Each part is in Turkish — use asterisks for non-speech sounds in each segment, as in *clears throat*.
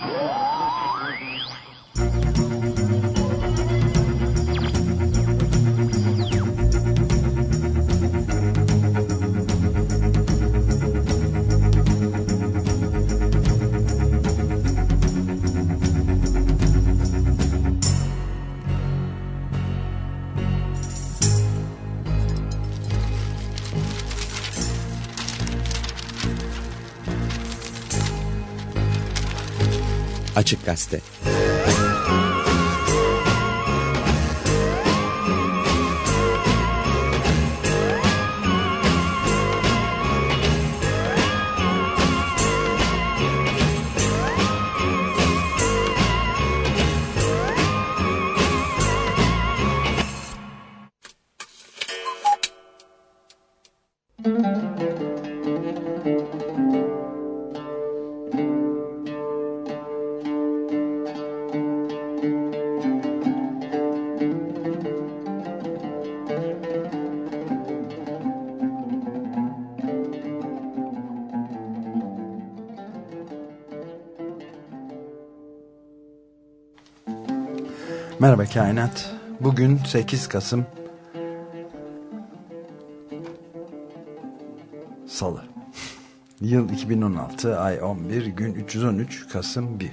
Brasil! Açık Gazete Kainat. Bugün 8 Kasım Salı. *laughs* Yıl 2016, ay 11, gün 313, Kasım 1.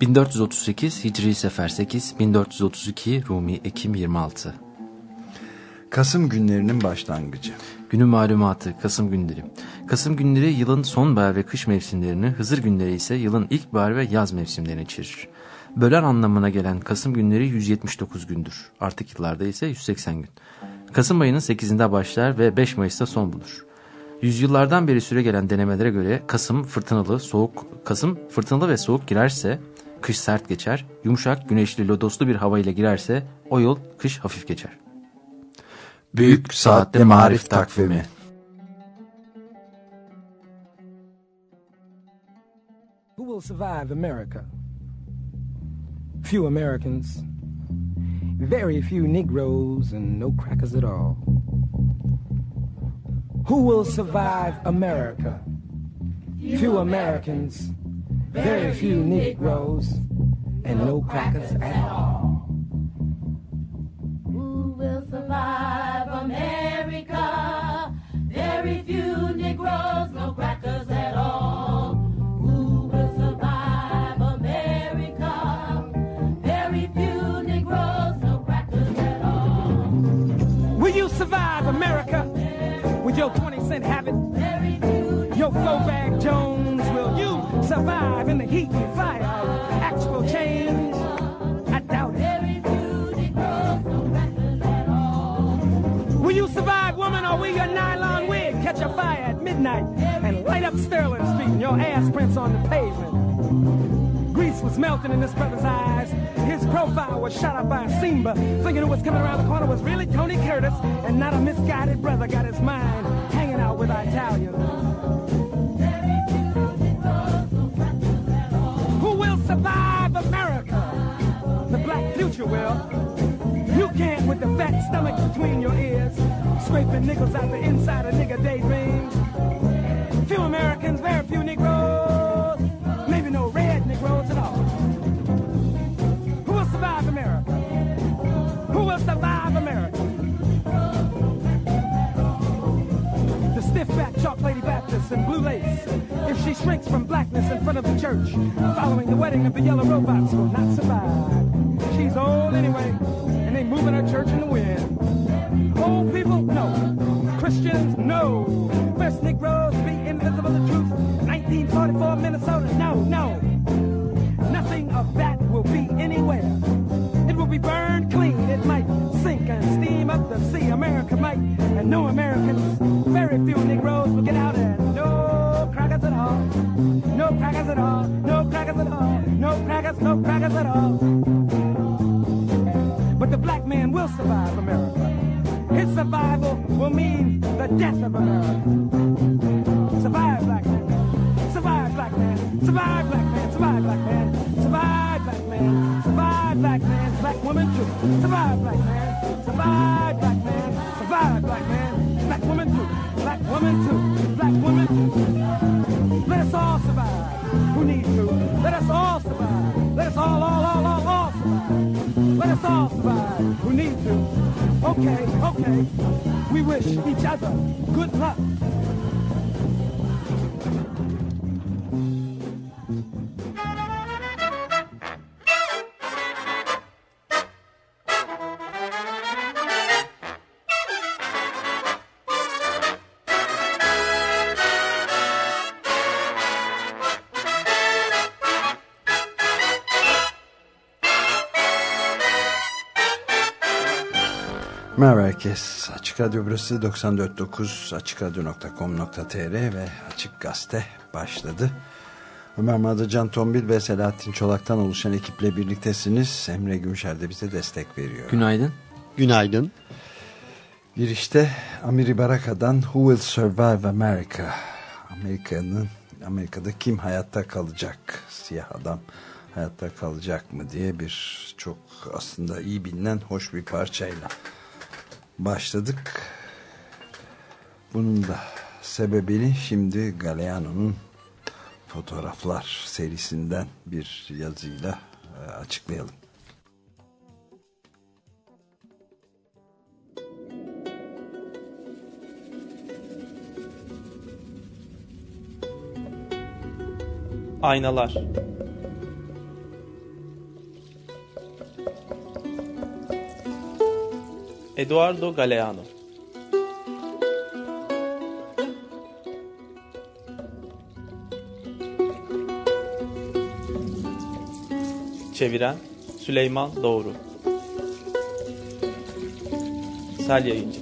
1438 Hicri Sefer 8, 1432 Rumi Ekim 26. Kasım günlerinin başlangıcı. Günü malumatı Kasım günleri. Kasım günleri yılın sonbahar ve kış mevsimlerini, Hızır günleri ise yılın ilkbahar ve yaz mevsimlerini içerir. Bölen anlamına gelen Kasım günleri 179 gündür. Artık yıllarda ise 180 gün. Kasım ayının 8'inde başlar ve 5 Mayıs'ta son bulur. Yüzyıllardan beri süre gelen denemelere göre Kasım fırtınalı, soğuk, Kasım fırtınalı ve soğuk girerse kış sert geçer, yumuşak, güneşli, lodoslu bir hava ile girerse o yıl kış hafif geçer. Büyük Saatte Marif Takvimi Who will survive America? Few Americans, very few Negroes, and no crackers at all. Who will survive America? Few Americans, very few Negroes, and no crackers at all. Who will survive America? Very few Negroes, no crackers at all. Your 20 cent habit? Your four bag Jones, will you survive in the heat and fire actual change? I doubt it. Will you survive, woman, or will your nylon wig catch a fire at midnight and light up Sterling Street and your ass prints on the pavement? Was melting in this brother's eyes. His profile was shot up by a Simba, thinking who was coming around the corner was really Tony Curtis, and not a misguided brother got his mind hanging out with Italians. Who will survive America? The black future will. You can't with the fat stomach between your ears, scraping nickels out the inside of nigga daydreams. Few Americans, very few Negroes, she shrinks from blackness in front of the church, following the wedding of the yellow robots will not survive. She's old anyway, and they moving her church in the wind. Old people, no. Christians, no. First Negroes be invisible to truth. 1944 Minnesota, no, no. Nothing of that will be anywhere. It will be burned clean. It might sink and steam up the sea. America might, and no Americans, very few Negroes will get out and all. No crackers at all. No crackers at all. No crackers, no crackers at all. But the black man will survive America. His survival will mean the death of America. Survive, black man. Survive, black man. Survive, black man. Survive, black man. Survive, black man. Survive, black man. Black woman too. Survive, black man. Survive, black man. Survive, black man. Black woman too. Black woman too black women. Let us all survive who needs food. Let us all survive. Let us all, all, all, all, all survive. Let us all survive who need to. Okay, okay. We wish each other good luck. Açık Radyo burası 94.9 açıkradyo.com.tr ve Açık Gazete başladı. Ömer Madra, Can Tombil ve Selahattin Çolak'tan oluşan ekiple birliktesiniz. Emre Gümüşer de bize destek veriyor. Günaydın. Günaydın. Girişte Amiri Baraka'dan Who Will Survive America? Amerika'nın Amerika'da kim hayatta kalacak? Siyah adam hayatta kalacak mı diye bir çok aslında iyi bilinen hoş bir parçayla başladık. Bunun da sebebini şimdi Galeano'nun fotoğraflar serisinden bir yazıyla e, açıklayalım. Aynalar Eduardo Galeano. Çeviren Süleyman Doğru. Sel Yayıncı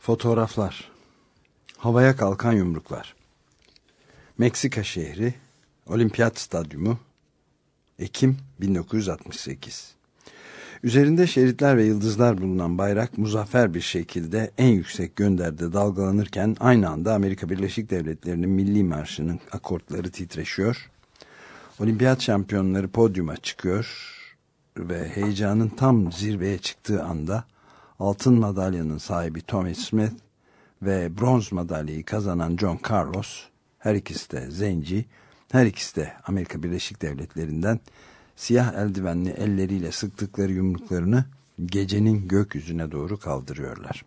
Fotoğraflar. Havaya kalkan yumruklar Meksika şehri Olimpiyat Stadyumu Ekim 1968 Üzerinde şeritler ve yıldızlar bulunan bayrak muzaffer bir şekilde en yüksek gönderde dalgalanırken aynı anda Amerika Birleşik Devletleri'nin milli marşının akortları titreşiyor. Olimpiyat şampiyonları podyuma çıkıyor ve heyecanın tam zirveye çıktığı anda altın madalyanın sahibi Tommy Smith ve bronz madalyayı kazanan John Carlos her ikisi de zenci, her ikisi de Amerika Birleşik Devletleri'nden siyah eldivenli elleriyle sıktıkları yumruklarını gecenin gökyüzüne doğru kaldırıyorlar.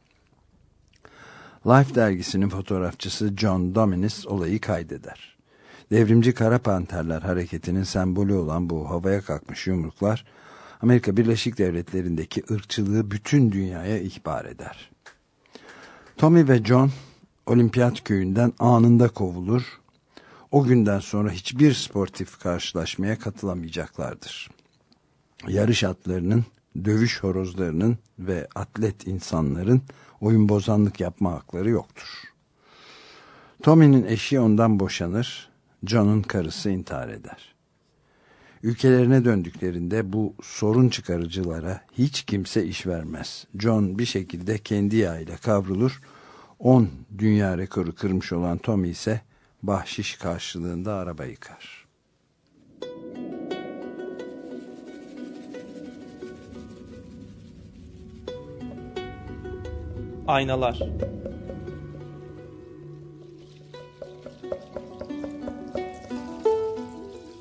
Life dergisinin fotoğrafçısı John Dominis olayı kaydeder. Devrimci Kara Panterler hareketinin sembolü olan bu havaya kalkmış yumruklar Amerika Birleşik Devletleri'ndeki ırkçılığı bütün dünyaya ihbar eder. Tommy ve John olimpiyat köyünden anında kovulur. O günden sonra hiçbir sportif karşılaşmaya katılamayacaklardır. Yarış atlarının, dövüş horozlarının ve atlet insanların oyun bozanlık yapma hakları yoktur. Tommy'nin eşi ondan boşanır, John'un karısı intihar eder. Ülkelerine döndüklerinde bu sorun çıkarıcılara hiç kimse iş vermez. John bir şekilde kendi yağıyla kavrulur. 10 dünya rekoru kırmış olan Tommy ise bahşiş karşılığında araba yıkar. Aynalar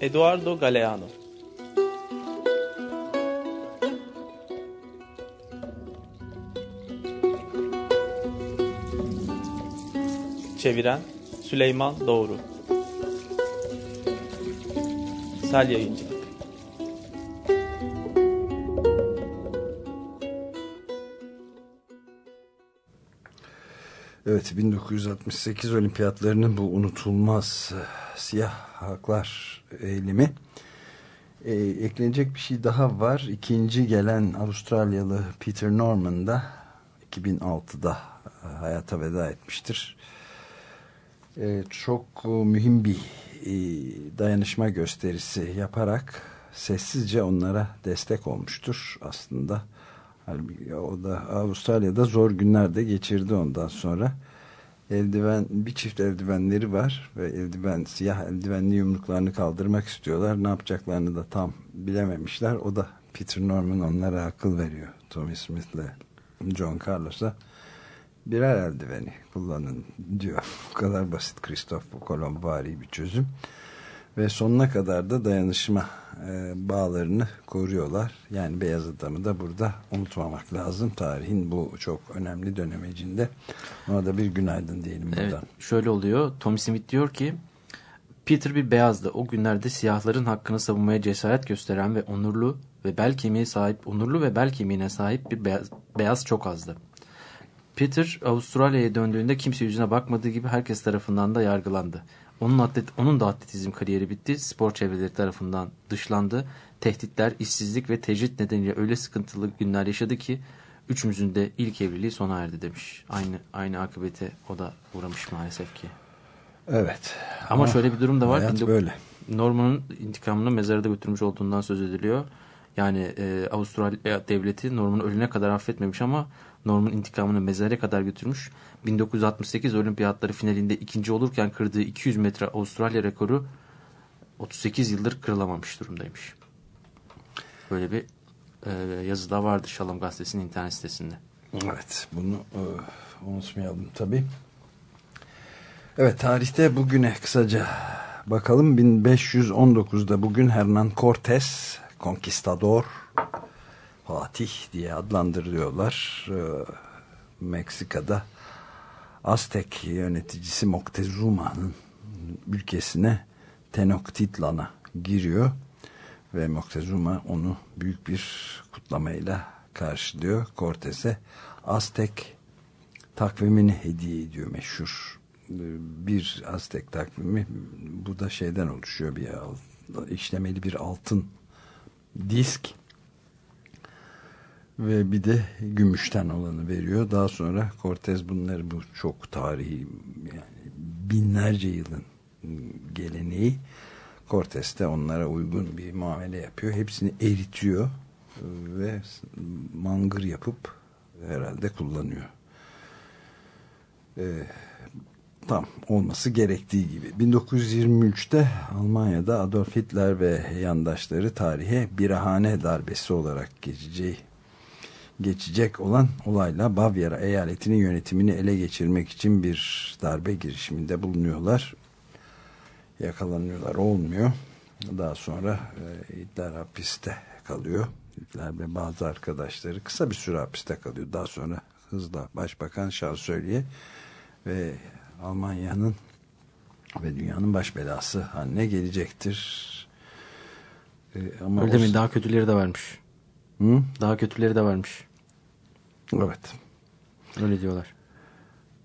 Eduardo Galeano Çeviren Süleyman Doğru Sel Yayıncı Evet 1968 olimpiyatlarının bu unutulmaz e, siyah haklar eğilimi. E, eklenecek bir şey daha var. İkinci gelen Avustralyalı Peter Norman da 2006'da e, hayata veda etmiştir. E, çok e, mühim bir e, dayanışma gösterisi yaparak sessizce onlara destek olmuştur aslında. O da Avustralya'da zor günlerde geçirdi ondan sonra. Eldiven bir çift eldivenleri var ve eldiven siyah eldivenli yumruklarını kaldırmak istiyorlar. Ne yapacaklarını da tam bilememişler. O da Peter Norman onlara akıl veriyor. Tommy Smith'le John Carlos'a birer eldiveni kullanın diyor. *laughs* Bu kadar basit Kristof Kolomb bir çözüm. Ve sonuna kadar da dayanışma e, bağlarını koruyorlar. Yani Beyaz Adam'ı da burada unutmamak lazım. Tarihin bu çok önemli dönemecinde. Ona da bir günaydın diyelim Evet, buradan. şöyle oluyor. Tommy Smith diyor ki Peter bir beyazdı. O günlerde siyahların hakkını savunmaya cesaret gösteren ve onurlu ve bel kemiğe sahip onurlu ve bel kemiğine sahip bir beyaz, beyaz çok azdı. Peter Avustralya'ya döndüğünde kimse yüzüne bakmadığı gibi herkes tarafından da yargılandı. Onun, atlet, onun da atletizm kariyeri bitti. Spor çevreleri tarafından dışlandı. Tehditler, işsizlik ve tecrit nedeniyle öyle sıkıntılı günler yaşadı ki üçümüzün de ilk evliliği sona erdi demiş. Aynı aynı akıbete o da uğramış maalesef ki. Evet. Ama şöyle bir durum da var. Hayat 19 böyle. Norman'ın intikamını mezara da götürmüş olduğundan söz ediliyor. Yani e, Avustralya devleti Norman'ı ölüne kadar affetmemiş ama Norman intikamını mezara kadar götürmüş. 1968 olimpiyatları finalinde ikinci olurken kırdığı 200 metre Avustralya rekoru 38 yıldır kırılamamış durumdaymış. Böyle bir e, yazı da vardı Şalom Gazetesi'nin internet sitesinde. Evet bunu e, unutmayalım tabii. Evet tarihte bugüne kısaca bakalım 1519'da bugün Hernan Cortes Conquistador Fatih diye adlandırıyorlar. E, Meksika'da Aztek yöneticisi Moctezuma'nın ülkesine Tenochtitlan'a giriyor ve Moctezuma onu büyük bir kutlamayla karşılıyor. Cortes'e Aztek takvimini hediye ediyor meşhur. Bir Aztek takvimi bu da şeyden oluşuyor bir işlemeli bir altın disk ve bir de gümüşten olanı veriyor. Daha sonra Cortez bunları bu çok tarihi yani binlerce yılın geleneği Cortez de onlara uygun bir muamele yapıyor. Hepsini eritiyor ve mangır yapıp herhalde kullanıyor. Ee, tam olması gerektiği gibi. 1923'te Almanya'da Adolf Hitler ve yandaşları tarihe birahane darbesi olarak geçeceği geçecek olan olayla Bavyera eyaletinin yönetimini ele geçirmek için bir darbe girişiminde bulunuyorlar. Yakalanıyorlar olmuyor. Daha sonra e, Hitler hapiste kalıyor. Hitler ve bazı arkadaşları kısa bir süre hapiste kalıyor. Daha sonra hızla Başbakan Şansölye ve Almanya'nın ve dünyanın baş belası haline gelecektir. E, ama Öyle o- mi? Daha kötüleri de varmış. Hı? Daha kötüleri de varmış. Evet. Öyle diyorlar.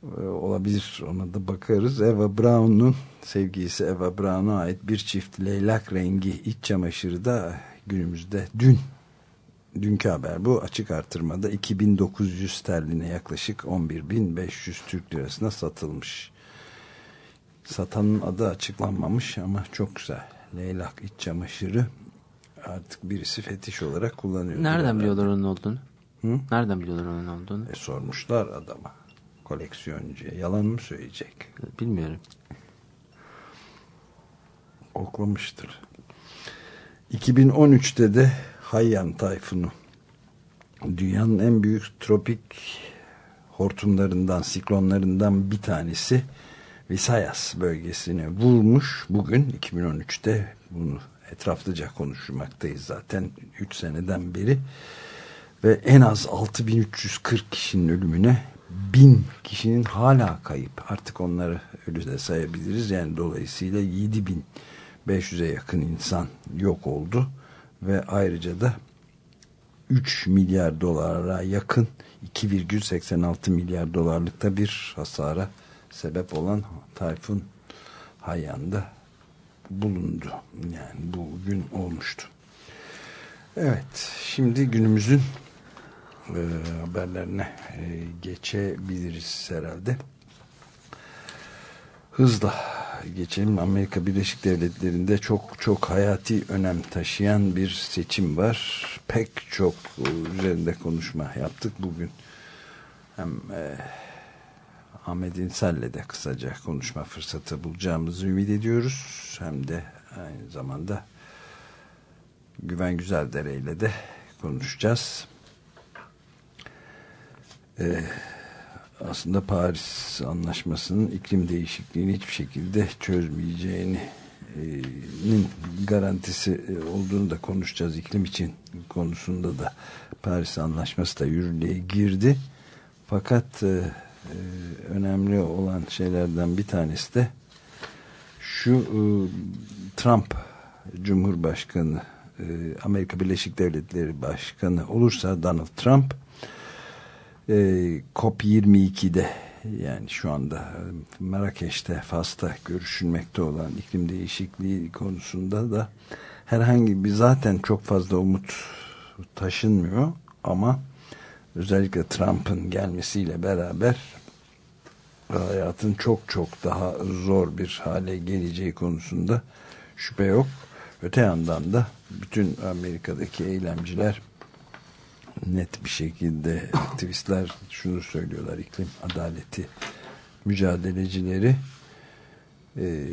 Ee, olabilir ona da bakarız. Eva Braun'un sevgilisi Eva Braun'a ait bir çift leylak rengi iç çamaşırı da günümüzde dün dünkü haber bu açık artırmada 2900 sterline yaklaşık 11.500 Türk lirasına satılmış. Satanın adı açıklanmamış ama çok güzel. Leylak iç çamaşırı artık birisi fetiş olarak kullanıyor. Nereden biliyorlar onun olduğunu? Hı? Nereden biliyorlar onun olduğunu? E, sormuşlar adama. Koleksiyoncuya. Yalan mı söyleyecek? Bilmiyorum. Oklamıştır. 2013'te de Hayyan tayfunu dünyanın en büyük tropik hortumlarından, siklonlarından bir tanesi Visayas bölgesine vurmuş. Bugün 2013'te bunu etraflıca konuşmaktayız zaten 3 seneden beri ve en az 6340 kişinin ölümüne 1000 kişinin hala kayıp. Artık onları ölü de sayabiliriz. Yani dolayısıyla 7500'e yakın insan yok oldu ve ayrıca da 3 milyar dolara yakın 2,86 milyar dolarlıkta bir hasara sebep olan Tayfun Hayyan'da bulundu. Yani bugün olmuştu. Evet, şimdi günümüzün e, haberlerine e, geçebiliriz herhalde. Hızla geçelim. Amerika Birleşik Devletleri'nde çok çok hayati önem taşıyan bir seçim var. Pek çok üzerinde konuşma yaptık bugün. Hem e, Ahmet İnsel'le de kısaca konuşma fırsatı bulacağımızı ümit ediyoruz. Hem de aynı zamanda Güven Güzeldere ile de konuşacağız. Ee, aslında Paris Anlaşması'nın iklim değişikliğini hiçbir şekilde çözmeyeceğini e, garantisi e, olduğunu da konuşacağız. iklim için konusunda da Paris Anlaşması da yürürlüğe girdi. Fakat e, e, önemli olan şeylerden bir tanesi de şu e, Trump Cumhurbaşkanı e, Amerika Birleşik Devletleri Başkanı olursa Donald Trump e, COP22'de yani şu anda Marrakeş'te Fas'ta görüşülmekte olan iklim değişikliği konusunda da herhangi bir zaten çok fazla umut taşınmıyor ama özellikle Trump'ın gelmesiyle beraber hayatın çok çok daha zor bir hale geleceği konusunda şüphe yok. Öte yandan da bütün Amerika'daki eylemciler net bir şekilde aktivistler şunu söylüyorlar iklim adaleti mücadelecileri e,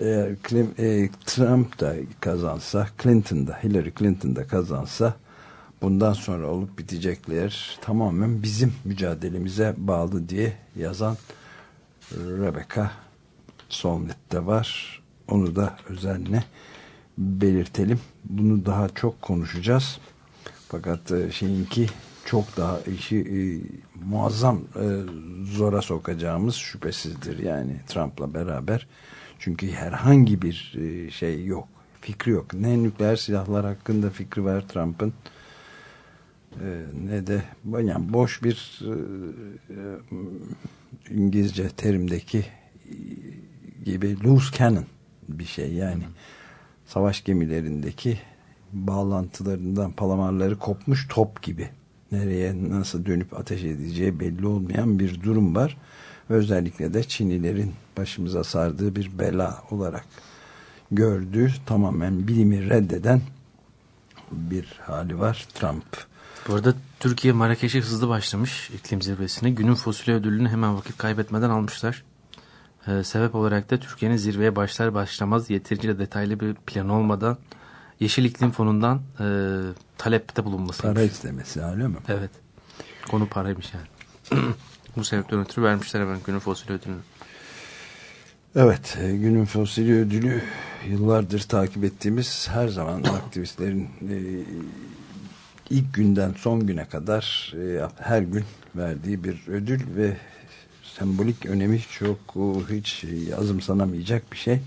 eğer e, Trump da kazansa Clinton da Hillary Clinton da kazansa bundan sonra olup bitecekler tamamen bizim mücadelemize bağlı diye yazan Rebecca Solnit'te var. Onu da özenle belirtelim. Bunu daha çok konuşacağız. Fakat e, şeyinki çok daha işi e, muazzam e, zora sokacağımız şüphesizdir. Yani Trump'la beraber. Çünkü herhangi bir e, şey yok. Fikri yok. Ne nükleer silahlar hakkında fikri var Trump'ın e, ne de yani boş bir e, e, İngilizce terimdeki gibi loose cannon bir şey yani savaş gemilerindeki bağlantılarından palamarları kopmuş top gibi nereye nasıl dönüp ateş edeceği belli olmayan bir durum var. Özellikle de Çinlilerin başımıza sardığı bir bela olarak gördüğü tamamen bilimi reddeden bir hali var Trump. Bu arada Türkiye Marrakeş'e hızlı başlamış iklim zirvesine. Günün fosilya ödülünü hemen vakit kaybetmeden almışlar. Ee, sebep olarak da Türkiye'nin zirveye başlar başlamaz yeterince detaylı bir plan olmadan Yeşil İklim Fonu'ndan e, talepte bulunması. Para istemesi öyle mi? Evet. Konu paraymış yani. *clears throat* Bu sebepten ötürü vermişler hemen günün fosilya ödülünü. Evet, e, günün fosili ödülü yıllardır takip ettiğimiz her zaman *clears throat* aktivistlerin e, ilk günden son güne kadar e, her gün verdiği bir ödül ve sembolik önemi çok hiç azımsanamayacak bir şey.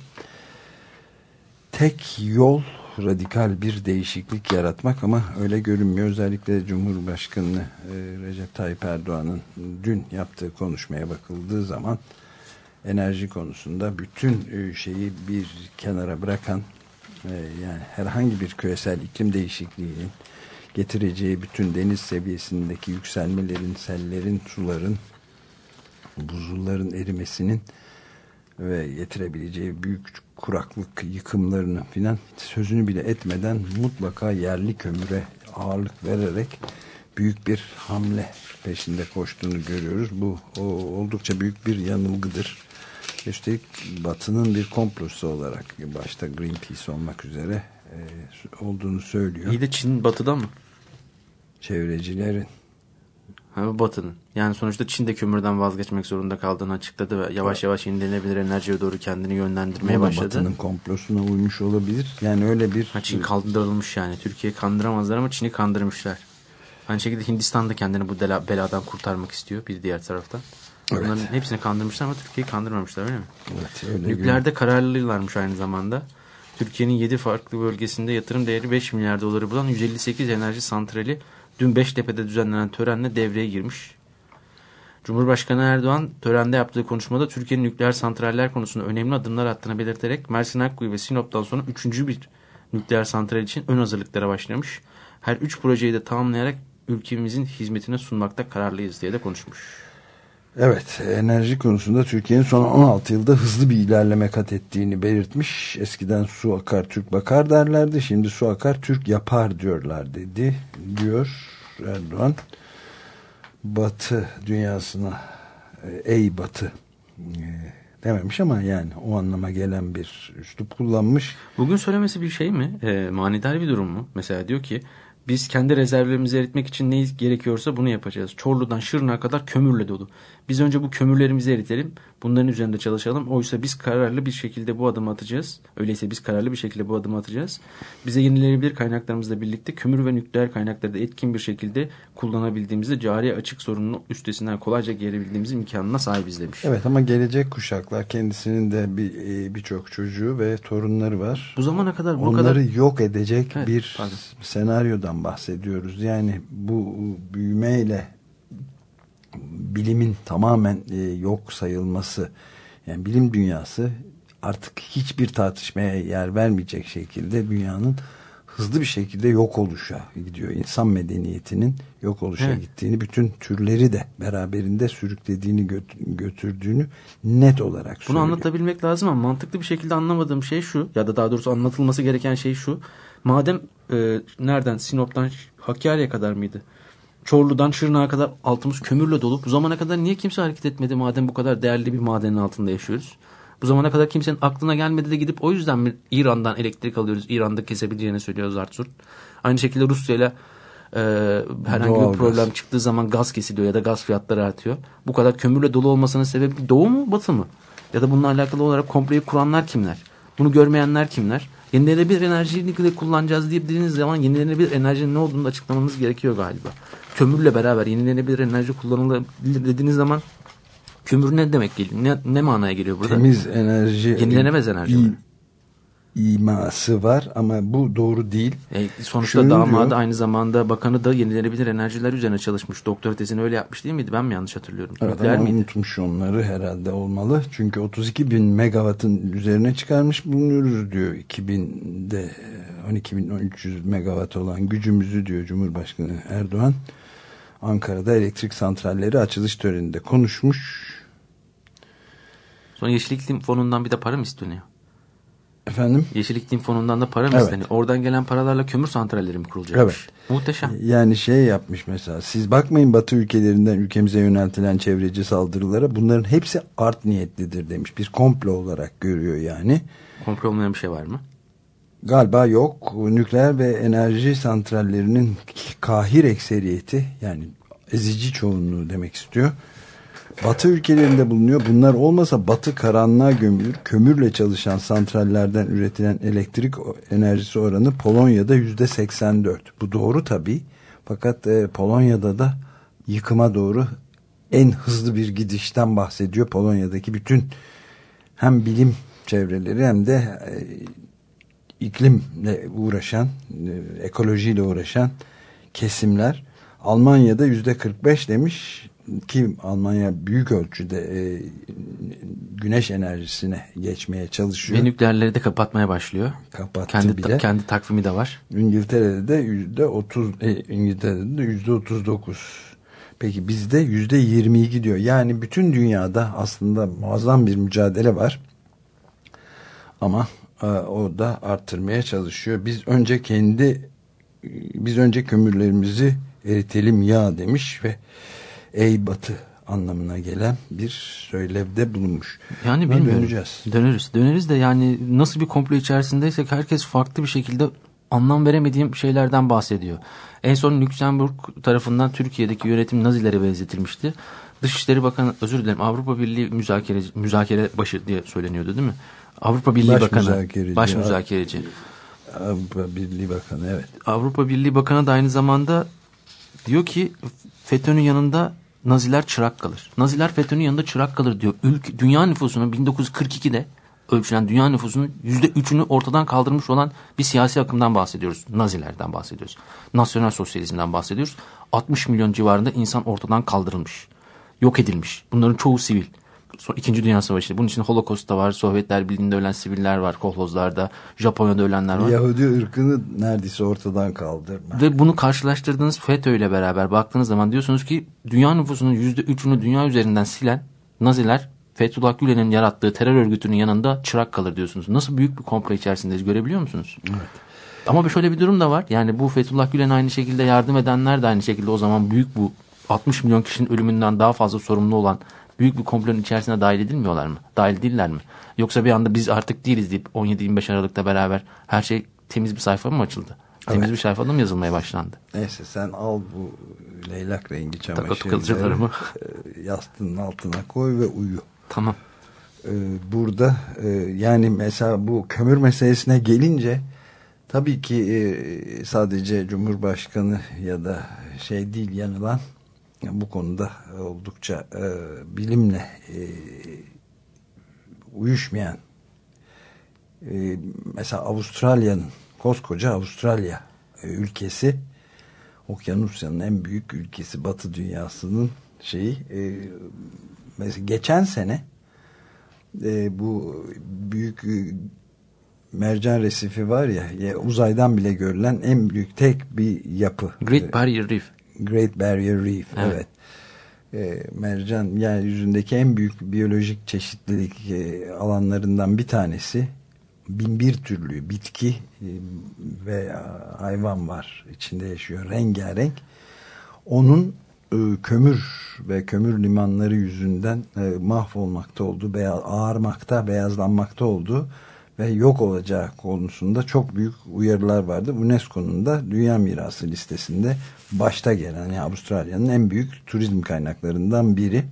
Tek yol radikal bir değişiklik yaratmak ama öyle görünmüyor. Özellikle Cumhurbaşkanı e, Recep Tayyip Erdoğan'ın dün yaptığı konuşmaya bakıldığı zaman enerji konusunda bütün e, şeyi bir kenara bırakan e, yani herhangi bir küresel iklim değişikliğinin getireceği bütün deniz seviyesindeki yükselmelerin, sellerin, suların, buzulların erimesinin ve getirebileceği büyük kuraklık yıkımlarını filan sözünü bile etmeden mutlaka yerli kömüre ağırlık vererek büyük bir hamle peşinde koştuğunu görüyoruz. Bu o, oldukça büyük bir yanılgıdır. Üstelik Batı'nın bir komplosu olarak başta Greenpeace olmak üzere e, olduğunu söylüyor. İyi de Çin Batı'da mı? Çevrecilerin. Ha, Batı'nın. Yani sonuçta Çin de kömürden vazgeçmek zorunda kaldığını açıkladı ve yavaş yavaş yenilenebilir enerjiye doğru kendini yönlendirmeye O başladı. Batı'nın komplosuna uymuş olabilir. Yani öyle bir... Ha, Çin kaldırılmış yani. Türkiye'yi kandıramazlar ama Çin'i kandırmışlar. Aynı şekilde Hindistan da kendini bu beladan kurtarmak istiyor bir diğer taraftan. Evet. Bunların hepsini kandırmışlar ama Türkiye'yi kandırmamışlar öyle mi? Evet, öyle Nükleerde kararlıylarmış aynı zamanda. Türkiye'nin 7 farklı bölgesinde yatırım değeri 5 milyar doları bulan 158 enerji santrali dün Beştepe'de düzenlenen törenle devreye girmiş. Cumhurbaşkanı Erdoğan törende yaptığı konuşmada Türkiye'nin nükleer santraller konusunda önemli adımlar attığını belirterek Mersin Akkuyu ve Sinop'tan sonra üçüncü bir nükleer santral için ön hazırlıklara başlamış. Her üç projeyi de tamamlayarak ülkemizin hizmetine sunmakta kararlıyız diye de konuşmuş. Evet, enerji konusunda Türkiye'nin son 16 yılda hızlı bir ilerleme kat ettiğini belirtmiş. Eskiden su akar Türk bakar derlerdi. Şimdi su akar Türk yapar diyorlar dedi. Diyor Erdoğan. Batı dünyasına e, ey Batı e, dememiş ama yani o anlama gelen bir üslup kullanmış. Bugün söylemesi bir şey mi? E, manidar bir durum mu? Mesela diyor ki Biz kendi rezervlerimizi eritmek için ne gerekiyorsa bunu yapacağız. Çorlu'dan Şırnak'a kadar kömürle dolu. Biz önce bu kömürlerimizi eritelim. Bunların üzerinde çalışalım. Oysa biz kararlı bir şekilde bu adımı atacağız. Öyleyse biz kararlı bir şekilde bu adımı atacağız. Bize yenilenebilir kaynaklarımızla birlikte kömür ve nükleer kaynakları da etkin bir şekilde kullanabildiğimizde cari açık sorununu üstesinden kolayca gelebildiğimiz imkanına sahibiz demiş. Evet ama gelecek kuşaklar kendisinin de bir e, birçok çocuğu ve torunları var. Bu zamana kadar bu Onları kadar yok edecek Evet, bir pardon. senaryodan bahsediyoruz. Yani bu büyümeyle bilimin tamamen e, yok sayılması yani bilim dünyası artık hiçbir tartışmaya yer vermeyecek şekilde dünyanın hızlı bir şekilde yok oluşa gidiyor. İnsan medeniyetinin yok oluşa Evet. gittiğini, bütün türleri de beraberinde sürüklediğini göt- götürdüğünü net olarak Bunu söylüyor. anlatabilmek lazım ama mantıklı bir şekilde anlamadığım şey şu ya da daha doğrusu anlatılması gereken şey şu. Madem e, nereden Sinop'tan Hakkari'ye kadar mıydı? Çorlu'dan Şırnak'a kadar altımız kömürle dolu. Bu zamana kadar niye kimse hareket etmedi madem bu kadar değerli bir madenin altında yaşıyoruz? Bu zamana kadar kimsenin aklına gelmedi de gidip o yüzden mi İran'dan elektrik alıyoruz? İran'da kesebileceğini söylüyor Zartsurt. Aynı şekilde Rusya'yla e, herhangi Doğal bir problem gaz. çıktığı zaman gaz kesiliyor ya da gaz fiyatları artıyor. Bu kadar kömürle dolu olmasının sebebi doğu mu batı mı? Ya da bununla alakalı olarak komployu kuranlar kimler? Bunu görmeyenler kimler? Yenilenebilir enerjiyi kullanacağız diye dediğiniz zaman yenilenebilir enerjinin ne olduğunu açıklamanız gerekiyor galiba. Kömürle beraber yenilenebilir enerji kullanılabilir dediğiniz zaman kömür ne demek geliyor? Ne, ne manaya geliyor burada? Temiz enerji Yenilenemez enerji mi? İması var ama bu doğru değil. E, sonuçta Şunu damadı diyor. aynı zamanda bakanı da yenilenebilir enerjiler üzerine çalışmış. Doktora tezini öyle yapmış değil miydi? Ben mi yanlış hatırlıyorum? Evet Nükleer ama miydi? unutmuş onları herhalde olmalı. Çünkü 32 bin megawattın üzerine çıkarmış bulunuyoruz diyor. 2000'de 12.300 megawatt olan gücümüzü diyor Cumhurbaşkanı Erdoğan. Ankara'da elektrik santralleri açılış töreninde konuşmuş. Sonra Yeşil İklim Fonu'ndan bir de para mı isteniyor? Efendim? Yeşil İklim Fonu'ndan da para mı Evet. isteniyor? Oradan gelen paralarla kömür santralleri mi kurulacakmış? Muhteşem. Yani şey yapmış mesela siz bakmayın batı ülkelerinden ülkemize yöneltilen çevreci saldırılara bunların hepsi art niyetlidir demiş. Bir komplo olarak görüyor yani. Komplo olmayan bir şey var mı? Galiba yok. Nükleer ve enerji santrallerinin kahir ekseriyeti yani ezici çoğunluğu demek istiyor. Batı ülkelerinde bulunuyor. Bunlar olmasa batı karanlığa gömülür. Kömürle çalışan santrallerden üretilen elektrik enerjisi oranı Polonya'da yüzde 84. Bu doğru tabii. Fakat e, Polonya'da da yıkıma doğru en hızlı bir gidişten bahsediyor. Polonya'daki bütün hem bilim çevreleri hem de e, iklimle uğraşan, e, ekolojiyle uğraşan kesimler Almanya'da yüzde 45 demiş ki Almanya büyük ölçüde e, güneş enerjisine geçmeye çalışıyor. Ve nükleerleri de kapatmaya başlıyor. Kapattı Kendi, bile. kendi takvimi de var. İngiltere'de de yüzde 30 e, İngiltere'de de yüzde 39. Peki bizde yüzde 22 diyor. Yani bütün dünyada aslında muazzam bir mücadele var. Ama e, o da arttırmaya çalışıyor. Biz önce kendi biz önce kömürlerimizi eritelim ya demiş ve ey batı anlamına gelen bir söylevde bulunmuş. Yani Buna bilmiyorum. döneceğiz. Döneriz. Döneriz de yani nasıl bir komplo içerisindeysek herkes farklı bir şekilde anlam veremediğim şeylerden bahsediyor. En son Lüksemburg tarafından Türkiye'deki yönetim Nazilere benzetilmişti. Dışişleri Bakanı özür dilerim Avrupa Birliği müzakere, müzakere başı diye söyleniyordu değil mi? Avrupa Birliği Baş Bakanı. müzakereci. Baş müzakereci. Avrupa Birliği Bakanı evet. Avrupa Birliği Bakanı da aynı zamanda diyor ki FETÖ'nün yanında Naziler çırak kalır. Naziler FETÖ'nün yanında çırak kalır diyor. Ülke, dünya nüfusunun 1942'de ölçülen dünya nüfusunun %3'ünü ortadan kaldırmış olan bir siyasi akımdan bahsediyoruz. Nazilerden bahsediyoruz. Nasyonel sosyalizmden bahsediyoruz. 60 milyon civarında insan ortadan kaldırılmış. Yok edilmiş. Bunların çoğu sivil. Sonra İkinci Dünya Savaşı. Bunun için Holocaust da var. Sovyetler Birliği'nde ölen siviller var. Kolhozlarda. Japonya'da ölenler var. Yahudi ırkını neredeyse ortadan kaldırma. Ve bunu karşılaştırdığınız FETÖ ile beraber baktığınız zaman diyorsunuz ki dünya nüfusunun %3'ünü dünya üzerinden silen Naziler Fethullah Gülen'in yarattığı terör örgütünün yanında çırak kalır diyorsunuz. Nasıl büyük bir komplo içerisindeyiz görebiliyor musunuz? Evet. Ama şöyle bir durum da var. Yani bu Fethullah Gülen'e aynı şekilde yardım edenler de aynı şekilde o zaman büyük bu 60 milyon kişinin ölümünden daha fazla sorumlu olan büyük bir komplonun içerisine dahil edilmiyorlar mı? Dahil değiller mi? Yoksa bir anda biz artık değiliz deyip 17-25 Aralık'ta beraber her şey temiz bir sayfa mı açıldı? Temiz Evet. bir sayfada mı yazılmaya başlandı? Neyse sen al bu leylak rengi çamaşırları e, yastığının altına koy ve uyu. Tamam. Ee, burada e, yani mesela bu kömür meselesine gelince tabii ki e, sadece Cumhurbaşkanı ya da şey değil yanılan bu konuda oldukça e, bilimle e, uyuşmayan e, mesela Avustralya'nın koskoca Avustralya e, ülkesi Okyanusya'nın en büyük ülkesi Batı dünyasının şeyi e, mesela geçen sene e, bu büyük e, mercan resifi var ya, ya uzaydan bile görülen en büyük tek bir yapı. Great Barrier Reef. Great Barrier Reef. Evet. Evet. E, mercan yeryüzündeki en büyük biyolojik çeşitlilik e, alanlarından bir tanesi. Bin bir türlü bitki e, ve hayvan var içinde yaşıyor rengarenk. Onun e, kömür ve kömür limanları yüzünden e, mahvolmakta olduğu, beyaz, ağarmakta, beyazlanmakta olduğu ve yok olacağı konusunda çok büyük uyarılar vardı. UNESCO'nun da Dünya Mirası listesinde başta gelen yani Avustralya'nın en büyük turizm kaynaklarından biri.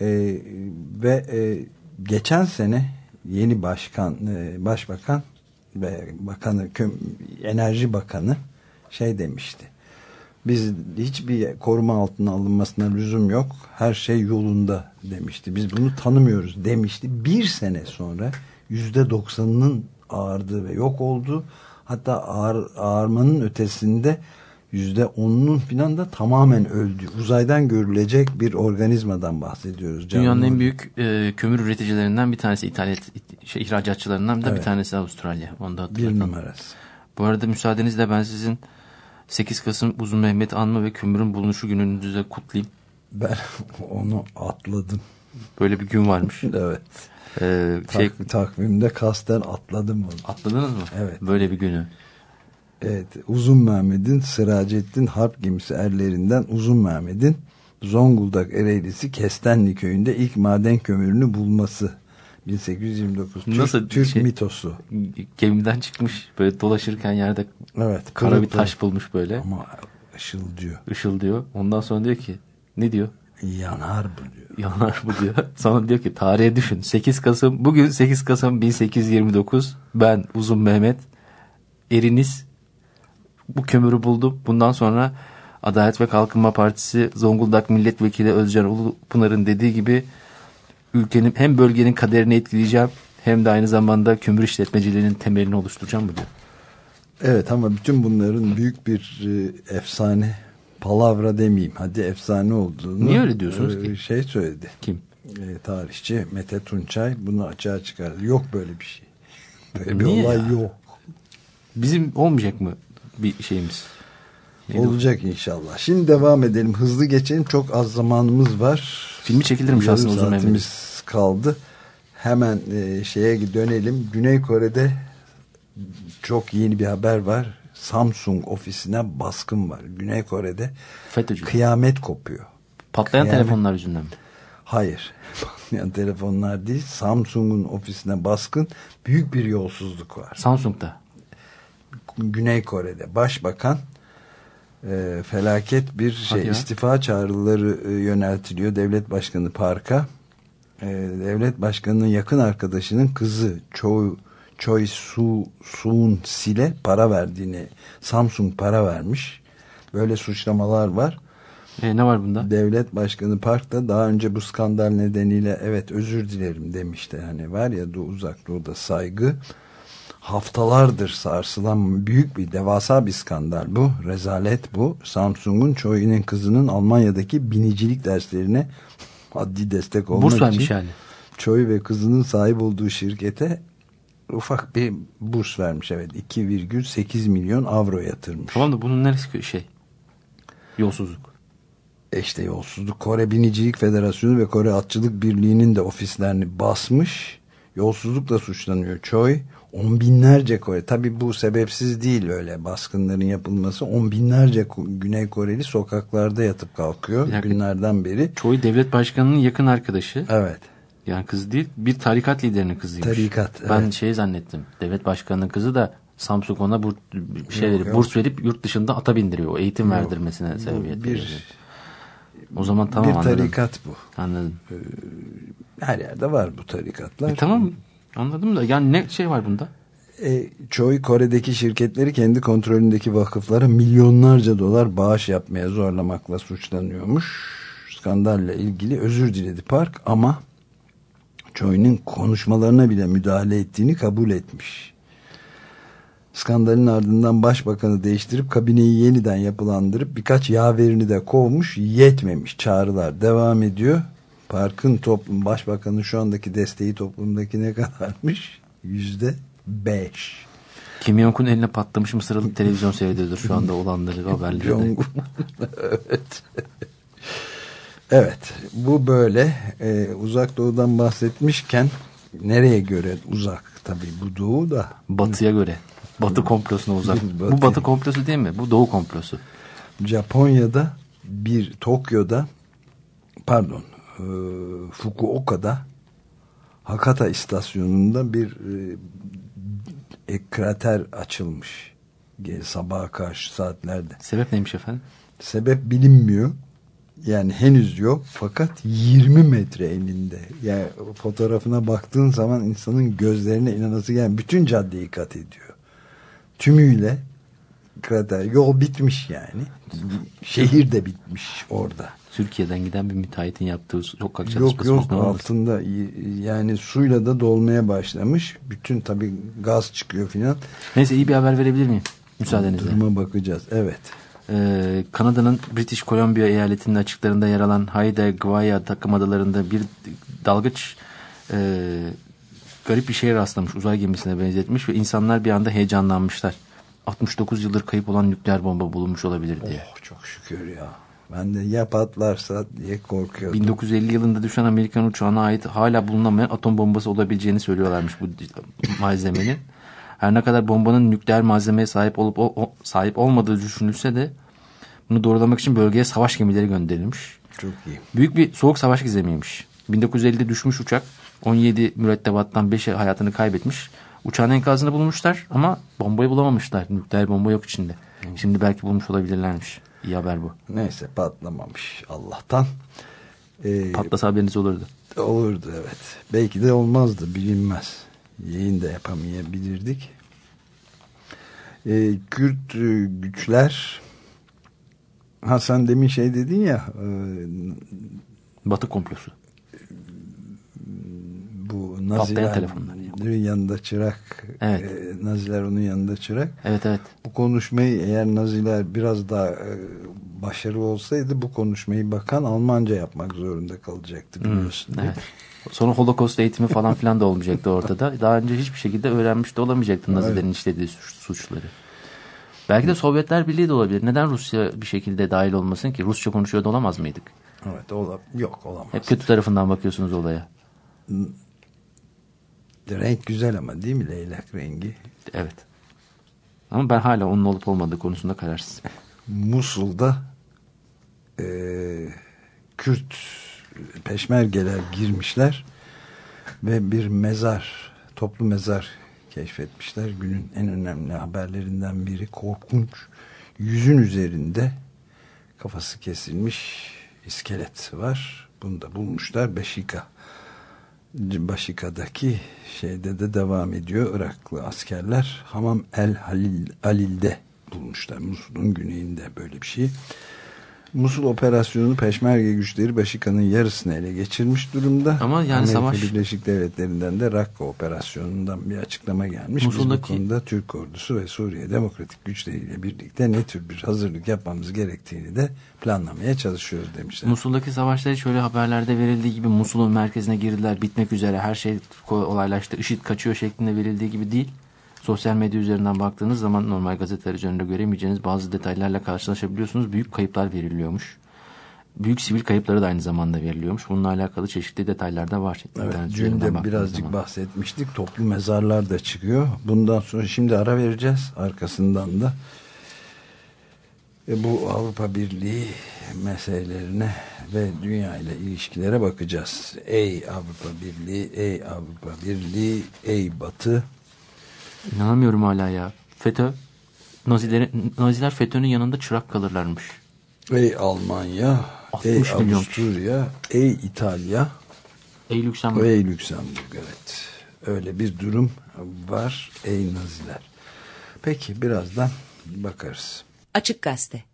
E, ve e, geçen sene yeni başkan, e, başbakan ve bakanı, köm- enerji bakanı şey demişti. Biz hiçbir koruma altına alınmasına lüzum yok. Her şey yolunda demişti. Biz bunu tanımıyoruz demişti. Bir sene sonra yüzde doksanının ağırdığı ve yok oldu. Hatta ağır, ağarmanın ötesinde yüzde onunun filan da tamamen öldü. Uzaydan görülecek bir organizmadan bahsediyoruz. Dünyanın Canlı. en büyük e, kömür üreticilerinden bir tanesi, ithalat, şey, ihracatçılarından da bir Evet. tanesi Avustralya. Onu da bir numarası. Bu arada müsaadenizle ben sizin 8 Kasım Uzun Mehmet Anma ve Kömürün Bulunuşu gününüzü de kutlayayım. Ben *laughs* onu atladım. Böyle bir gün varmış. *laughs* Evet. Ee, şey, Tak- takvimde kasten atladım onu. atladınız mı? Evet. Böyle bir günü. Evet, Uzun Mehmet'in Sıracettin Harp gemisi erlerinden Uzun Mehmet'in Zonguldak Ereğlisi Kestenli köyünde ilk maden kömürünü bulması 1829 Türk, Nasıl Türk şey- mitosu. Gemiden çıkmış böyle dolaşırken yerde Evet, kara bir taş bulmuş böyle. ama ışıl diyor. Işıl diyor. Ondan sonra diyor ki ne diyor? Yanar bu diyor. *laughs* Yanar bu diyor. Sonra diyor ki tarihe düşün. 8 Kasım bugün 8 Kasım 1829 ben Uzun Mehmet eriniz bu kömürü buldum. Bundan sonra Adalet ve Kalkınma Partisi Zonguldak Milletvekili Özcan Ulupınar'ın dediği gibi ülkenin hem bölgenin kaderini etkileyeceğim hem de aynı zamanda kömür işletmeciliğinin temelini oluşturacağım bu diyor. Evet ama bütün bunların büyük bir e, efsane palavra demeyeyim hadi efsane olduğunu Niye öyle diyorsunuz e, ki? Şey söyledi. Kim? E, tarihçi Mete Tunçay bunu açığa çıkardı. Yok böyle bir şey. Böyle bir Niye olay ya? yok. Bizim olmayacak mı bir şeyimiz? Neydi o? Olacak inşallah. Şimdi devam edelim. Hızlı geçelim. Çok az zamanımız var. Filmi çekilirmiş Yarım aslında Uzun saatimiz kaldı. Hemen e, şeye dönelim. Güney Kore'de çok yeni bir haber var. Samsung ofisine baskın var. Güney Kore'de FETÖ'cü. kıyamet kopuyor. Patlayan Kıyamet. telefonlar yüzünden mi? Hayır. *laughs* Yani telefonlar değil. Samsung'un ofisine baskın büyük bir yolsuzluk var. Samsung'da. Güney Kore'de başbakan e, felaket bir şey Hadi ya. istifa çağrıları e, yöneltiliyor devlet başkanı Park'a. E, devlet başkanının yakın arkadaşının kızı Choi, Choi Su, Suun Sil'e para verdiğini Samsung para vermiş. Böyle suçlamalar var. E, ne var bunda? devlet başkanı Park da daha önce bu skandal nedeniyle evet özür dilerim demişti. Hani var ya doğu, uzak doğuda saygı haftalardır sarsılan büyük bir devasa bir skandal bu rezalet bu Samsung'un Choi'nin kızının Almanya'daki binicilik derslerine *laughs* maddi destek olmak Burs için vermiş yani. Choi ve kızının sahip olduğu şirkete ufak bir burs vermiş evet 2,8 milyon avro yatırmış. Tamam da bunun neresi şey? Yolsuzluk. E işte yolsuzluk Kore Binicilik Federasyonu ve Kore Atçılık Birliği'nin de ofislerini basmış. Yolsuzlukla suçlanıyor Choi. On binlerce Kore. Tabi bu sebepsiz değil öyle baskınların yapılması. On binlerce Güney Koreli sokaklarda yatıp kalkıyor dakika. günlerden beri. Choi devlet başkanının yakın arkadaşı. Evet. Yani kızı değil bir tarikat liderinin kızıymış. Tarikat, Ben evet. şey zannettim. Devlet başkanının kızı da Samsung ona bur, şey Yok, verip, yok. burs verip yurt dışında ata bindiriyor. Eğitim verdirmesine sebebiyet veriyor. Bir, O zaman tamam bir anladım. tarikat bu. Anladım. Her yerde var bu tarikatlar. E, tamam anladım da yani ne şey var bunda? E, çoğu Kore'deki şirketleri kendi kontrolündeki vakıflara milyonlarca dolar bağış yapmaya zorlamakla suçlanıyormuş. Skandalla ilgili özür diledi park ama Choi'nin konuşmalarına bile müdahale ettiğini kabul etmiş. Skandalın ardından başbakanı değiştirip kabineyi yeniden yapılandırıp birkaç yaverini de kovmuş yetmemiş çağrılar devam ediyor. Park'ın toplum başbakanın şu andaki desteği toplumdaki ne kadarmış? Yüzde beş. Kim Jong-un eline patlamış mısırlı televizyon seyrediyordur şu anda olanları *laughs* haberleri. Jong- *laughs* evet. Evet. Bu böyle. Ee, uzak doğudan bahsetmişken nereye göre uzak tabii bu doğu da Batıya göre. Batı komplosuna uzak. Batı. Bu batı komplosu değil mi? Bu doğu komplosu. Japonya'da bir Tokyo'da pardon e, Fukuoka'da Hakata istasyonunda bir e, e, krater açılmış. Sabaha karşı saatlerde. Sebep neymiş efendim? Sebep bilinmiyor. Yani henüz yok fakat 20 metre elinde. Yani fotoğrafına baktığın zaman insanın gözlerine inanası gelen bütün caddeyi kat ediyor. Tümüyle krater. Yol bitmiş yani. Şehir de bitmiş orada. Türkiye'den giden bir müteahhitin yaptığı sokak Yok çalışması yok olur? altında yani suyla da dolmaya başlamış. Bütün tabi gaz çıkıyor filan. Neyse iyi bir haber verebilir miyim? Müsaadenizle. Duruma bakacağız. Evet. Ee, Kanada'nın British Columbia eyaletinin açıklarında yer alan Haida Gwaii takım adalarında bir dalgıç e, garip bir şeye rastlamış. Uzay gemisine benzetmiş ve insanlar bir anda heyecanlanmışlar. 69 yıldır kayıp olan nükleer bomba bulunmuş olabilir diye. Oh çok şükür ya. Ben de ya patlarsa diye korkuyordum. 1950 yılında düşen Amerikan uçağına ait hala bulunamayan atom bombası olabileceğini söylüyorlarmış bu malzemenin. Her ne kadar bombanın nükleer malzemeye sahip olup o- o- sahip olmadığı düşünülse de bunu doğrulamak için bölgeye savaş gemileri gönderilmiş. Çok iyi. Büyük bir soğuk savaş gizemiymiş. 1950'de düşmüş uçak 17 mürettebattan 5'i hayatını kaybetmiş. Uçağın enkazını bulmuşlar ama bombayı bulamamışlar. Nükleer bomba yok içinde. Şimdi belki bulmuş olabilirlermiş. İyi haber bu. Neyse patlamamış Allah'tan. Ee, Patlasa haberiniz olurdu. olurdu evet. Belki de olmazdı bilinmez. Yayın da yapamayabilirdik. Ee, Kürt e, güçler ha sen demin şey dedin ya e, Batı komplosu. bu Nazilerin yanında çırak Evet. e, Naziler onun yanında çırak Evet evet. bu konuşmayı eğer Naziler biraz daha e, başarılı olsaydı bu konuşmayı bakan Almanca yapmak zorunda kalacaktı biliyorsun. değil mi? Evet. Sonra Holocaust eğitimi falan filan da olmayacaktı ortada. Daha önce hiçbir şekilde öğrenmiş de olamayacaktı Nazilerin işlediği suç- suçları. Belki de Sovyetler Birliği de olabilir. Neden Rusya bir şekilde dahil olmasın ki? Rusça konuşuyor da olamaz mıydık? Evet ola, yok olamaz. Hep kötü tarafından bakıyorsunuz olaya. Renk güzel ama değil mi leylak rengi? Evet. Ama ben hala onun olup olmadığı konusunda kararsızım. Musul'da e, Kürt peşmergeler girmişler ve bir mezar, toplu mezar keşfetmişler. Günün en önemli haberlerinden biri korkunç. Yüzün üzerinde kafası kesilmiş iskelet var. Bunu da bulmuşlar. Beşika Başika'daki şeyde de devam ediyor. Iraklı askerler Hamam El Halil, Halil'de bulmuşlar. Musul'un güneyinde böyle bir şey. Musul operasyonu peşmerge güçleri Başika'nın yarısını ele geçirmiş durumda. Ama yani Amerika savaş- Birleşik Devletleri'nden de Rakka operasyonundan bir açıklama gelmiş. Biz Musul'daki- bu konuda Türk ordusu ve Suriye demokratik güçleriyle birlikte ne tür bir hazırlık yapmamız gerektiğini de planlamaya çalışıyoruz demişler. Musul'daki savaşlar hiç öyle haberlerde verildiği gibi Musul'un merkezine girdiler, bitmek üzere, her şey kolaylaştı, IŞİD kaçıyor şeklinde verildiği gibi değil. Sosyal medya üzerinden baktığınız zaman normal gazeteler üzerinde göremeyeceğiniz bazı detaylarla karşılaşabiliyorsunuz. Büyük kayıplar veriliyormuş. Büyük sivil kayıpları da aynı zamanda veriliyormuş. Bununla alakalı çeşitli detaylar da var. Evet, dün de birazcık zaman. bahsetmiştik. Toplu mezarlar da çıkıyor. Bundan sonra şimdi ara vereceğiz. Arkasından da e, bu Avrupa Birliği meselelerine ve dünya ile ilişkilere bakacağız. Ey Avrupa Birliği, ey Avrupa Birliği, ey Batı. İnanamıyorum hala ya. FETÖ, Nazilerin, Naziler FETÖ'nün yanında çırak kalırlarmış. Ey Almanya, ey 60 milyon. Avusturya, ey İtalya, Ey Lüksemburg. ey Lüksemburg evet. Öyle bir durum var ey Naziler. Peki birazdan bakarız. Açık Gazete.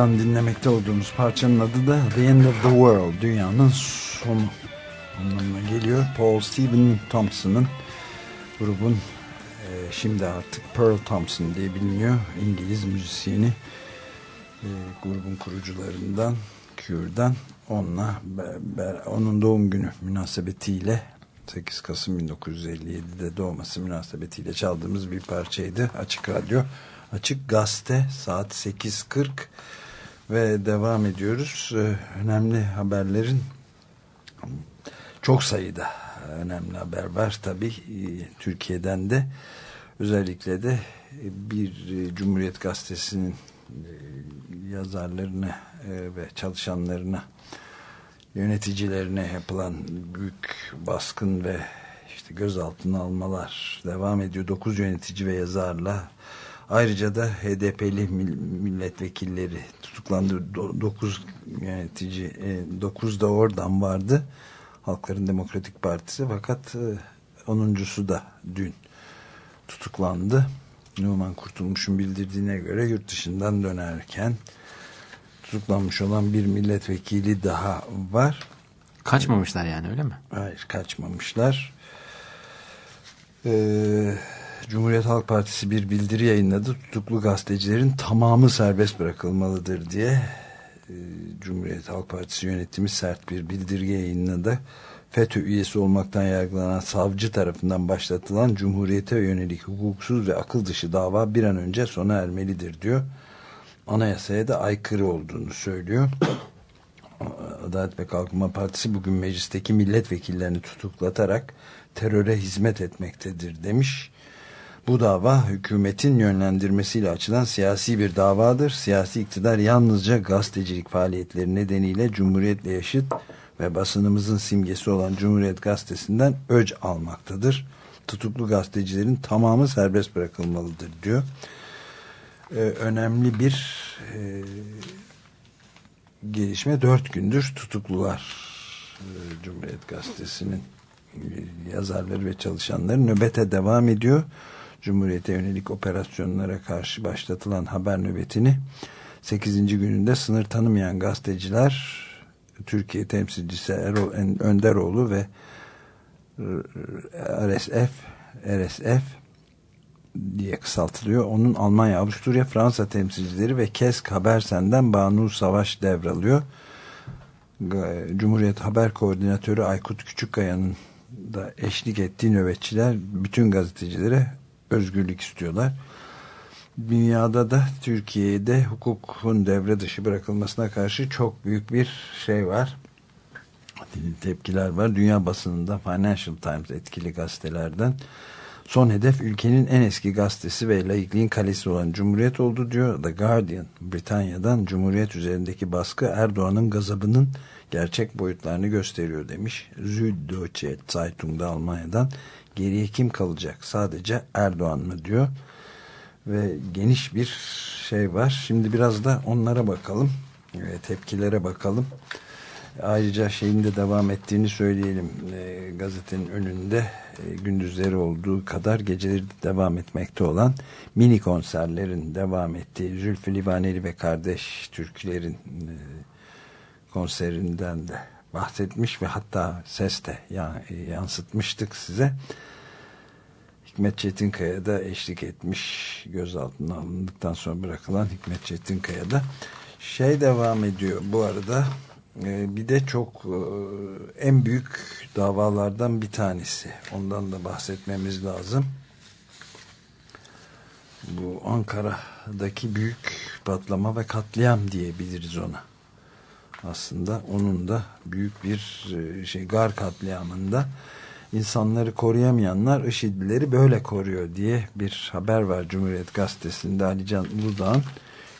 Grubundan dinlemekte olduğumuz parçanın adı da The End of the World, dünyanın sonu anlamına geliyor. Paul Stephen Thompson'ın grubun e, şimdi artık Pearl Thompson diye biliniyor. İngiliz müzisyeni e, grubun kurucularından Cure'dan onunla be- be- onun doğum günü münasebetiyle 8 Kasım 1957'de doğması münasebetiyle çaldığımız bir parçaydı. Açık Radyo, Açık Gazete saat 8.40 ve devam ediyoruz. Ee, önemli haberlerin çok sayıda önemli haber var tabii Ee, Türkiye'den de özellikle de bir e, Cumhuriyet Gazetesi'nin e, yazarlarına e, ve çalışanlarına yöneticilerine yapılan büyük baskın ve işte gözaltına almalar devam ediyor. 9 yönetici ve yazarla ayrıca da HDP'li mil- milletvekilleri tutuklandı. 9 yönetici 9 da oradan vardı. Halkların Demokratik Partisi fakat e, 10.sü da dün tutuklandı. Numan Kurtulmuş'un bildirdiğine göre yurt dışından dönerken tutuklanmış olan bir milletvekili daha var. Kaçmamışlar yani öyle mi? Hayır kaçmamışlar. Ee, Cumhuriyet Halk Partisi bir bildiri yayınladı. Tutuklu gazetecilerin tamamı serbest bırakılmalıdır diye Ee, Cumhuriyet Halk Partisi yönetimi sert bir bildirge yayınladı. FETÖ üyesi olmaktan yargılanan savcı tarafından başlatılan Cumhuriyete yönelik hukuksuz ve akıl dışı dava bir an önce sona ermelidir diyor. Anayasaya da aykırı olduğunu söylüyor. *coughs* Adalet ve Kalkınma Partisi bugün meclisteki milletvekillerini tutuklatarak teröre hizmet etmektedir demiş. Bu dava hükümetin yönlendirmesiyle açılan siyasi bir davadır. Siyasi iktidar yalnızca gazetecilik faaliyetleri nedeniyle Cumhuriyet'le yaşıt ve basınımızın simgesi olan Cumhuriyet Gazetesi'nden öc almaktadır. Tutuklu gazetecilerin tamamı serbest bırakılmalıdır diyor. Ee, önemli bir e, gelişme dört gündür tutuklular e, Cumhuriyet Gazetesi'nin yazarları ve çalışanları nöbete devam ediyor. Cumhuriyete yönelik operasyonlara karşı başlatılan haber nöbetini 8. gününde sınır tanımayan gazeteciler Türkiye temsilcisi Erol Önderoğlu ve RSF RSF diye kısaltılıyor. Onun Almanya, Avusturya, Fransa temsilcileri ve KESK Habersen'den Banu Savaş devralıyor. Cumhuriyet Haber Koordinatörü Aykut Küçükkaya'nın da eşlik ettiği nöbetçiler bütün gazetecilere özgürlük istiyorlar. Dünyada da Türkiye'de hukukun devre dışı bırakılmasına karşı çok büyük bir şey var. Tepkiler var. Dünya basınında Financial Times etkili gazetelerden son hedef ülkenin en eski gazetesi ve laikliğin kalesi olan Cumhuriyet oldu diyor. The Guardian Britanya'dan Cumhuriyet üzerindeki baskı Erdoğan'ın gazabının gerçek boyutlarını gösteriyor demiş. Süddeutsche Zeitung'da Almanya'dan geriye kim kalacak? Sadece Erdoğan mı diyor. Ve geniş bir şey var. Şimdi biraz da onlara bakalım. E, tepkilere bakalım. Ayrıca şeyin de devam ettiğini söyleyelim. E, gazetenin önünde e, gündüzleri olduğu kadar geceleri de devam etmekte olan mini konserlerin devam ettiği Zülfü Livaneli ve kardeş türkülerin e, konserinden de bahsetmiş ve hatta ses de ya- yansıtmıştık size. Hikmet Çetinkaya da eşlik etmiş gözaltına alındıktan sonra bırakılan Hikmet Çetinkaya da. Şey devam ediyor bu arada e, bir de çok e, en büyük davalardan bir tanesi. Ondan da bahsetmemiz lazım. Bu Ankara'daki büyük patlama ve katliam diyebiliriz ona aslında onun da büyük bir e, şey gar katliamında insanları koruyamayanlar IŞİD'lileri böyle koruyor diye bir haber var Cumhuriyet Gazetesi'nde. Ali Can Uludağ'ın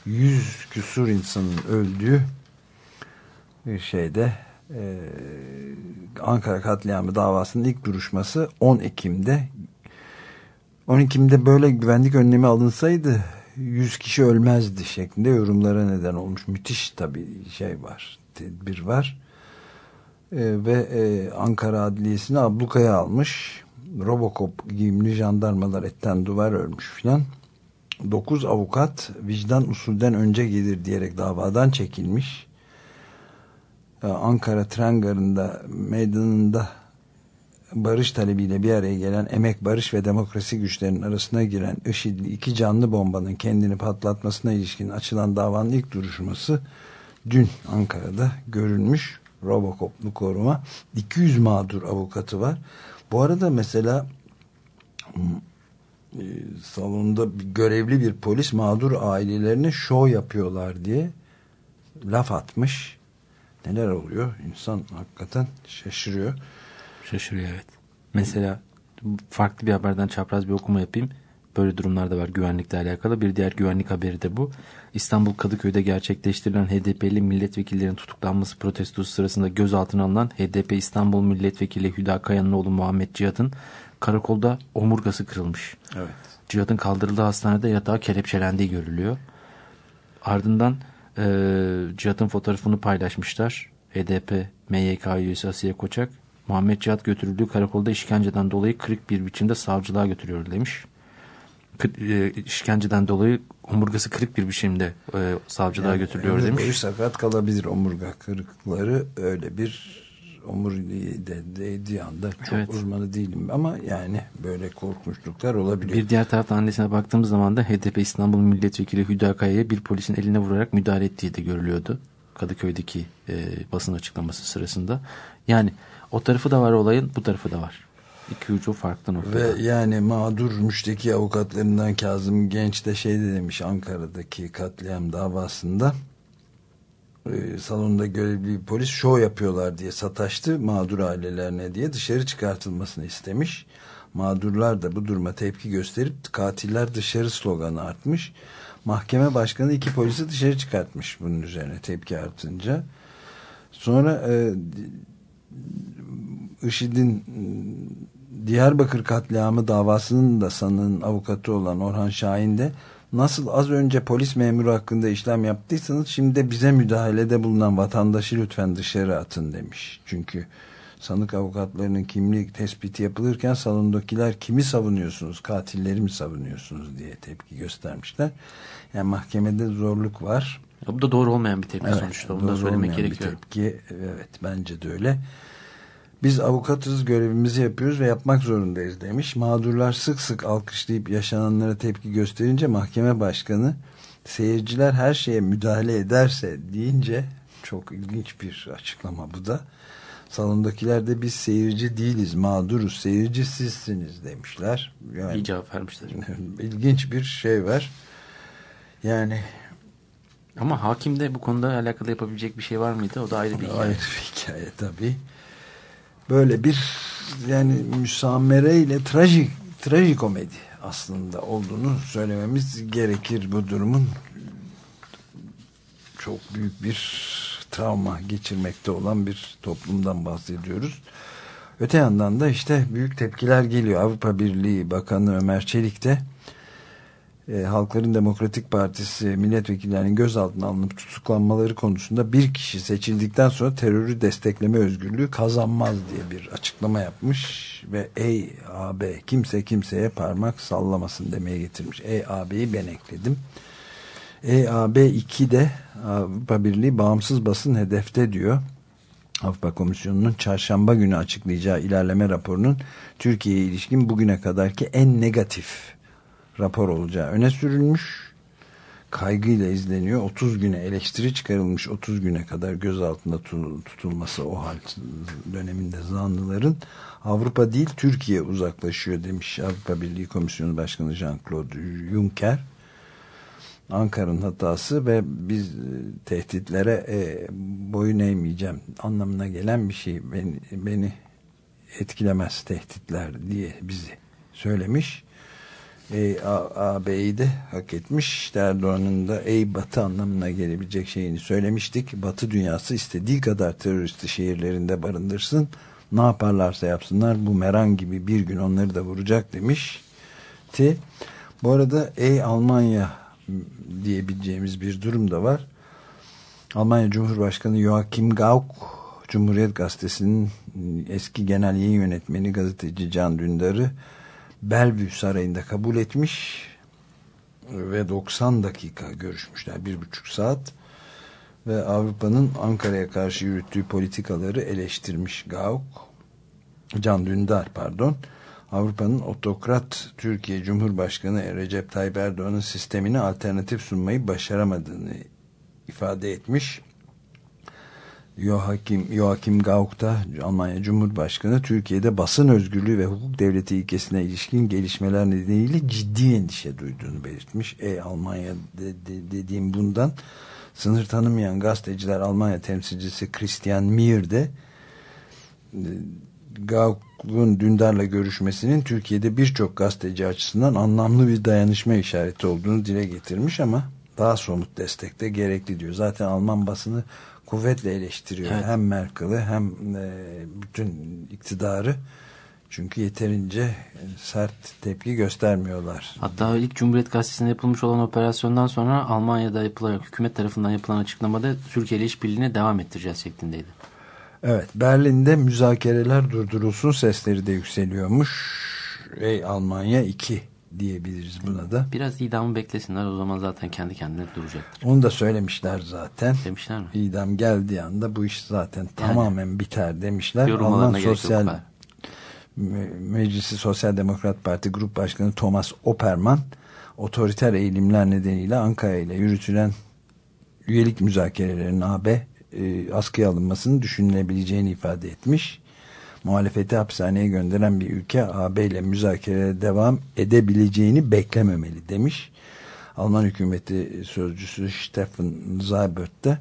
100 küsur insanın öldüğü bir şeyde e, Ankara katliamı davasının ilk duruşması 10 Ekim'de. 10 Ekim'de böyle güvenlik önlemi alınsaydı 100 kişi ölmezdi şeklinde yorumlara neden olmuş. Müthiş tabii şey var, tedbir var. Ee, ve e, Ankara Adliyesi'ni ablukaya almış. Robocop giyimli jandarmalar etten duvar örmüş filan. 9 avukat vicdan usulden önce gelir diyerek davadan çekilmiş. Ee, Ankara tren garında meydanında barış talebiyle bir araya gelen emek, barış ve demokrasi güçlerinin arasına giren IŞİD'li iki canlı bombanın kendini patlatmasına ilişkin açılan davanın ilk duruşması dün Ankara'da görülmüş. Robocop'lu koruma. 200 mağdur avukatı var. Bu arada mesela e, salonda görevli bir polis mağdur ailelerine şov yapıyorlar diye laf atmış. Neler oluyor? İnsan hakikaten şaşırıyor. Şaşırıyor evet. Mesela farklı bir haberden çapraz bir okuma yapayım. Böyle durumlar da var güvenlikle alakalı. Bir diğer güvenlik haberi de bu. İstanbul Kadıköy'de gerçekleştirilen HDP'li milletvekillerinin tutuklanması protestosu sırasında gözaltına alınan HDP İstanbul Milletvekili Hüda Kaya'nın oğlu Muhammed Cihat'ın karakolda omurgası kırılmış. Evet. Cihat'ın kaldırıldığı hastanede yatağa kelepçelendiği görülüyor. Ardından e, Cihat'ın fotoğrafını paylaşmışlar. HDP MYK üyesi Asiye Koçak. Muhammed Cihat götürüldüğü karakolda işkenceden dolayı kırık bir biçimde savcılığa götürüyor demiş. E, işkenceden dolayı omurgası kırık bir biçimde e, savcılığa götürülüyor ömür demiş. boyu sakat kalabilir omurga kırıkları öyle bir omuriliği de değdiği anda çok Evet. uzmanı değilim ama yani böyle korkmuşluklar olabiliyor. Bir diğer taraftan annesine baktığımız zaman da HDP İstanbul Milletvekili Hüda Kaya'ya bir polisin eline vurarak müdahale ettiği de görülüyordu. Kadıköy'deki e, basın açıklaması sırasında. Yani o tarafı da var olayın bu tarafı da var. İki ucu farklı noktada. Ve yani mağdur müşteki avukatlarından Kazım Genç de şey de demiş Ankara'daki katliam davasında e, salonda görevli bir polis şov yapıyorlar diye sataştı mağdur ailelerine diye dışarı çıkartılmasını istemiş. Mağdurlar da bu duruma tepki gösterip katiller dışarı sloganı artmış. Mahkeme başkanı iki polisi dışarı çıkartmış bunun üzerine tepki artınca. Sonra e, IŞİD'in Diyarbakır katliamı davasının da sanığın avukatı olan Orhan Şahin de nasıl az önce polis memuru hakkında işlem yaptıysanız şimdi de bize müdahalede bulunan vatandaşı lütfen dışarı atın demiş. Çünkü sanık avukatlarının kimlik tespiti yapılırken salondakiler kimi savunuyorsunuz katilleri mi savunuyorsunuz diye tepki göstermişler. Yani mahkemede zorluk var. Ya Bu da doğru olmayan bir tepki Evet, sonuçta. Onu da söylemek gerekiyor. Bir tepki. Evet bence de öyle. Biz avukatız görevimizi yapıyoruz ve yapmak zorundayız demiş. Mağdurlar sık sık alkışlayıp yaşananlara tepki gösterince mahkeme başkanı seyirciler her şeye müdahale ederse deyince Çok ilginç bir açıklama bu da. Salondakiler de biz seyirci değiliz, mağduruz, seyirci sizsiniz demişler. Yani İyi cevap vermişler. *laughs* ilginç bir şey var. Yani Ama hakimde bu konuda alakalı yapabilecek bir şey var mıydı? O da ayrı bir hikaye. ayrı bir hikaye tabii. Böyle bir yani müsamere ile trajik trajikomedi aslında olduğunu söylememiz gerekir bu durumun. Çok büyük bir travma geçirmekte olan bir toplumdan bahsediyoruz. Öte yandan da işte büyük tepkiler geliyor. Avrupa Birliği Bakanı Ömer Çelik de e, Halkların Demokratik Partisi milletvekillerinin gözaltına alınıp tutuklanmaları konusunda bir kişi seçildikten sonra terörü destekleme özgürlüğü kazanmaz diye bir açıklama yapmış ve ey AB kimse kimseye parmak sallamasın demeye getirmiş. Ey AB'yi ben ekledim. EAB 2'de Avrupa Birliği bağımsız basın hedefte diyor. Avrupa Komisyonu'nun çarşamba günü açıklayacağı ilerleme raporunun Türkiye'ye ilişkin bugüne kadarki en negatif rapor olacağı öne sürülmüş. Kaygıyla izleniyor. 30 güne eleştiri çıkarılmış 30 güne kadar gözaltında tu- tutulması o hal döneminde zanlıların Avrupa değil Türkiye uzaklaşıyor demiş Avrupa Birliği Komisyonu Başkanı Jean-Claude Juncker. Ankara'nın hatası ve biz e, tehditlere e, boyun eğmeyeceğim anlamına gelen bir şey beni, beni etkilemez tehditler diye bizi söylemiş. E, AB'yi hak etmiş. Erdoğan'ın da ey batı anlamına gelebilecek şeyini söylemiştik. Batı dünyası istediği kadar teröristi şehirlerinde barındırsın. Ne yaparlarsa yapsınlar bu meran gibi bir gün onları da vuracak demişti. Bu arada ey Almanya diyebileceğimiz bir durum da var. Almanya Cumhurbaşkanı Joachim Gauck Cumhuriyet Gazetesi'nin eski genel yayın yönetmeni gazeteci Can Dündar'ı Bellevue Sarayı'nda kabul etmiş ve 90 dakika görüşmüşler. Bir buçuk saat ve Avrupa'nın Ankara'ya karşı yürüttüğü politikaları eleştirmiş Gauck. Can Dündar pardon. Avrupa'nın otokrat Türkiye Cumhurbaşkanı Recep Tayyip Erdoğan'ın sistemine alternatif sunmayı başaramadığını ifade etmiş. Joachim, Joachim Gauck da Almanya Cumhurbaşkanı Türkiye'de basın özgürlüğü ve hukuk devleti ilkesine ilişkin gelişmeler nedeniyle ciddi endişe duyduğunu belirtmiş. E Almanya de, de, dediğim bundan sınır tanımayan gazeteciler Almanya temsilcisi Christian Mier de e, Gauck'un Dündar'la görüşmesinin Türkiye'de birçok gazeteci açısından anlamlı bir dayanışma işareti olduğunu dile getirmiş ama daha somut destek de gerekli diyor. Zaten Alman basını kuvvetle eleştiriyor. Evet. Hem Merkel'ı hem e, bütün iktidarı. Çünkü yeterince sert tepki göstermiyorlar. Hatta ilk Cumhuriyet Gazetesi'nde yapılmış olan operasyondan sonra Almanya'da yapılan, hükümet tarafından yapılan açıklamada Türkiye ile işbirliğine devam ettireceğiz şeklindeydi. Evet Berlin'de müzakereler durdurulsun sesleri de yükseliyormuş. Ey Almanya 2 diyebiliriz buna da. Biraz idamı beklesinler o zaman zaten kendi kendine duracaktır. Onu da söylemişler zaten. Demişler mi? İdam geldiği anda bu iş zaten tamamen biter demişler. Alman yok Sosyal. Me- Meclisi Sosyal Demokrat Parti Grup Başkanı Thomas Opperman otoriter eğilimler nedeniyle Ankara ile yürütülen üyelik müzakerelerinin AB e, askıya alınmasının düşünülebileceğini ifade etmiş. Muhalefeti hapishaneye gönderen bir ülke AB ile müzakerelere devam edebileceğini beklememeli demiş. Alman hükümeti sözcüsü Stefan Seibert de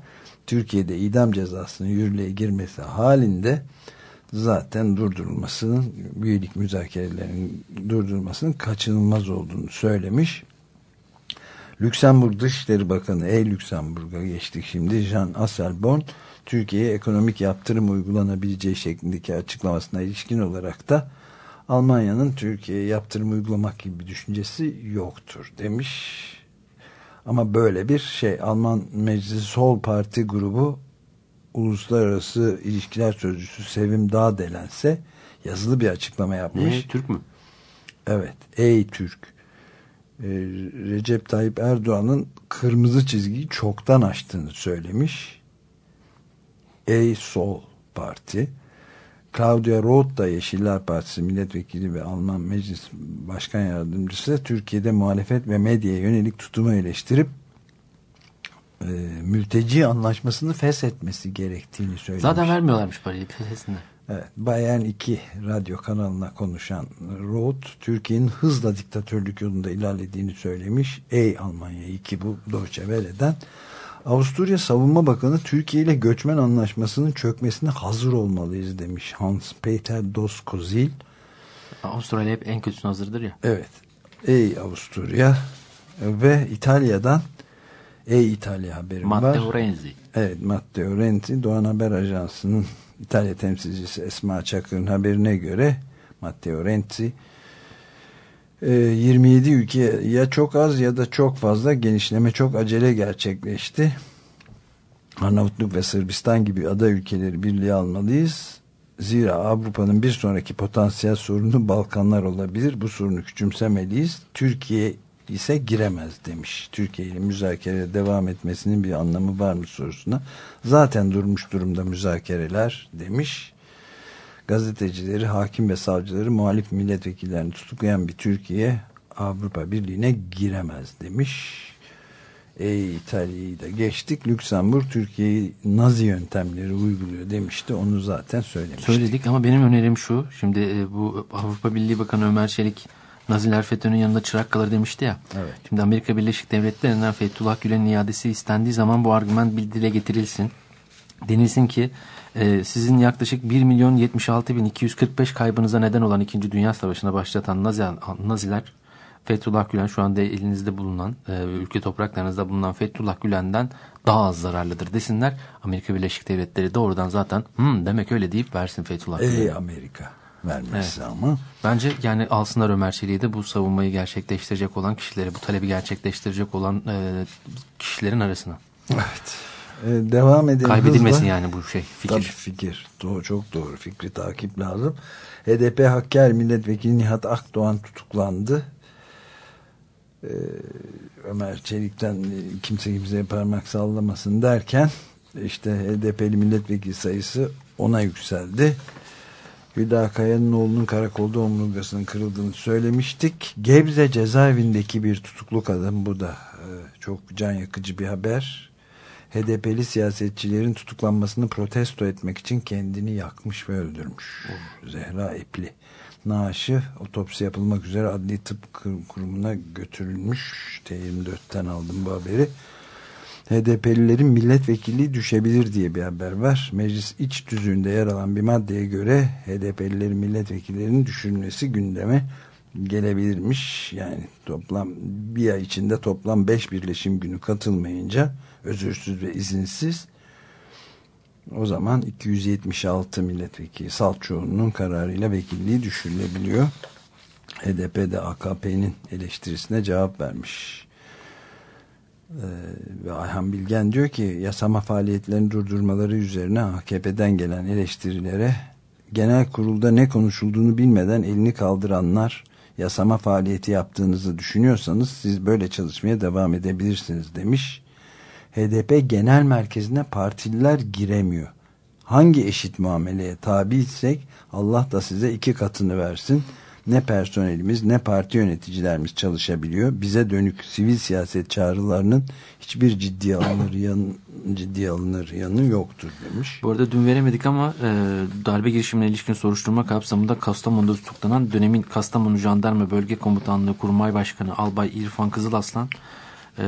Türkiye'de idam cezasının yürürlüğe girmesi halinde zaten durdurulmasının üyelik müzakerelerinin durdurulmasının kaçınılmaz olduğunu söylemiş. Lüksemburg Dışişleri Bakanı ey Lüksemburg'a geçtik şimdi Jean Asselborn Türkiye'ye ekonomik yaptırım uygulanabileceği şeklindeki açıklamasına ilişkin olarak da Almanya'nın Türkiye'ye yaptırım uygulamak gibi bir düşüncesi yoktur demiş. Ama böyle bir şey Alman Meclisi Sol Parti grubu Uluslararası İlişkiler Sözcüsü Sevim Dağdelense yazılı bir açıklama yapmış. Ne, Türk mü? Evet. Ey Türk. Ee, Recep Tayyip Erdoğan'ın kırmızı çizgiyi çoktan aştığını söylemiş. Ey Sol Parti. Claudia Roth da Yeşiller Partisi milletvekili ve Alman Meclis Başkan Yardımcısı Türkiye'de muhalefet ve medyaya yönelik tutumu eleştirip e, mülteci anlaşmasını feshetmesi gerektiğini söylemiş. Zaten vermiyorlarmış parayı feshetsinler. Evet, Bayern 2 radyo kanalına konuşan Roth, Türkiye'nin hızla diktatörlük yolunda ilerlediğini söylemiş. Ey Almanya 2 bu Deutsche Welle'den. Avusturya Savunma Bakanı Türkiye ile göçmen anlaşmasının çökmesine hazır olmalıyız demiş Hans Peter Doskozil. Avustralya hep en kötüsüne hazırdır ya. Evet. Ey Avusturya ve İtalya'dan Ey İtalya haberim var. Matteo Renzi. Evet Matteo Renzi Doğan Haber Ajansı'nın İtalya temsilcisi Esma Çakır'ın haberine göre Matteo Renzi 27 ülke ya çok az ya da çok fazla genişleme çok acele gerçekleşti. Arnavutluk ve Sırbistan gibi ada ülkeleri birliğe almalıyız. Zira Avrupa'nın bir sonraki potansiyel sorunu Balkanlar olabilir. Bu sorunu küçümsemeliyiz. Türkiye ise giremez demiş. Türkiye ile müzakereye devam etmesinin bir anlamı var mı sorusuna. Zaten durmuş durumda müzakereler demiş. Gazetecileri, hakim ve savcıları, muhalif milletvekillerini tutuklayan bir Türkiye Avrupa Birliği'ne giremez demiş. Ey İtalya'yı da geçtik. Lüksemburg Türkiye'yi nazi yöntemleri uyguluyor demişti. Onu zaten söylemiştik. Söyledik ama benim önerim şu. Şimdi e, bu Avrupa Birliği Bakanı Ömer Çelik Naziler FETÖ'nün yanında çırak kalır demişti ya. Evet. Şimdi Amerika Birleşik Devletleri'nden Fethullah Gülen'in iadesi istendiği zaman bu argüman bir dile getirilsin. Denilsin ki e, sizin yaklaşık 1 milyon 76 bin 245 kaybınıza neden olan 2. Dünya Savaşı'na başlatan Nazi, Naziler Fethullah Gülen şu anda elinizde bulunan e, ülke topraklarınızda bulunan Fethullah Gülen'den daha az zararlıdır desinler. Amerika Birleşik Devletleri doğrudan zaten hmm, demek öyle deyip versin Fethullah Gülen'e. Ey Amerika vermesi ama. Bence yani alsınlar Ömer Çelik'i de bu savunmayı gerçekleştirecek olan kişileri, bu talebi gerçekleştirecek olan e, kişilerin arasına. Evet. Ee, devam edelim. Kaybedilmesin hızla. yani bu şey fikir. Tabii fikir. Doğru, çok doğru. Fikri takip lazım. HDP Hakkari Milletvekili Nihat Akdoğan tutuklandı. Ee, Ömer Çelik'ten e, kimse kimseye parmak sallamasın derken işte HDP'li milletvekili sayısı ona yükseldi. Hüda Kaya'nın oğlunun karakolda omurgasının kırıldığını söylemiştik. Gebze cezaevindeki bir tutukluk adam bu da e, çok can yakıcı bir haber. HDP'li siyasetçilerin tutuklanmasını protesto etmek için kendini yakmış ve öldürmüş. Zehra Epli. Naaşı otopsi yapılmak üzere adli tıp Kur- kurumuna götürülmüş. T24'ten aldım bu haberi. HDP'lilerin milletvekilliği düşebilir diye bir haber var. Meclis iç tüzüğünde yer alan bir maddeye göre HDP'lilerin milletvekillerinin düşürülmesi gündeme gelebilirmiş. Yani toplam bir ay içinde toplam 5 birleşim günü katılmayınca özürsüz ve izinsiz o zaman 276 milletvekili salt çoğunluğun kararıyla vekilliği düşürülebiliyor. HDP de AKP'nin eleştirisine cevap vermiş. Ee, ve Ayhan Bilgen diyor ki yasama faaliyetlerini durdurmaları üzerine AKP'den gelen eleştirilere genel kurulda ne konuşulduğunu bilmeden elini kaldıranlar yasama faaliyeti yaptığınızı düşünüyorsanız siz böyle çalışmaya devam edebilirsiniz demiş. HDP genel merkezine partililer giremiyor. Hangi eşit muameleye tabiysek Allah da size iki katını versin. Ne personelimiz ne parti yöneticilerimiz çalışabiliyor. Bize dönük sivil siyaset çağrılarının hiçbir ciddiye alınır yan, ciddiye alınır yanı yoktur demiş. Bu arada dün veremedik ama e, darbe girişimine ilişkin soruşturma kapsamında Kastamonu'da tutuklanan dönemin Kastamonu Jandarma Bölge Komutanlığı Kurmay Başkanı Albay İrfan Kızılaslan e,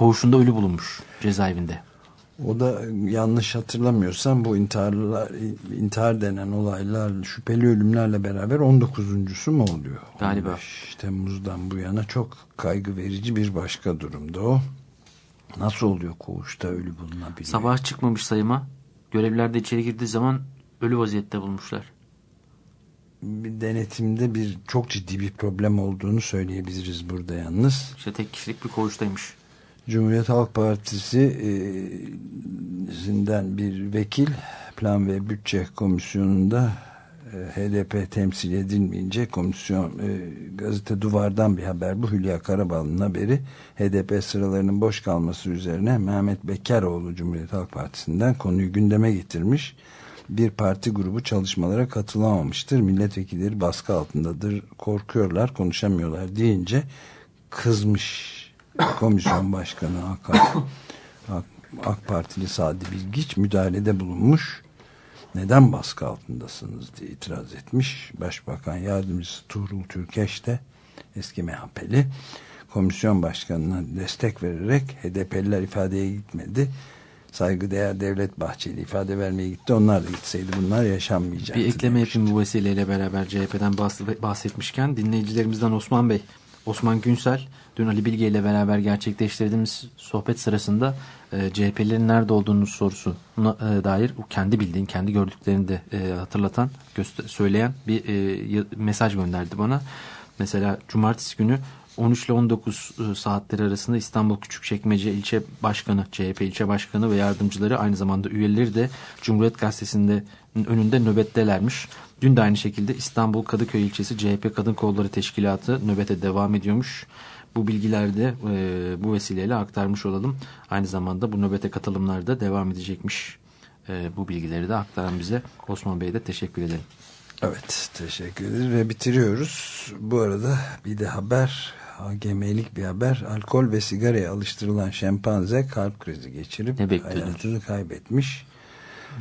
koğuşunda ölü bulunmuş cezaevinde. O da yanlış hatırlamıyorsam bu intiharlar, intihar denen olaylar şüpheli ölümlerle beraber 19.sü mu oluyor? Galiba. 15 Temmuz'dan bu yana çok kaygı verici bir başka durumda o. Nasıl oluyor koğuşta ölü bulunabiliyor? Sabah çıkmamış sayıma. Görevliler de içeri girdiği zaman ölü vaziyette bulmuşlar. Bir denetimde bir çok ciddi bir problem olduğunu söyleyebiliriz burada yalnız. İşte tek kişilik bir koğuştaymış. Cumhuriyet Halk Partisi e, bir vekil Plan ve Bütçe Komisyonu'nda e, HDP temsil edilmeyince komisyon e, gazete duvardan bir haber bu Hülya Karabal'ın haberi. HDP sıralarının boş kalması üzerine Mehmet Bekaroğlu Cumhuriyet Halk Partisi'nden konuyu gündeme getirmiş. Bir parti grubu çalışmalara katılamamıştır. Milletvekilleri baskı altındadır korkuyorlar konuşamıyorlar deyince kızmış komisyon başkanı AK, AK, AK Partili Sadi Bilgiç müdahalede bulunmuş. Neden baskı altındasınız diye itiraz etmiş. Başbakan yardımcısı Tuğrul Türkeş de eski MHP'li komisyon başkanına destek vererek HDP'liler ifadeye gitmedi. Saygıdeğer Devlet Bahçeli ifade vermeye gitti. Onlar da gitseydi bunlar yaşanmayacaktı. Bir ekleme demişti. yapayım bu vesileyle beraber CHP'den bahs- bahsetmişken dinleyicilerimizden Osman Bey, Osman Günsel dün Ali Bilge ile beraber gerçekleştirdiğimiz sohbet sırasında e, CHP'lerin nerede olduğunu sorusuna e, dair kendi bildiğin, kendi gördüklerini de e, hatırlatan, söyleyen bir e, mesaj gönderdi bana. Mesela cumartesi günü 13 ile 19 e, saatleri arasında İstanbul Küçükçekmece ilçe başkanı, CHP ilçe başkanı ve yardımcıları aynı zamanda üyeleri de Cumhuriyet Gazetesi'nde önünde nöbettelermiş. Dün de aynı şekilde İstanbul Kadıköy ilçesi CHP Kadın Kolları Teşkilatı nöbete devam ediyormuş. Bu bilgileri de e, bu vesileyle aktarmış olalım. Aynı zamanda bu nöbete katılımlar da devam edecekmiş. E, bu bilgileri de aktaran bize Osman Bey'e de teşekkür edelim. Evet teşekkür ederiz ve bitiriyoruz. Bu arada bir de haber AGM'lik bir haber. Alkol ve sigaraya alıştırılan şempanze kalp krizi geçirip hayatını kaybetmiş.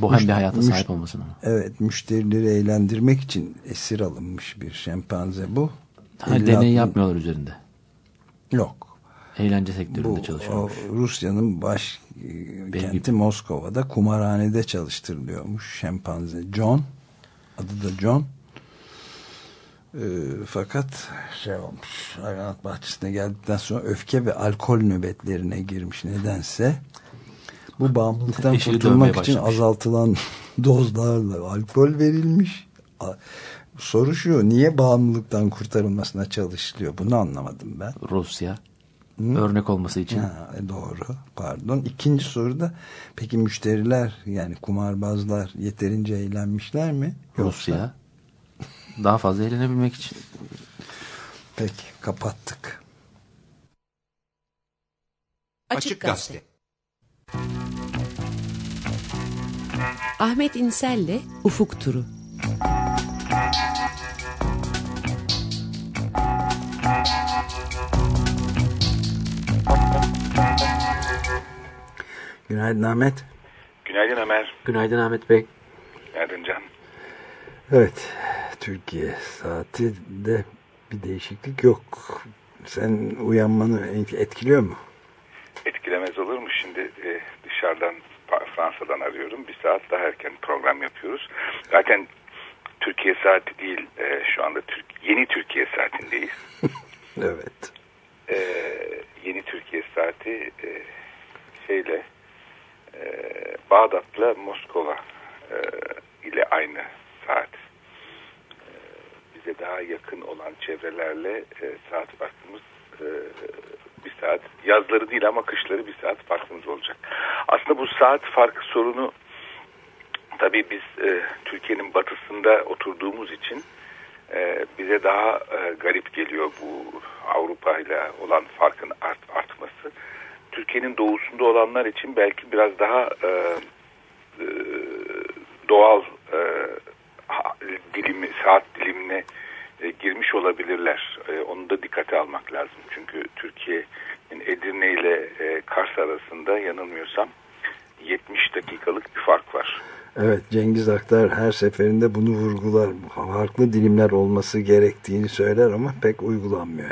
Bohem bir hayata sahip olmasın ama. Evet müşterileri eğlendirmek için esir alınmış bir şempanze bu. Ha, 50 deney yapmıyorlar üzerinde. Yok. Eğlence Bu sektöründe o, çalışıyormuş. Rusya'nın baş e, kenti gibi. Moskova'da kumarhanede çalıştırılıyormuş şempanze John. Adı da John. Ee, fakat şey olmuş hayvanat bahçesine geldikten sonra öfke ve alkol nöbetlerine girmiş nedense. Bu bağımlılıktan kurtulmak için başlamış. azaltılan *laughs* dozlarla alkol verilmiş. Soru şu niye bağımlılıktan kurtarılmasına çalışılıyor bunu anlamadım ben. Rusya örnek olması için Ha, e, doğru pardon. İkinci soruda peki müşteriler yani kumarbazlar yeterince eğlenmişler mi? Yoksa- Rusya daha fazla eğlenebilmek için. Peki kapattık. Açık Gazete. Ahmet İnsel'le Ufuk Turu. Günaydın Ahmet. Günaydın Ömer. Günaydın Ahmet Bey. Günaydın Can. Evet Türkiye saati de bir değişiklik yok. Sen uyanmanı etkiliyor mu? Etkilemez olur mu? Şimdi e, dışarıdan Fransa'dan arıyorum. Bir saat daha erken program yapıyoruz. Zaten Türkiye saati değil. e, şu anda Türk, yeni Türkiye saatindeyiz. *laughs* Evet. E, yeni Türkiye saati e, şeyle e, Bağdat'la Moskova e, ile aynı saat. E, bize daha yakın olan çevrelerle e, saat farkımız e, bir saat. Yazları değil ama kışları bir saat farkımız olacak. Aslında bu saat farkı sorunu tabii biz e, Türkiye'nin batısında oturduğumuz için e, bize daha e, garip geliyor bu Avrupa ile olan farkın art, artması. Türkiye'nin doğusunda olanlar için belki biraz daha e, e, doğal e, dilimi, saat dilimine e, girmiş olabilirler. E, onu da dikkate almak lazım. Çünkü Türkiye'nin Edirne ile e, Kars arasında yanılmıyorsam 70 dakikalık bir fark var. Evet Cengiz Aktar her seferinde bunu vurgular. Farklı dilimler olması gerektiğini söyler ama pek uygulanmıyor.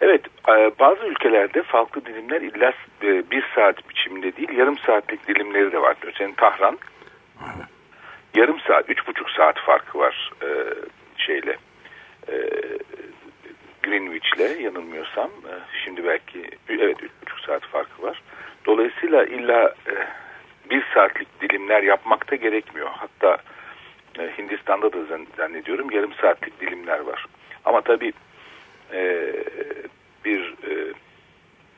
Evet, e, bazı ülkelerde farklı dilimler illa e, bir saat biçiminde değil, yarım saatlik dilimleri de var. Mesela Tahran, yarım saat, üç buçuk saat farkı var e, şeyle, Greenwich'le yanılmıyorsam. Şimdi belki, evet üç buçuk saat farkı var. Dolayısıyla illa bir saatlik dilimler yapmakta gerekmiyor. Hatta e, Hindistan'da da zan- zannediyorum yarım saatlik dilimler var. Ama tabii e, bir e,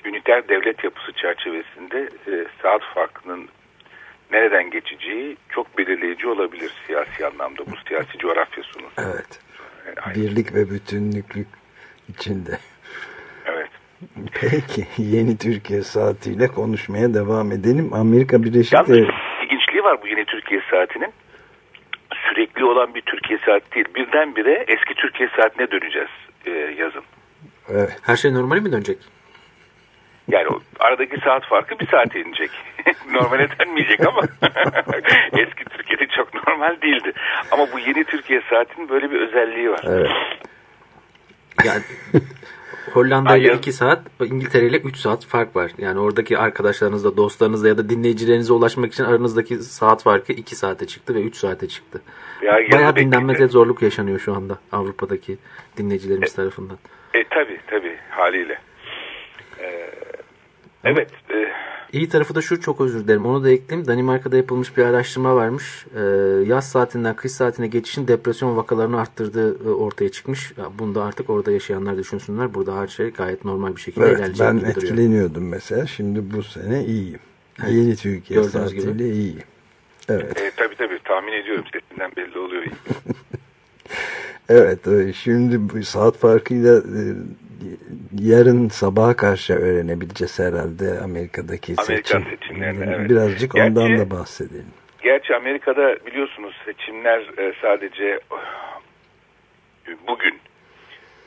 üniter devlet yapısı çerçevesinde e, saat farkının nereden geçeceği çok belirleyici olabilir siyasi anlamda. Bu siyasi coğrafya sonu. Evet. E, aynı- Birlik ve bütünlüklük içinde. Peki yeni Türkiye saatiyle konuşmaya devam edelim. Amerika Birleşik Devletleri ilginçliği var bu yeni Türkiye saatinin. Sürekli olan bir Türkiye saati değil. Birdenbire eski Türkiye saatine döneceğiz e, yazın. evet, Her şey normale mi dönecek? Yani o aradaki saat farkı bir saate inecek. *laughs* Normale dönmeyecek ama *laughs* eski Türkiye'de çok normal değildi. Ama bu yeni Türkiye saatinin böyle bir özelliği var. Evet. Yani *laughs* Hollanda ile Ay, 2 saat, İngiltere ile 3 saat fark var. Yani oradaki arkadaşlarınızla, dostlarınızla ya da dinleyicilerinize ulaşmak için aranızdaki saat farkı 2 saate çıktı ve 3 saate çıktı. Ya Bayağı dinlenmede zorluk yaşanıyor şu anda Avrupa'daki dinleyicilerimiz tarafından. E tabi tabi haliyle. Ee, evet. E, İyi tarafı da şu çok özür dilerim. Onu da ekleyeyim. Danimarka'da yapılmış bir araştırma varmış. Ee, yaz saatinden kış saatine geçişin depresyon vakalarını arttırdığı e, ortaya çıkmış. Ya Bunu da artık orada yaşayanlar düşünsünler. Burada her şey gayet normal bir şekilde Evet ilerleyecek ben gibi duruyor. etkileniyordum mesela. Şimdi bu sene iyiyim. Yeni Türkiye Gördüğünüz saatiyle gibi. iyiyim. Evet. e, tabi tabi tahmin ediyorum sesinden belli oluyor. *laughs* Evet. e, Şimdi bu saat farkıyla e, yarın sabaha karşı öğrenebileceğiz herhalde Amerika'daki Amerikan seçim. seçimlerini, evet. Birazcık Gerçi- ondan da bahsedelim. Gerçi Amerika'da biliyorsunuz seçimler e, sadece e, bugün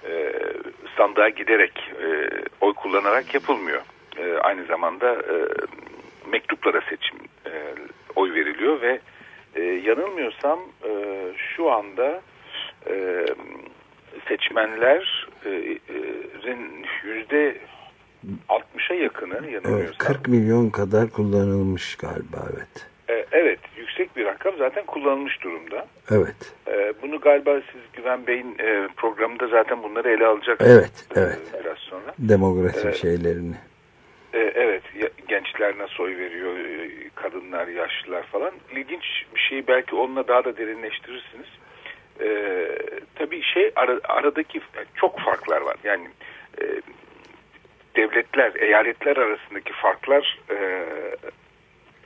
e, sandığa giderek oy kullanarak yapılmıyor. Aynı zamanda mektuplara seçim oy veriliyor ve yanılmıyorsam şu anda seçmenlerin yüzde 60'a yakını yanılmıyorsam 40 milyon kadar kullanılmış galiba evet. e, evet yüksek bir rakam zaten kullanılmış durumda. Evet. E, bunu galiba siz Güven Bey'in e, programında zaten bunları ele alacaksınız. Evet, e, evet. Biraz sonra. Demografi Evet. şeylerini. E, evet gençler nasıl oy veriyor, e, kadınlar, yaşlılar falan. İlginç bir şeyi belki onunla daha da derinleştirirsiniz. E, tabii şey ara- aradaki çok farklar var. Yani e, devletler, eyaletler arasındaki farklar e,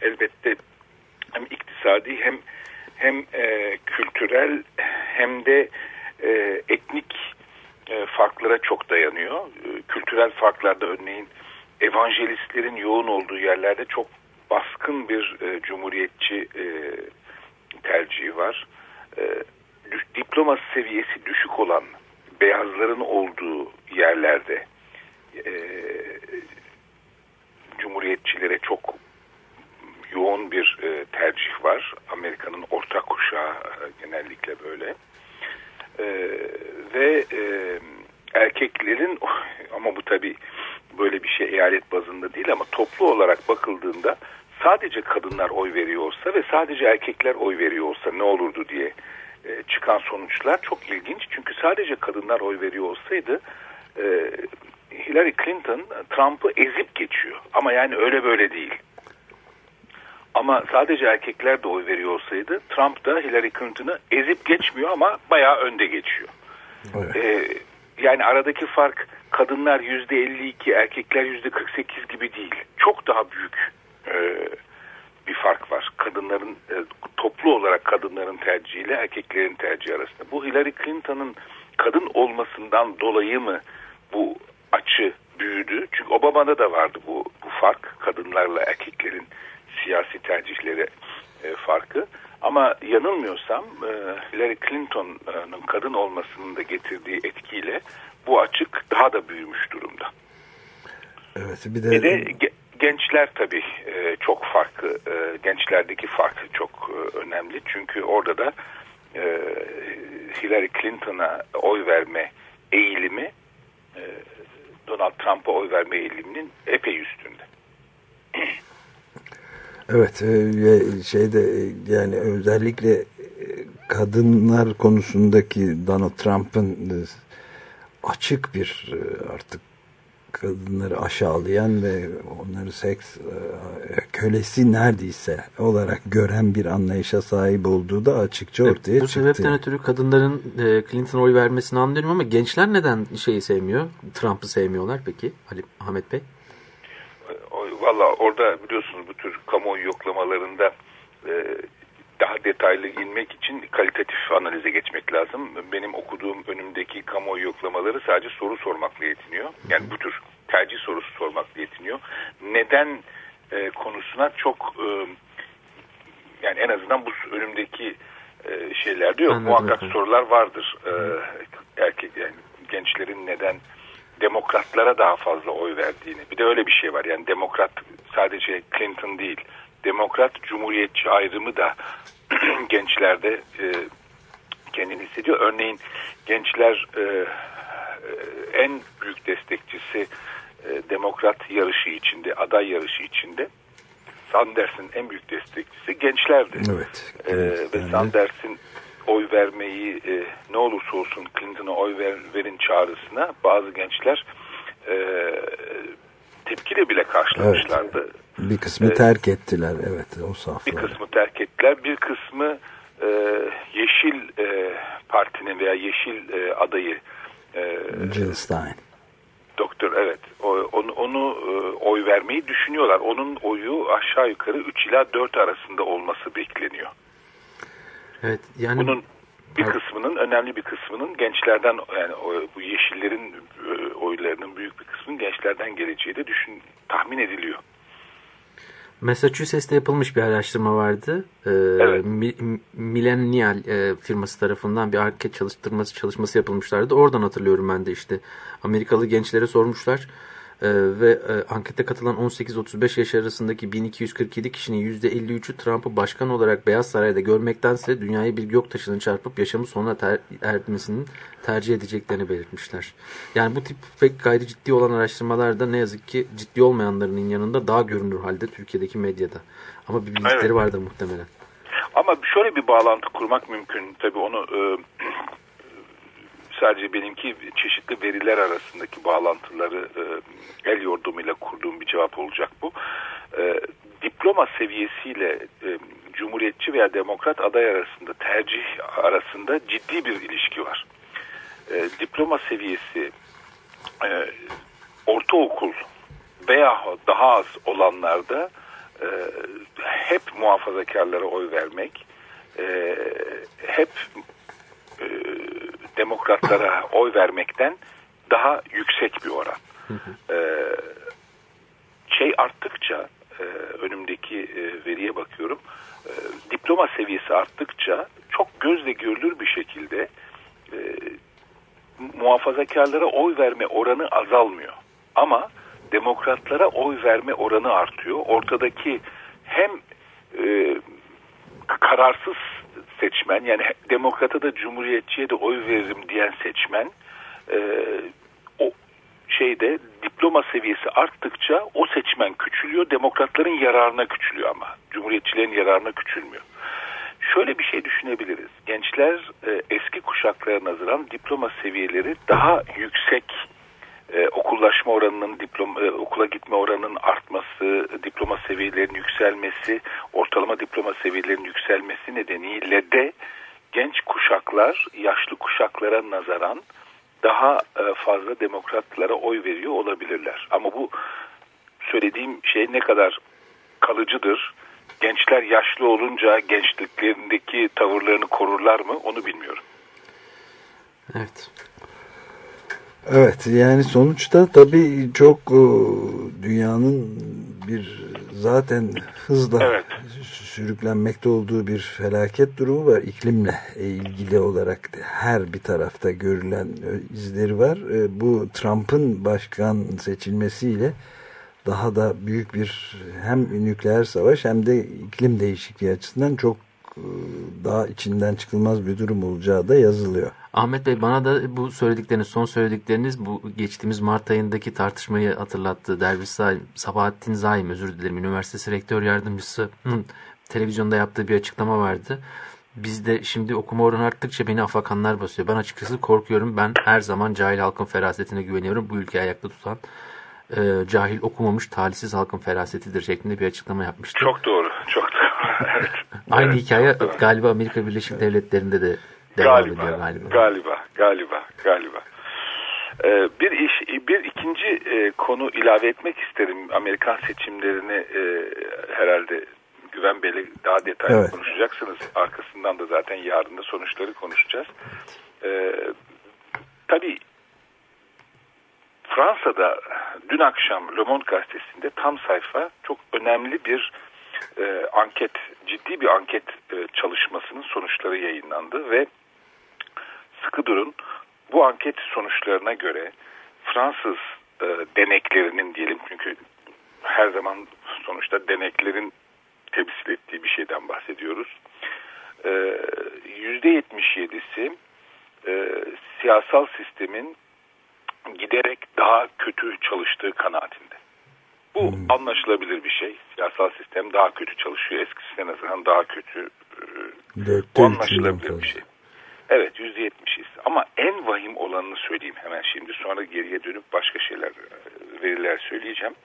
elbette hem iktisadi hem hem e, kültürel hem de e, etnik e, farklara çok dayanıyor. E, kültürel farklarda örneğin evangelistlerin yoğun olduğu yerlerde çok baskın bir e, cumhuriyetçi e, tercihi var. E, diploması seviyesi düşük olan beyazların olduğu yerlerde e, cumhuriyetçilere çok yoğun bir e, tercih var. Amerika'nın orta kuşağı e, genellikle böyle. E, ve e, erkeklerin *laughs* ama bu tabi böyle bir şey eyalet bazında değil ama toplu olarak bakıldığında sadece kadınlar oy veriyor olsa ve sadece erkekler oy veriyor olsa ne olurdu diye e, çıkan sonuçlar çok ilginç. Çünkü sadece kadınlar oy veriyor olsaydı e, Hillary Clinton Trump'ı ezip geçiyor. Ama yani öyle böyle değil. Ama sadece erkekler de oy veriyor olsaydı Trump da Hillary Clinton'ı ezip geçmiyor ama bayağı önde geçiyor. Evet. Ee, yani aradaki fark kadınlar yüzde 52 erkekler yüzde 48 gibi değil. Çok daha büyük e, bir fark var. Kadınların e, toplu olarak kadınların tercihiyle erkeklerin tercihi arasında. Bu Hillary Clinton'ın kadın olmasından dolayı mı bu açı büyüdü? Çünkü Obama'da da vardı bu, bu fark. Kadınlarla erkeklerin siyasi tercihleri e, farkı. Ama yanılmıyorsam e, Hillary Clinton'ın kadın olmasının da getirdiği etkiyle bu açık daha da büyümüş durumda. Evet bir de, Bir de ge- gençler tabii e, çok farklı. E, gençlerdeki fark çok e, önemli. Çünkü orada da e, Hillary Clinton'a oy verme eğilimi e, Donald Trump'a oy verme eğiliminin epey üstünde. *clears throat* Evet e, ve şeyde e, yani özellikle e, kadınlar konusundaki Donald Trump'ın açık bir artık kadınları aşağılayan ve onları seks e, kölesi neredeyse olarak gören bir anlayışa sahip olduğu da açıkça ortaya Bu çıktı. sebepten ötürü kadınların e, Clinton'a oy vermesini anlıyorum ama gençler neden şeyi sevmiyor? Trump'ı sevmiyorlar peki Ali Ahmet Bey? Valla orada biliyorsunuz bu tür kamuoyu yoklamalarında e, daha detaylı inmek için kalitatif analize geçmek lazım. Benim okuduğum önümdeki kamuoyu yoklamaları sadece soru sormakla yetiniyor. Yani bu tür tercih sorusu sormakla yetiniyor. Neden e, konusuna çok e, yani en azından bu önümdeki e, şeylerde yok. Anladım Muhakkak efendim. sorular vardır. E, erkek yani gençlerin neden demokratlara daha fazla oy verdiğini. Bir de öyle bir şey var. Yani demokrat sadece Clinton değil. Demokrat cumhuriyetçi ayrımı da *clears throat* gençlerde e, kendini hissediyor. Örneğin gençler e, e, en büyük destekçisi e, demokrat yarışı içinde, aday yarışı içinde Sanders'in en büyük destekçisi gençlerdi. Evet. Ee, ve Sanders'in oy vermeyi e, ne olursa olsun Clinton'a oy ver, verin çağrısına bazı gençler e, tepkiyle bile karşılamışlardı. Bir kısmı terk ettiler. Evet o Bir safları. kısmı terk ettiler, bir kısmı e, Yeşil e, Parti'nin veya Yeşil e, adayı e, Jill Stein. Doktor evet o- onu, onu e, oy vermeyi düşünüyorlar. Onun oyu aşağı yukarı 3 ila 4 arasında olması bekleniyor. Evet yani Bunun bir Evet. kısmının önemli bir kısmının gençlerden yani o- bu yeşillerin e, oylarının büyük bir kısmının gençlerden geleceği de düşün tahmin ediliyor. Massachusetts'te yapılmış bir araştırma vardı. Ee, Evet. Mi- Millennial e, firması tarafından bir anket çalıştırması çalışması yapılmışlardı. Oradan hatırlıyorum ben de işte Amerikalı gençlere sormuşlar. Ee, ve e, ankete katılan 18-35 yaş arasındaki 1247 kişinin %53'ü Trump'ı başkan olarak Beyaz Saray'da görmektense dünyayı bir göktaşının çarpıp yaşamı sonuna ter- ermesinin tercih edeceklerini belirtmişler. Yani bu tip pek gayri ciddi olan araştırmalarda ne yazık ki ciddi olmayanlarının yanında daha görünür halde Türkiye'deki medyada. Ama bir bildikleri Evet. vardır muhtemelen. Ama şöyle bir bağlantı kurmak mümkün. Tabii onu e, sadece benimki çeşitli veriler arasındaki bağlantıları e, el yordamıyla kurduğum bir cevap olacak bu. E, diploma seviyesiyle e, cumhuriyetçi veya demokrat aday arasında tercih arasında ciddi bir ilişki var. E, diploma seviyesi e, ortaokul veya daha az olanlarda e, hep muhafazakarlara oy vermek, e, hep e, demokratlara oy vermekten daha yüksek bir oran. E, şey arttıkça e, önümdeki e, veriye bakıyorum. E, diploma seviyesi arttıkça çok gözle görülür bir şekilde e, muhafazakarlara oy verme oranı azalmıyor. Ama demokratlara oy verme oranı artıyor. Ortadaki hem e, kararsız seçmen yani demokrata da cumhuriyetçiye de oy veririm diyen seçmen e, o şeyde diploma seviyesi arttıkça o seçmen küçülüyor. Demokratların yararına küçülüyor ama. Cumhuriyetçilerin yararına küçülmüyor. Şöyle bir şey düşünebiliriz. Gençler e, eski kuşaklara nazaran diploma seviyeleri daha yüksek e, okullaşma oranının diploma, e, okula gitme oranının artması, diploma seviyelerinin yükselmesi, ortalama diploma seviyelerinin yükselmesi nedeniyle de genç kuşaklar yaşlı kuşaklara nazaran daha e, fazla demokratlara oy veriyor olabilirler. Ama bu söylediğim şey ne kadar kalıcıdır? Gençler yaşlı olunca gençliklerindeki tavırlarını korurlar mı? Onu bilmiyorum. Evet. Evet yani sonuçta tabii çok e, dünyanın bir zaten hızla Evet. sürüklenmekte olduğu bir felaket durumu var. İklimle ilgili olarak her bir tarafta görülen e, izleri var. E, Bu Trump'ın başkan seçilmesiyle daha da büyük bir hem nükleer savaş hem de iklim değişikliği açısından çok daha içinden çıkılmaz bir durum olacağı da yazılıyor. Ahmet Bey bana da bu söyledikleriniz, son söyledikleriniz bu geçtiğimiz Mart ayındaki tartışmayı hatırlattı. Derviş Zaim, Sabahattin Zaim özür dilerim. Üniversitesi rektör yardımcısının televizyonda yaptığı bir açıklama vardı. Bizde şimdi okuma oranı arttıkça beni afakanlar basıyor. Ben açıkçası korkuyorum. Ben her zaman cahil halkın ferasetine güveniyorum. Bu ülkeyi ayakta tutan e, cahil okumamış talihsiz halkın ferasetidir şeklinde bir açıklama yapmıştı. Çok doğru, çok doğru. *laughs* evet. Aynı Evet, hikaye doğru. galiba Amerika Birleşik Devletleri'nde de devam galiba, ediyor galiba. Galiba, galiba, galiba. Ee, bir iş, bir ikinci e, konu ilave etmek isterim. Amerikan seçimlerini e, herhalde Güven Bey'le daha detaylı Evet. konuşacaksınız. Arkasından da zaten yarın da sonuçları konuşacağız. Ee, tabii Fransa'da dün akşam Le Monde gazetesinde tam sayfa çok önemli bir e, anket, ciddi bir anket e, çalışmasının sonuçları yayınlandı ve sıkı durun bu anket sonuçlarına göre Fransız e, deneklerinin diyelim çünkü her zaman sonuçta deneklerin temsil ettiği bir şeyden bahsediyoruz. E, %77'si e, siyasal sistemin giderek daha kötü çalıştığı kanaatinde. Bu anlaşılabilir bir şey. Siyasal sistem daha kötü çalışıyor. Eskisine nazaran daha kötü. e, Dörtte Bu anlaşılabilir bir şey. Evet yüzde yetmişiz. Ama en vahim olanını söyleyeyim hemen şimdi. Sonra geriye dönüp başka şeyler, e, veriler söyleyeceğim.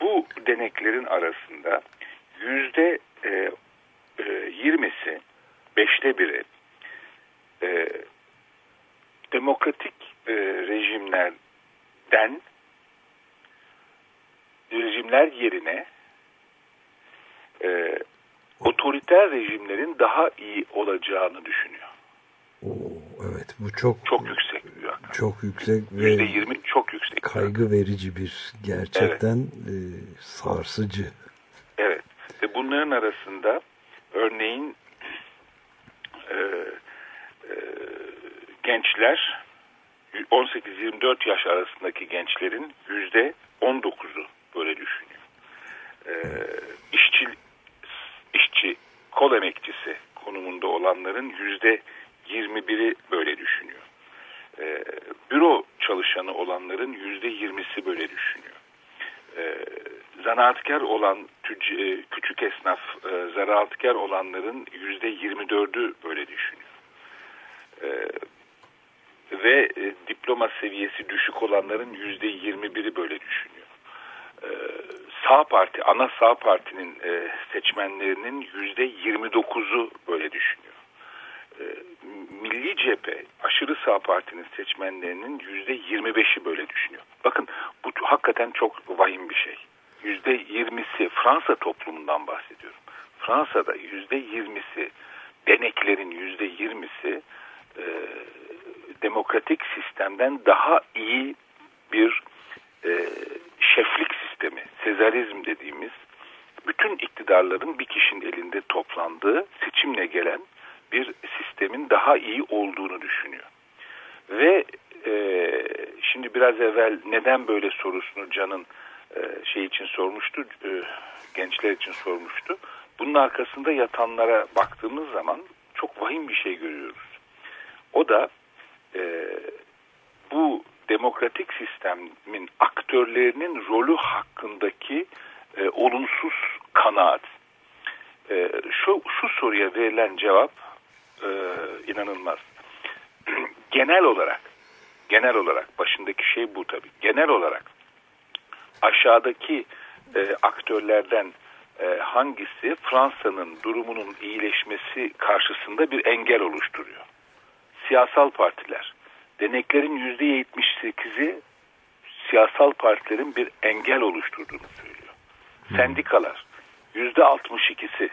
Bu deneklerin arasında yüzde e, e, yirmisi, beşte biri e, demokratik e, rejimlerden rejimler yerine e, otoriter rejimlerin daha iyi olacağını düşünüyor. Oo, evet bu çok Çok yüksek bir rakam. çok yüksek ve yirmi çok yüksek. kaygı verici bir gerçekten e, sarsıcı. Evet. Ve bunların arasında örneğin e, e, gençler 18-24 yaş arasındaki gençlerin yüzde 19'u böyle düşünüyor. E, işçi, işçi, kol emekçisi konumunda olanların yüzde 21'i böyle düşünüyor. E, büro çalışanı olanların yüzde 20'si böyle düşünüyor. E, zanaatkar olan e, küçük esnaf e, zanaatkar olanların yüzde 24'ü böyle düşünüyor. E, ve e, diploma seviyesi düşük olanların yüzde 21'i böyle düşünüyor. E, sağ parti, ana sağ partinin e, seçmenlerinin yüzde 29'u böyle düşünüyor. E, Milli cephe, aşırı sağ partinin seçmenlerinin yüzde 25'i böyle düşünüyor. Bakın bu hakikaten çok vahim bir şey. Yüzde 20'si Fransa toplumundan bahsediyorum. Fransa'da yüzde 20'si deneklerin yüzde 20'si e, demokratik sistemden daha iyi bir e, şeflik sistemi, sezarizm dediğimiz bütün iktidarların bir kişinin elinde toplandığı seçimle gelen bir sistemin daha iyi olduğunu düşünüyor. Ve e, şimdi biraz evvel neden böyle sorusunu Can'ın e, şey için sormuştu, e, gençler için sormuştu. Bunun arkasında yatanlara baktığımız zaman çok vahim bir şey görüyoruz. O da e, bu demokratik sistemin aktörlerinin rolü hakkındaki e, olumsuz kanaat. E, şu, şu soruya verilen cevap e, inanılmaz. *clears throat* genel olarak, genel olarak başındaki şey bu tabii. Genel olarak aşağıdaki e, aktörlerden e, hangisi Fransa'nın durumunun iyileşmesi karşısında bir engel oluşturuyor? Siyasal partiler. Deneklerin yüzde 78'i siyasal partilerin bir engel oluşturduğunu söylüyor. Sendikalar yüzde 62'si,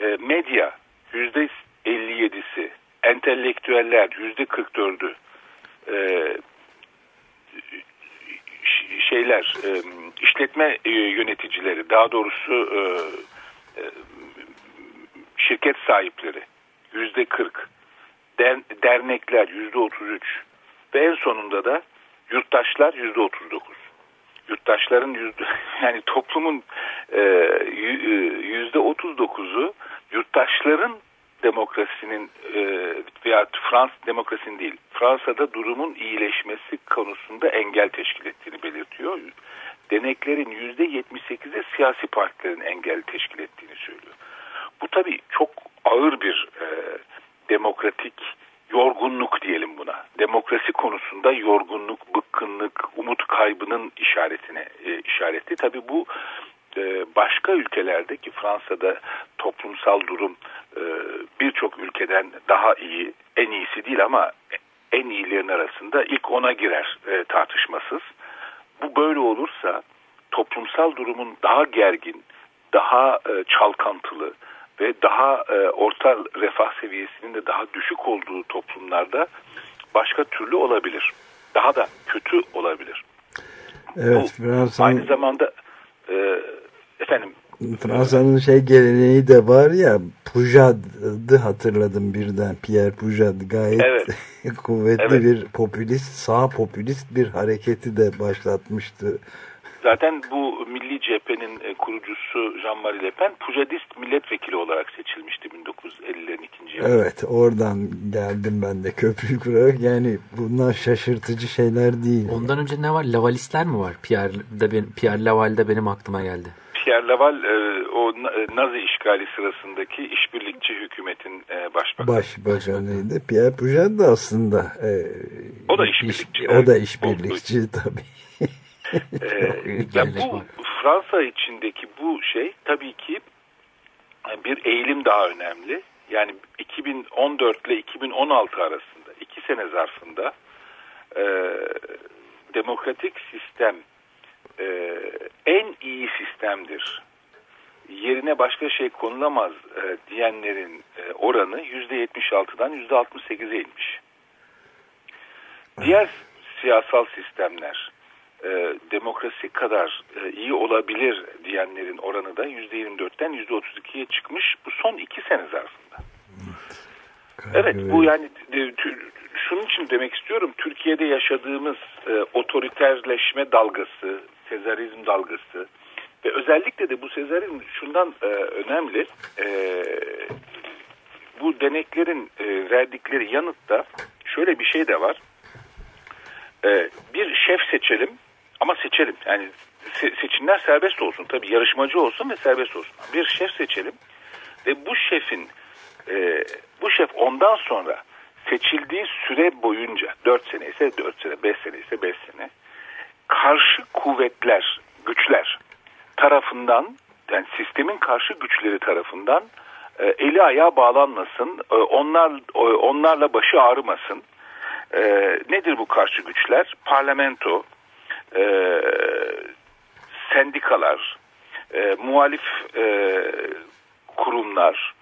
e, medya yüzde %57'si, entelektüeller yüzde 44'ü, e, ş- şeyler, e, işletme e, yöneticileri, daha doğrusu e, e, şirket sahipleri yüzde 40, der- dernekler yüzde 33 ve en sonunda da yurttaşlar yüzde 39. Yurttaşların yüzde *laughs* yani toplumun e, e, yüzde 39'u yurttaşların demokrasinin e, veya Fransız demokrasinin değil Fransa'da durumun iyileşmesi konusunda engel teşkil ettiğini belirtiyor. Deneklerin yüzde 78'i siyasi partilerin engel teşkil ettiğini söylüyor. Bu tabii çok ağır bir e, demokratik yorgunluk diyelim buna. Demokrasi konusunda yorgunluk, bıkkınlık, umut kaybının işaretine e, işareti. Tabii bu e, başka ülkelerdeki Fransa'da toplumsal durum e, birçok ülkeden daha iyi, en iyisi değil ama en iyilerin arasında ilk ona girer e, tartışmasız. Bu böyle olursa toplumsal durumun daha gergin, daha e, çalkantılı ve daha e, orta refah seviyesinin de daha düşük olduğu toplumlarda başka türlü olabilir. Daha da kötü olabilir. Evet, Bu aynı zamanda e, efendim Fransa'nın şey geleneği de var ya Pujad'ı hatırladım birden Pierre Pujad gayet Evet. *laughs* kuvvetli Evet. bir popülist sağ popülist bir hareketi de başlatmıştı. Zaten bu Milli Cephe'nin e, kurucusu Jean-Marie Le Pen Pujadist milletvekili olarak seçilmişti 1950'lerin ikinci yılında. Evet oradan geldim ben de köprü kurarak yani bunlar şaşırtıcı şeyler değil. Ondan önce ne var? Lavalistler mi var? Pierre, de ben, Pierre Laval de benim aklıma geldi. Pierre Laval e, o e, Nazi işgali sırasındaki işbirlikçi hükümetin e, başbakanı. Başbakanıydı. Pierre Pujad da aslında e, O da iş- işbirlikçi. o da işbirlikçi tabii. *laughs* Bir ya gelenek bu. Fransa içindeki bu şey tabii ki bir eğilim daha önemli. Yani 2014 ile 2016 arasında iki sene zarfında e, demokratik sistem e, en iyi sistemdir. Yerine başka şey konulamaz e, diyenlerin e, oranı %76'dan %68'e inmiş. Diğer siyasal sistemler e, demokrasi kadar e, iyi olabilir diyenlerin oranı da %24'ten %32'ye çıkmış bu son iki sene zarfında. Evet bu yani e, şunun için demek istiyorum Türkiye'de yaşadığımız e, otoriterleşme dalgası, sezarizm dalgası ve özellikle de bu sezarizm şundan e, önemli. E, bu deneklerin e, verdikleri yanıtta şöyle bir şey de var. E, bir şef seçelim ama seçelim. Yani se- seçimler serbest olsun. Tabii yarışmacı olsun ve serbest olsun. Bir şef seçelim ve bu şefin e, bu şef ondan sonra seçildiği süre boyunca 4 sene ise 4 sene, 5 sene ise 5 sene karşı kuvvetler, güçler tarafından yani sistemin karşı güçleri tarafından e, eli ayağı bağlanmasın, e, onlar e, onlarla başı ağrımasın. E, nedir bu karşı güçler? Parlamento, e, sendikalar, e, muhalif e, kurumlar,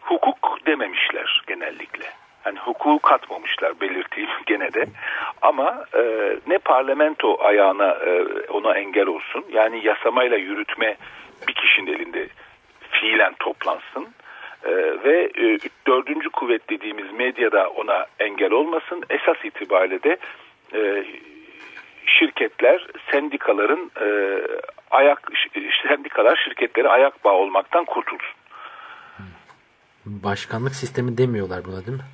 hukuk dememişler genellikle. Hani hukuku katmamışlar belirteyim *laughs* gene de. Ama e, ne parlamento ayağına e, ona engel olsun. Yani yasamayla yürütme bir kişinin elinde fiilen toplansın. E, ve e, dördüncü kuvvet dediğimiz medyada ona engel olmasın. Esas itibariyle de e, şirketler sendikaların e, ayak sendikalar şirketlere ayak bağı olmaktan kurtulsun. Başkanlık sistemi demiyorlar buna değil mi?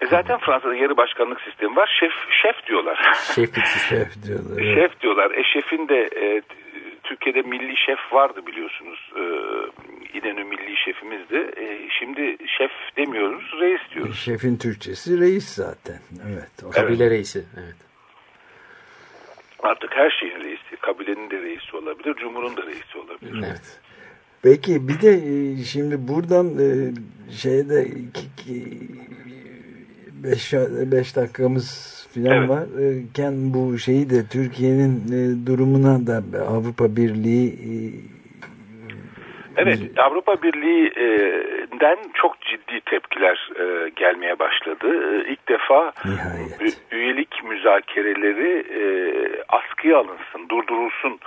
E zaten Fransa'da yarı başkanlık sistemi var. Şef şef diyorlar. Şeflik *laughs* sistemi. Şef diyorlar. evet. şef diyorlar. E şefin de e, Türkiye'de milli şef vardı biliyorsunuz. E, İnönü milli şefimizdi. E, şimdi şef demiyoruz, reis diyoruz. Şefin Türkçesi reis zaten. Evet. o- Kabile reisi. Evet. Artık her şeyin reisi. Kabilenin de reisi olabilir, cumhurun da reisi olabilir. Evet. Peki bir de e, şimdi buradan e, şeyde iki, iki, beş, beş dakikamız falan Evet. var. E, Ken bu şeyi de Türkiye'nin e, durumuna da Avrupa Birliği e, Evet, Avrupa Birliği'den çok ciddi tepkiler gelmeye başladı. İlk defa Nihayet. üyelik müzakereleri askıya alınsın, durdurulsun,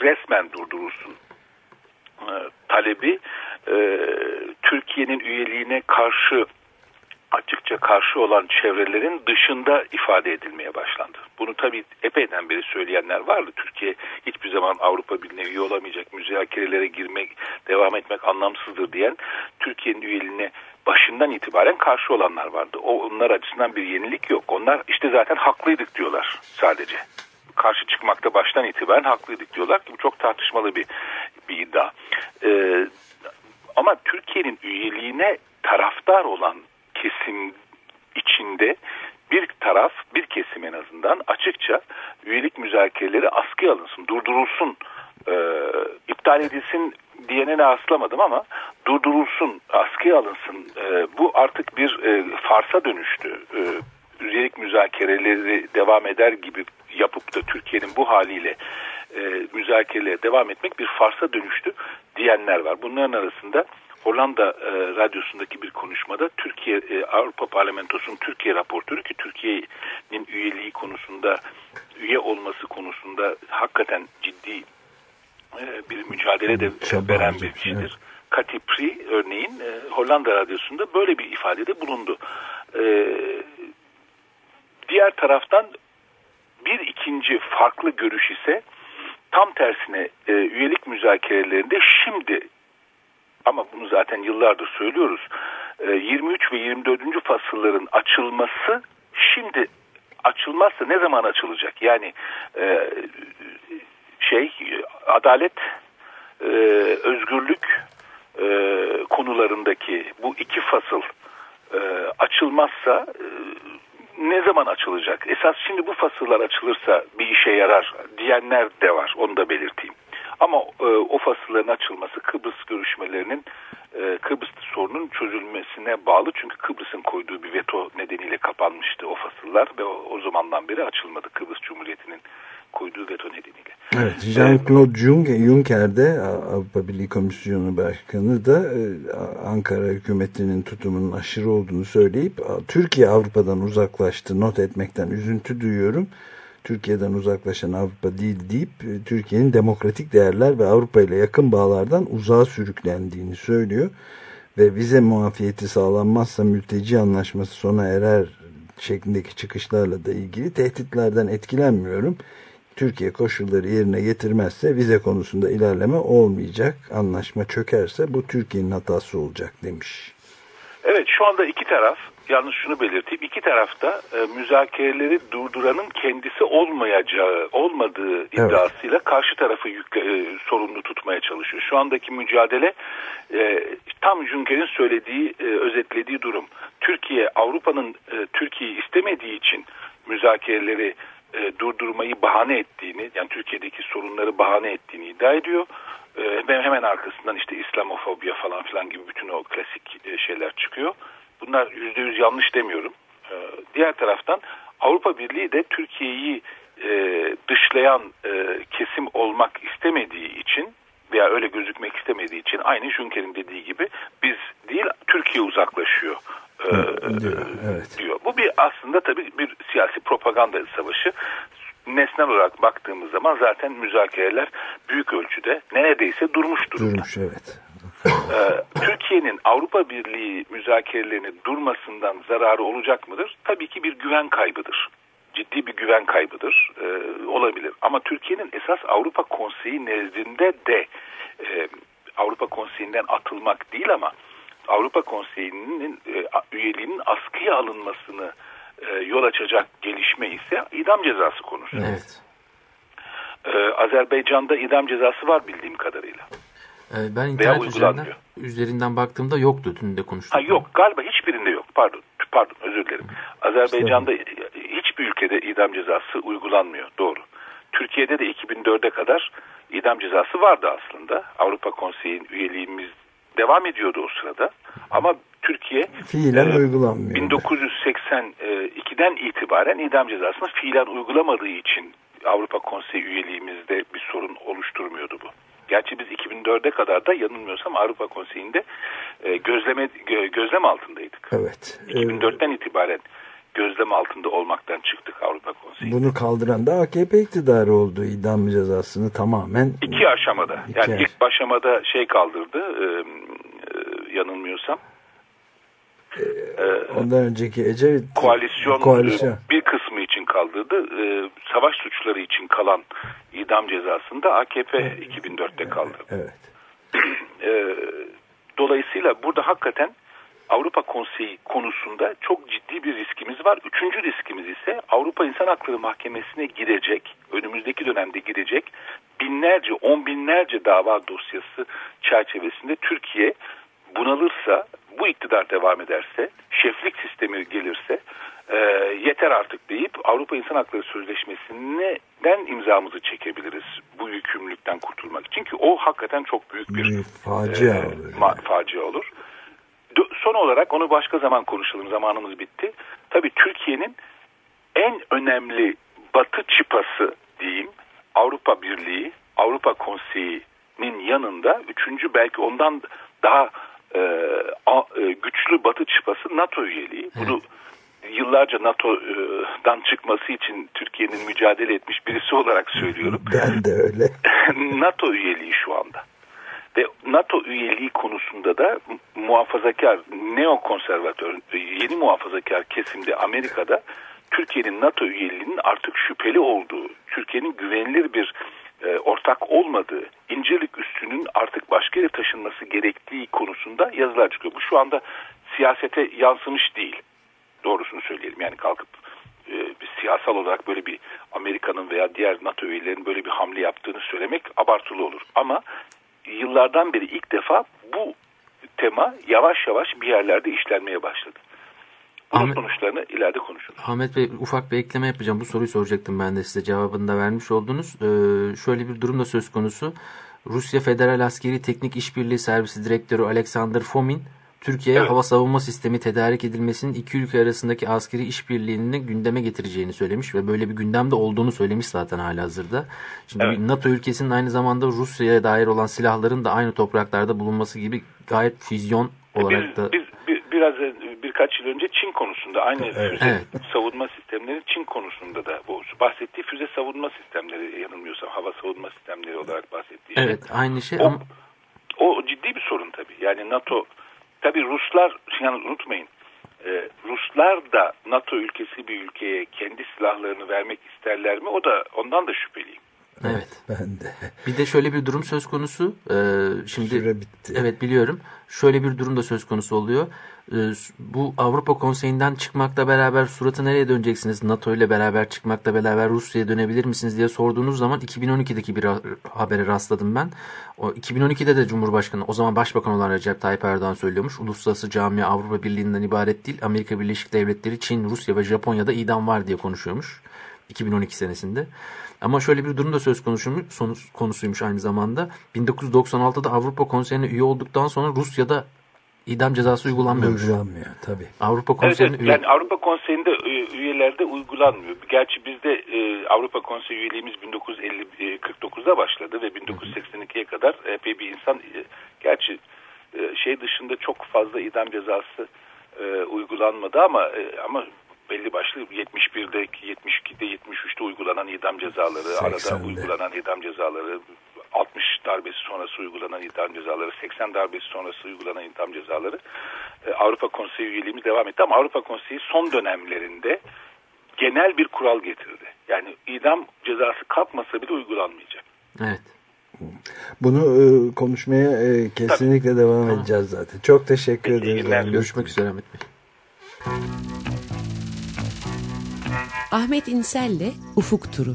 resmen durdurulsun talebi Türkiye'nin üyeliğine karşı açıkça karşı olan çevrelerin dışında ifade edilmeye başlandı. Bunu tabii epeyden beri söyleyenler vardı. Türkiye hiçbir zaman Avrupa Birliği'ne üye olamayacak, müzakerelere girmek, devam etmek anlamsızdır diyen Türkiye'nin üyeliğine başından itibaren karşı olanlar vardı. O onlar açısından bir yenilik yok. Onlar işte zaten haklıydık diyorlar sadece. Karşı çıkmakta baştan itibaren haklıydık diyorlar ki bu çok tartışmalı bir bir iddia. Ee, ama Türkiye'nin üyeliğine taraftar olan kesim içinde bir taraf, bir kesim en azından açıkça üyelik müzakereleri askıya alınsın, durdurulsun, e, iptal edilsin diyene rastlamadım ama durdurulsun, askıya alınsın. E, bu artık bir e, farsa dönüştü. E, üyelik müzakereleri devam eder gibi yapıp da Türkiye'nin bu haliyle e, müzakerelere devam etmek bir farsa dönüştü diyenler var. Bunların arasında Hollanda e, radyosundaki bir konuşmada Türkiye e, Avrupa Parlamentosu'nun Türkiye raportörü ki Türkiye'nin üyeliği konusunda üye olması konusunda hakikaten ciddi e, bir mücadele de Çaba veren bir kişidir. evet. Pri örneğin e, Hollanda Radyosu'nda böyle bir ifadede bulundu. E, diğer taraftan bir ikinci farklı görüş ise tam tersine e, üyelik müzakerelerinde şimdi ama bunu zaten yıllardır söylüyoruz. e, 23 ve 24. fasılların açılması şimdi açılmazsa ne zaman açılacak? Yani e, şey adalet, e, özgürlük e, konularındaki bu iki fasıl açılmazsa ne zaman açılacak? Esas şimdi bu fasıllar açılırsa bir işe yarar diyenler de var. Onu da belirteyim. Ama e, o fasılların açılması Kıbrıs görüşmelerinin e, Kıbrıs sorunun çözülmesine bağlı. Çünkü Kıbrıs'ın koyduğu bir veto nedeniyle kapanmıştı o fasıllar ve o, o zamandan beri açılmadı Kıbrıs Cumhuriyeti'nin koyduğu veto nedeniyle. Evet, Jean-Claude Juncker, Juncker de Avrupa Birliği Komisyonu Başkanı da e, Ankara hükümetinin tutumunun aşırı olduğunu söyleyip Türkiye Avrupa'dan uzaklaştı not etmekten üzüntü duyuyorum. Türkiye'den uzaklaşan Avrupa değil deyip e, Türkiye'nin demokratik değerler ve Avrupa ile yakın bağlardan uzağa sürüklendiğini söylüyor. Ve vize muafiyeti sağlanmazsa mülteci anlaşması sona erer şeklindeki çıkışlarla da ilgili tehditlerden etkilenmiyorum. Türkiye koşulları yerine getirmezse vize konusunda ilerleme olmayacak. Anlaşma çökerse bu Türkiye'nin hatası olacak demiş. Evet şu anda iki taraf yalnız şunu belirteyim iki tarafta e, müzakereleri durduranın kendisi olmayacağı olmadığı iddiasıyla karşı tarafı yükle, e, sorumlu tutmaya çalışıyor. Şu andaki mücadele e, tam Juncker'in söylediği e, özetlediği durum. Türkiye Avrupa'nın e, Türkiye'yi istemediği için müzakereleri e, durdurmayı bahane ettiğini yani Türkiye'deki sorunları bahane ettiğini iddia ediyor. Ve hemen arkasından işte İslamofobya falan filan gibi bütün o klasik e, şeyler çıkıyor. Bunlar yüzde yüz yanlış demiyorum. E, diğer taraftan Avrupa Birliği de Türkiye'yi e, dışlayan e, kesim olmak istemediği için veya öyle gözükmek istemediği için aynı Juncker'in dediği gibi biz değil Türkiye uzaklaşıyor diyor, evet. diyor. Bu bir aslında tabii bir siyasi propaganda savaşı. Nesnel olarak baktığımız zaman zaten müzakereler büyük ölçüde neredeyse durmuş durumda. Durmuş evet. Ee, Türkiye'nin Avrupa Birliği müzakerelerini durmasından zararı olacak mıdır? Tabii ki bir güven kaybıdır. Ciddi bir güven kaybıdır. Ee, olabilir. Ama Türkiye'nin esas Avrupa Konseyi nezdinde de e, Avrupa Konseyi'nden atılmak değil ama Avrupa Konseyi'nin e, üyeliğinin askıya alınmasını e, yol açacak gelişme ise idam cezası konusu. Evet. Ee, Azerbaycan'da idam cezası var bildiğim kadarıyla. Ee, ben internet üzerinden, üzerinden baktığımda yoktu. Dün de konuştuk. Ha yok galiba hiçbirinde yok. Pardon. Pardon özür dilerim. Azerbaycan'da hiçbir ülkede idam cezası uygulanmıyor. Doğru. Türkiye'de de 2004'e kadar idam cezası vardı aslında. Avrupa Konseyi'nin üyeliğimiz devam ediyordu o sırada. Ama Türkiye Fiilen e, uygulanmıyor. 1982'den itibaren idam cezasını fiilen uygulamadığı için Avrupa Konseyi üyeliğimizde bir sorun oluşturmuyordu bu. Gerçi biz 2004'e kadar da yanılmıyorsam Avrupa Konseyi'nde e, gözleme gö- gözlem altındaydık. Evet. Ee, 2004'ten itibaren gözlem altında olmaktan çıktık Avrupa Konseyi. bunu kaldıran da AKP iktidarı oldu idam cezasını tamamen. İki aşamada. İki Yani aş- ilk aşamada şey kaldırdı e, e, yanılmıyorsam. E, Ondan önceki Ecevit koalisyon, koalisyon. e, bir kısmı için kaldırdı. E, savaş suçları için kalan idam cezasını da AKP 2004'te kaldırdı. Evet. E, dolayısıyla burada hakikaten Avrupa Konseyi konusunda çok ciddi bir riskimiz var. Üçüncü riskimiz ise Avrupa İnsan Hakları Mahkemesi'ne girecek, önümüzdeki dönemde girecek binlerce, on binlerce dava dosyası çerçevesinde Türkiye bunalırsa, bu iktidar devam ederse, şeflik sistemi gelirse e, yeter artık deyip Avrupa İnsan Hakları Sözleşmesi'nden imzamızı çekebiliriz bu yükümlülükten kurtulmak için. Çünkü o hakikaten çok büyük bir Bir facia e, olur. ma- facia olur. Son olarak onu başka zaman konuşalım. Zamanımız bitti. Tabii Türkiye'nin en önemli batı çıpası diyeyim Avrupa Birliği, Avrupa Konseyi'nin yanında üçüncü belki ondan daha e, a- e, güçlü batı çıpası NATO üyeliği. Bunu yıllarca NATO'dan çıkması için Türkiye'nin mücadele etmiş birisi olarak söylüyorum. *laughs* Ben de öyle. *laughs* NATO üyeliği şu anda. Ve NATO üyeliği konusunda da muhafazakar, neokonservatör, yeni muhafazakar kesimde Amerika'da Türkiye'nin NATO üyeliğinin artık şüpheli olduğu, Türkiye'nin güvenilir bir e, ortak olmadığı, incelik üstünün artık başka yere taşınması gerektiği konusunda yazılar çıkıyor. Bu şu anda siyasete yansımış değil. Doğrusunu söyleyelim. Yani kalkıp e, bir siyasal olarak böyle bir Amerika'nın veya diğer NATO üyelerinin böyle bir hamle yaptığını söylemek abartılı olur. Ama yıllardan beri ilk defa bu tema yavaş yavaş bir yerlerde işlenmeye başladı. Bunun Ahmet- sonuçlarını ileride konuşuruz. Ahmet Bey ufak bir ekleme yapacağım. Bu soruyu soracaktım ben de size. Cevabını da vermiş oldunuz. Ee, şöyle bir durum da söz konusu. Rusya Federal Askeri Teknik İşbirliği Servisi Direktörü Alexander Fomin, Türkiye'ye Evet. hava savunma sistemi tedarik edilmesinin iki ülke arasındaki askeri işbirliğini gündeme getireceğini söylemiş ve böyle bir gündemde olduğunu söylemiş zaten halihazırda. Şimdi Evet. NATO ülkesinin aynı zamanda Rusya'ya dair olan silahların da aynı topraklarda bulunması gibi gayet füzyon olarak Biz, da biz, bir- biraz e, birkaç yıl önce Çin konusunda aynı füze Evet. savunma sistemleri Çin konusunda da bu bahsettiği füze savunma sistemleri yanılmıyorsam hava savunma sistemleri olarak bahsettiği şey. evet aynı şey O, ama o ciddi bir sorun tabii. Yani NATO tabii Ruslar yani unutmayın e, Ruslar da NATO ülkesi bir ülkeye kendi silahlarını vermek isterler mi? O da ondan da şüpheliyim. evet. *laughs* Ben de. Bir de şöyle bir durum söz konusu. Ee, şimdi Süre bitti. Evet biliyorum. Şöyle bir durum da söz konusu oluyor. Ee, bu Avrupa Konseyi'nden çıkmakla beraber suratı nereye döneceksiniz? NATO ile beraber çıkmakla beraber Rusya'ya dönebilir misiniz diye sorduğunuz zaman 2012'deki bir ha- habere rastladım ben. O 2012'de de Cumhurbaşkanı o zaman Başbakan olan Recep Tayyip Erdoğan söylüyormuş. Uluslararası camia Avrupa Birliği'nden ibaret değil. Amerika Birleşik Devletleri, Çin, Rusya ve Japonya'da idam var diye konuşuyormuş. 2012 senesinde. Ama şöyle bir durum da söz sonu- konusuymuş aynı zamanda. 1996'da Avrupa Konseyi'ne üye olduktan sonra Rusya'da idam cezası uygulanmıyormuş. Uygulanmıyor tabii. Avrupa Evet, Konseyi'ne evet. yani Avrupa Konseyi'nde e, üyelerde uygulanmıyor. Gerçi bizde e, Avrupa Konseyi üyeliğimiz 1949'da başladı ve 1982'ye kadar epey bir insan e, gerçi e, şey dışında çok fazla idam cezası e, uygulanmadı ama e, ama belli başlı 71'deki 72'de 73'te uygulanan idam cezaları, arada 80'de. uygulanan idam cezaları 60 darbesi sonrası uygulanan idam cezaları, 80 darbesi sonrası uygulanan idam cezaları e, Avrupa Konseyi üyeliğimiz devam etti ama Avrupa Konseyi son dönemlerinde genel bir kural getirdi. Yani idam cezası kalkmasa bile uygulanmayacak. Evet. Bunu e, konuşmaya e, kesinlikle devam edeceğiz zaten. Çok teşekkür iyi ederiz. günler. Görüşmek üzere Ahmet Bey. Ahmet İnsel'le Ufuk Turu.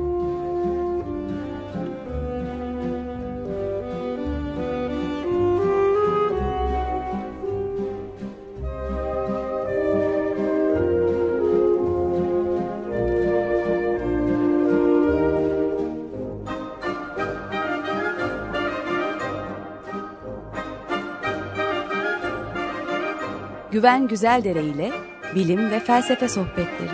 Güven Güzeldere ile bilim ve felsefe sohbetleri.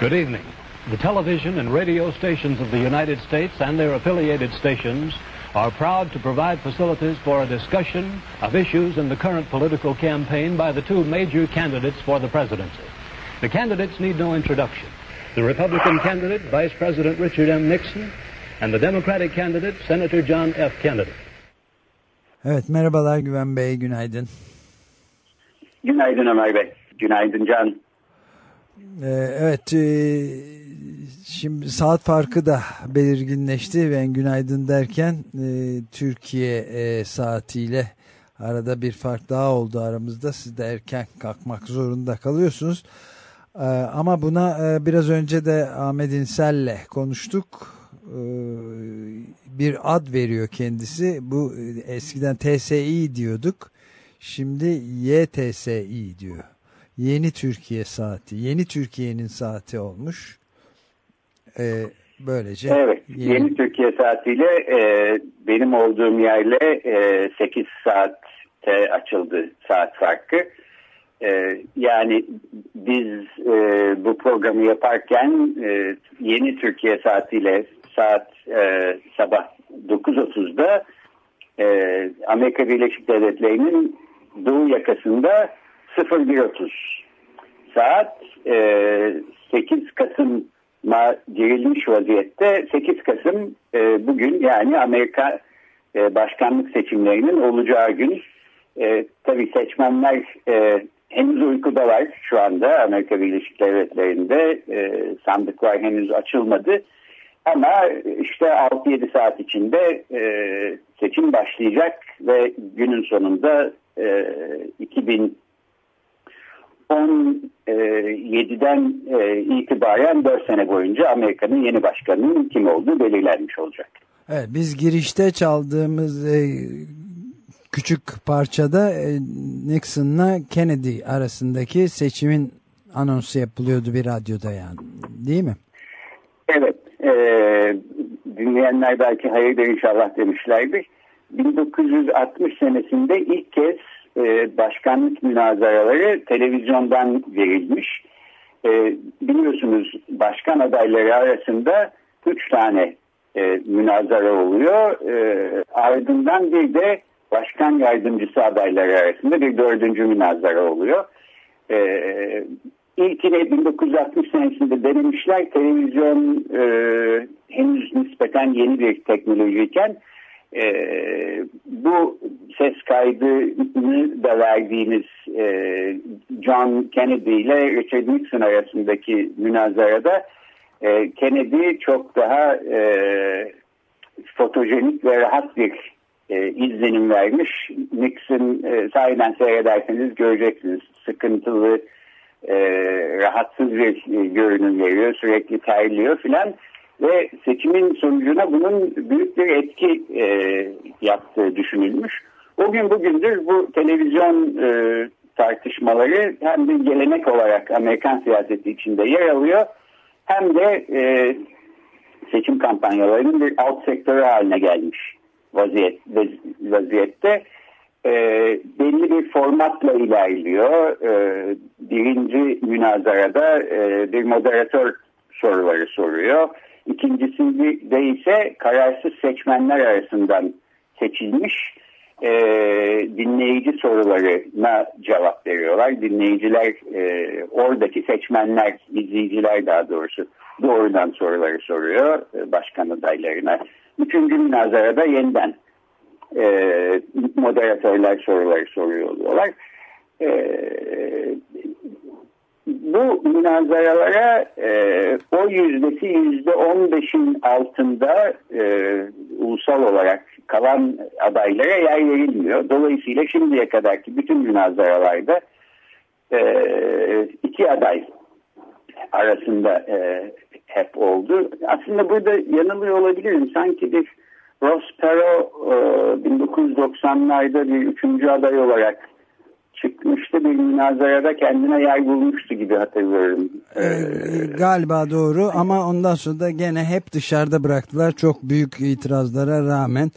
Good evening. The television and radio stations of the United States and their affiliated stations are proud to provide facilities for a discussion of issues in the current political campaign by the two major candidates for the presidency. The candidates need no introduction. The Republican candidate, Vice President Richard M. Nixon, and the Democratic candidate, Senator John F. Kennedy. Evet merhabalar Güven Bey günaydın. Günaydın Ömer Bey. Günaydın Can. Ee, evet e, şimdi saat farkı da belirginleşti. Ben günaydın derken e, Türkiye e, saatiyle arada bir fark daha oldu aramızda. Siz de erken kalkmak zorunda kalıyorsunuz. Ee, ama buna biraz önce de Ahmet İnsel'le konuştuk. Ee, bir ad veriyor kendisi. Bu e, eskiden TSI diyorduk. Şimdi YTSI diyor. Yeni Türkiye saati. Yeni Türkiye'nin saati olmuş. E, böylece. Evet. Yeni, Türkiye saatiyle e, benim olduğum yerle e, 8 saatte açıldı saat farkı. E, yani biz e, bu programı yaparken e, yeni Türkiye saatiyle saat e, sabah 9.30'da e, Amerika Birleşik Devletleri'nin doğu yakasında 01.30 saat e, 8 Kasım'a girilmiş vaziyette 8 Kasım e, bugün yani Amerika e, başkanlık seçimlerinin olacağı gün e, tabii seçmenler e, henüz uykudalar şu anda Amerika Birleşik Devletleri'nde e, sandıklar henüz açılmadı. Ama işte 6-7 saat içinde e, seçim başlayacak ve günün sonunda e, 2017'den e, itibaren 4 sene boyunca Amerika'nın yeni başkanının kim olduğu belirlenmiş olacak. Evet, biz girişte çaldığımız e, küçük parçada e, Nixon'la Kennedy arasındaki seçimin anonsu yapılıyordu bir radyoda yani değil mi? Evet. E, dinleyenler belki hayırdır inşallah demişlerdir. 1960 senesinde ilk kez e, başkanlık münazaraları televizyondan verilmiş. E, biliyorsunuz başkan adayları arasında üç tane e, münazara oluyor. E, ardından bir de başkan yardımcısı adayları arasında bir dördüncü münazara oluyor. E, ilkini 1960 senesinde denemişler. Televizyon e, henüz nispeten yeni bir teknolojiyken e, bu ses kaydını da verdiğimiz e, John Kennedy ile Richard Nixon arasındaki münazarada e, Kennedy çok daha e, fotojenik ve rahat bir e, izlenim vermiş. Nixon e, sahiden seyrederseniz göreceksiniz. Sıkıntılı, e, rahatsız bir e, görünüm veriyor. Sürekli terliyor filan. Ve seçimin sonucuna bunun büyük bir etki e, yaptığı düşünülmüş. O gün bugündür bu televizyon e, tartışmaları hem bir gelenek olarak Amerikan siyaseti içinde yer alıyor hem de e, seçim kampanyalarının bir alt sektörü haline gelmiş vaziyet, vaziyette. E, belli bir formatla ilerliyor. E, birinci münazarada e, bir moderatör soruları soruyor. İkincisinde ise kararsız seçmenler arasından seçilmiş e, dinleyici sorularına cevap veriyorlar. Dinleyiciler, e, oradaki seçmenler, izleyiciler daha doğrusu doğrudan soruları soruyor e, başkan adaylarına. Üçüncü münazarada yeniden e, moderatörler soruları soruyorlar. E, bu münazaralara e, o yüzdesi yüzde on beşin altında e, ulusal olarak kalan adaylara yer verilmiyor. Dolayısıyla şimdiye kadarki bütün münazaralarda e, iki aday arasında e, hep oldu. Aslında burada yanılıyor olabilirim. Sanki bir Ross Perot e, 1990'larda bir üçüncü aday olarak çıkmıştı. Bir münazarada kendine yer bulmuştu gibi hatırlıyorum. Ee, galiba doğru ama ondan sonra da gene hep dışarıda bıraktılar. Çok büyük itirazlara rağmen.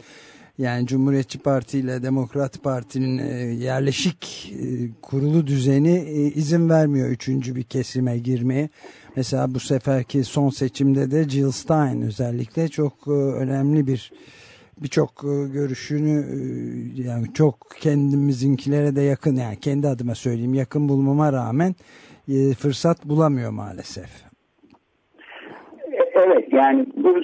Yani Cumhuriyetçi Parti ile Demokrat Parti'nin e, yerleşik e, kurulu düzeni e, izin vermiyor üçüncü bir kesime girmeye. Mesela bu seferki son seçimde de Jill Stein özellikle çok önemli bir birçok görüşünü yani çok kendimizinkilere de yakın yani kendi adıma söyleyeyim yakın bulmama rağmen fırsat bulamıyor maalesef. Evet yani bu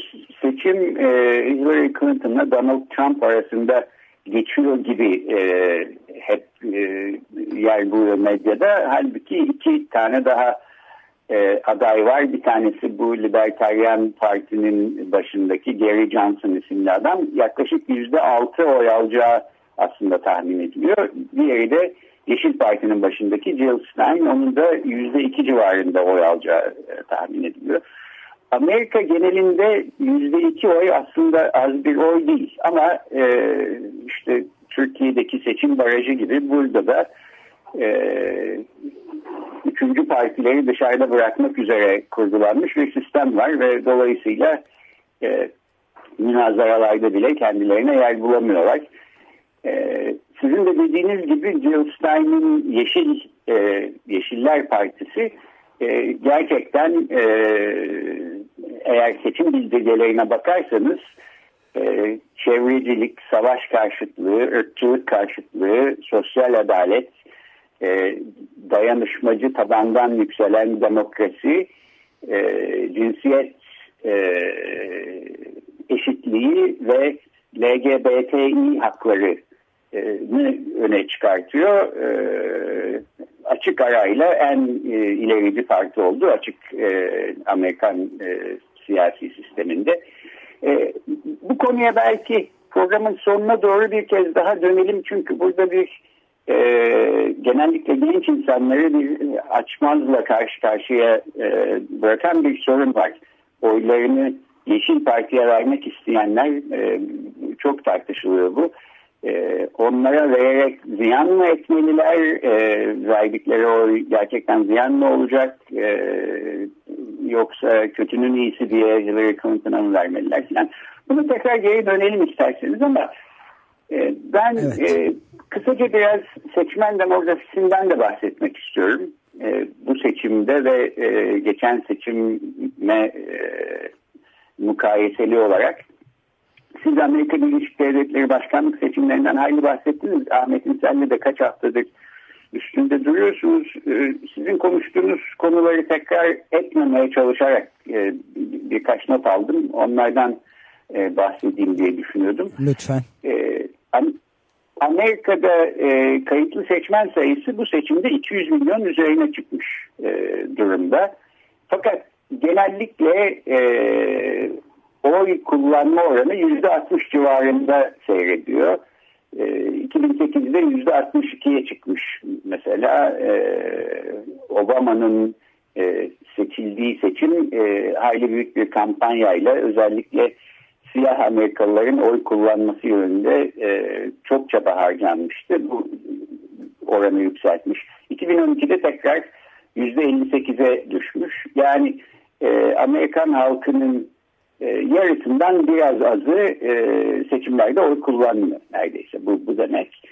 seçim e, Hillary Clinton'la Donald Trump arasında geçiyor gibi e, hep e, yer buluyor medyada. Halbuki iki tane daha e, aday var. Bir tanesi bu Libertarian Parti'nin başındaki Gary Johnson isimli adam. Yaklaşık yüzde altı oy alacağı aslında tahmin ediliyor. Diğeri de Yeşil Parti'nin başındaki Jill Stein. Onun da yüzde iki civarında oy alacağı e, tahmin ediliyor. Amerika genelinde yüzde iki oy aslında az bir oy değil ama e, işte Türkiye'deki seçim barajı gibi burada da e, üçüncü partileri dışarıda bırakmak üzere kurgulanmış bir sistem var ve dolayısıyla e, münazaralarda bile kendilerine yer bulamıyorlar. E, sizin de dediğiniz gibi Jill Stein'in Yeşil e, Yeşiller Partisi e, gerçekten e, eğer seçim bildirgelerine bakarsanız e, çevrecilik, savaş karşıtlığı, ırkçılık karşıtlığı, sosyal adalet, e, dayanışmacı tabandan yükselen demokrasi, cinsiyet eşitliği ve LGBTİ hakları öne çıkartıyor. E, açık arayla en e, ilerici parti oldu açık e, Amerikan e, siyasi sisteminde. E, bu konuya belki programın sonuna doğru bir kez daha dönelim çünkü burada bir e, genellikle genç insanları bir açmazla karşı karşıya e, bırakan bir sorun var. Oylarını Yeşil Parti'ye vermek isteyenler e, çok tartışılıyor bu. E, onlara vererek ziyan mı etmeliler? E, verdikleri oy gerçekten ziyan mı olacak? E, yoksa kötünün iyisi diye Hillary Clinton'a mı vermeliler falan. Bunu tekrar geri dönelim isterseniz ama e, ben evet. e, kısaca biraz seçmen demografisinden de bahsetmek istiyorum. E, bu seçimde ve e, geçen seçime e, mukayeseli olarak siz Amerika Birleşik Devletleri başkanlık seçimlerinden hayli bahsettiniz. Ahmet İnsel'le de kaç haftadır üstünde duruyorsunuz. Ee, sizin konuştuğunuz konuları tekrar etmemeye çalışarak e, birkaç not aldım. Onlardan e, bahsedeyim diye düşünüyordum. Lütfen. Ee, Amerika'da e, kayıtlı seçmen sayısı bu seçimde 200 milyon üzerine çıkmış durumda. Fakat genellikle oy kullanma oranı %60 civarında seyrediyor. 2008'de %62'ye çıkmış mesela Obama'nın seçildiği seçim hayli büyük bir kampanyayla özellikle siyah Amerikalıların oy kullanması yönünde çok çaba harcanmıştı. Bu oranı yükseltmiş. 2012'de tekrar %58'e düşmüş. Yani Amerikan halkının e, yarısından biraz azı e, seçimlerde oy kullanmıyor neredeyse bu, bu demek.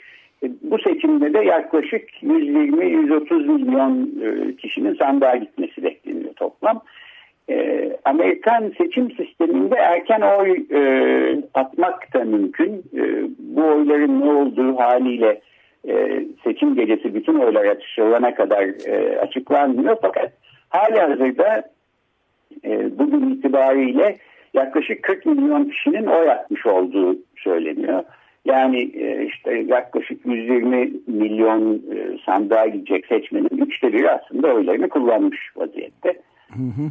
E, bu seçimde de yaklaşık 120-130 milyon e, kişinin sandığa gitmesi bekleniyor toplam. E, Amerikan seçim sisteminde erken oy e, atmak da mümkün. E, bu oyların ne olduğu haliyle e, seçim gecesi bütün oylar atışılana kadar e, açıklanmıyor. Fakat hali hazırda e, bugün itibariyle yaklaşık 40 milyon kişinin oy atmış olduğu söyleniyor. Yani e, işte yaklaşık 120 milyon e, sandığa gidecek seçmenin üçte biri aslında oylarını kullanmış vaziyette. Hı hı.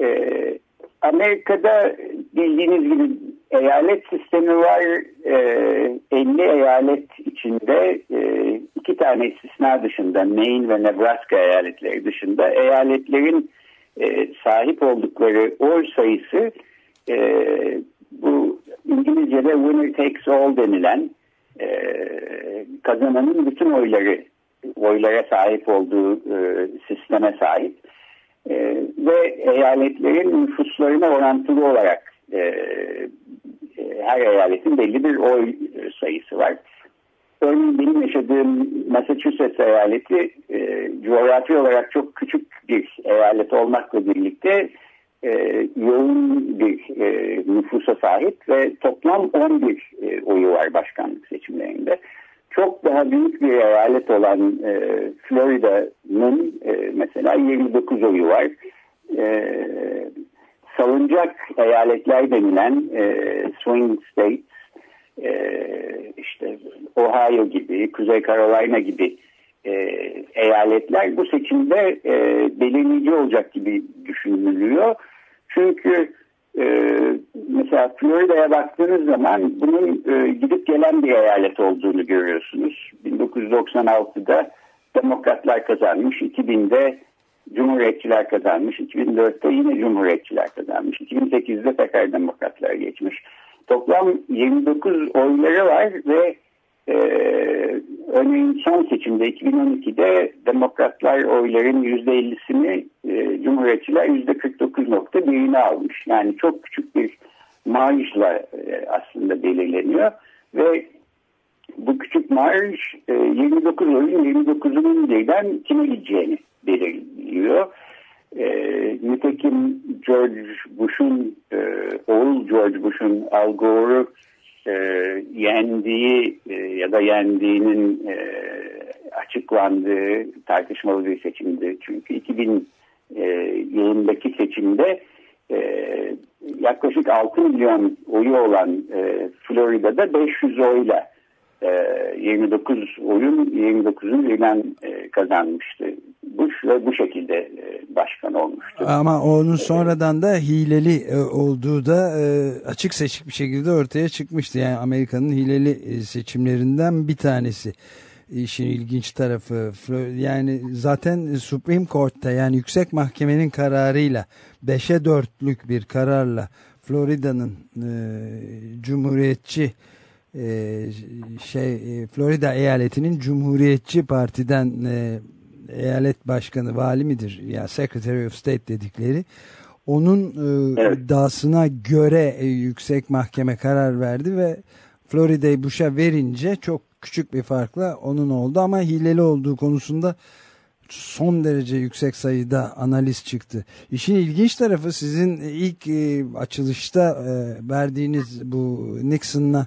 Ee, Amerika'da bildiğiniz gibi eyalet sistemi var. Ee, 50 eyalet içinde e, iki tane istisna dışında Maine ve Nebraska eyaletleri dışında eyaletlerin e, sahip oldukları oy sayısı e, bu İngilizce'de winner takes all denilen e, kazananın bütün oyları oylara sahip olduğu e, sisteme sahip e, ve eyaletlerin nüfuslarına orantılı olarak e, e, her eyaletin belli bir oy sayısı var. Örneğin benim yaşadığım Massachusetts eyaleti e, coğrafi olarak çok küçük bir eyalet olmakla birlikte e, yoğun bir e, nüfusa sahip ve toplam 11 e, oyu var başkanlık seçimlerinde. Çok daha büyük bir eyalet olan e, Florida'nın e, mesela 29 oyu var. E, salıncak eyaletler denilen e, swing states e, işte Ohio gibi, Kuzey Carolina gibi e, eyaletler bu seçimde e, belirleyici olacak gibi düşünülüyor. Çünkü e, mesela Florida'ya baktığınız zaman bunun e, gidip gelen bir eyalet olduğunu görüyorsunuz. 1996'da Demokratlar kazanmış, 2000'de Cumhuriyetçiler kazanmış, 2004'te yine Cumhuriyetçiler kazanmış, 2008'de tekrar Demokratlar geçmiş. Toplam 29 oyları var ve e, örneğin son seçimde 2012'de demokratlar oyların %50'sini e, cumhuriyetçiler %49.1'ini almış. Yani çok küçük bir marjla e, aslında belirleniyor ve bu küçük marj e, 29 oyun 29'unun birden kime gideceğini belirliyor. E, nitekim George Bush'un e, oğul George Bush'un Al Gore'u e, yendiği ya da yendiğinin e, açıklandığı tartışmalı bir seçimdi. Çünkü 2000 e, yılındaki seçimde e, yaklaşık 6 milyon oyu olan e, Florida'da 500 oyla e, 29 oyun 29'un birden e, kazanmıştı. Bush ve bu şekilde e, başkan olmuştu. Ama onun sonradan da hileli e, olduğu da e, açık seçik bir şekilde ortaya çıkmıştı. Yani Amerika'nın hileli e, seçimlerinden bir tanesi. İşin ilginç tarafı yani zaten Supreme Court'ta yani yüksek mahkemenin kararıyla 5'e 4'lük bir kararla Florida'nın e, cumhuriyetçi e, şey Florida eyaletinin cumhuriyetçi partiden e, eyalet başkanı vali midir ya Secretary of State dedikleri onun e, Evet. iddiasına göre e, yüksek mahkeme karar verdi ve Florida'yı Bush'a verince çok küçük bir farkla onun oldu ama hileli olduğu konusunda son derece yüksek sayıda analiz çıktı. İşin ilginç tarafı sizin ilk e, açılışta e, verdiğiniz bu Nixon'la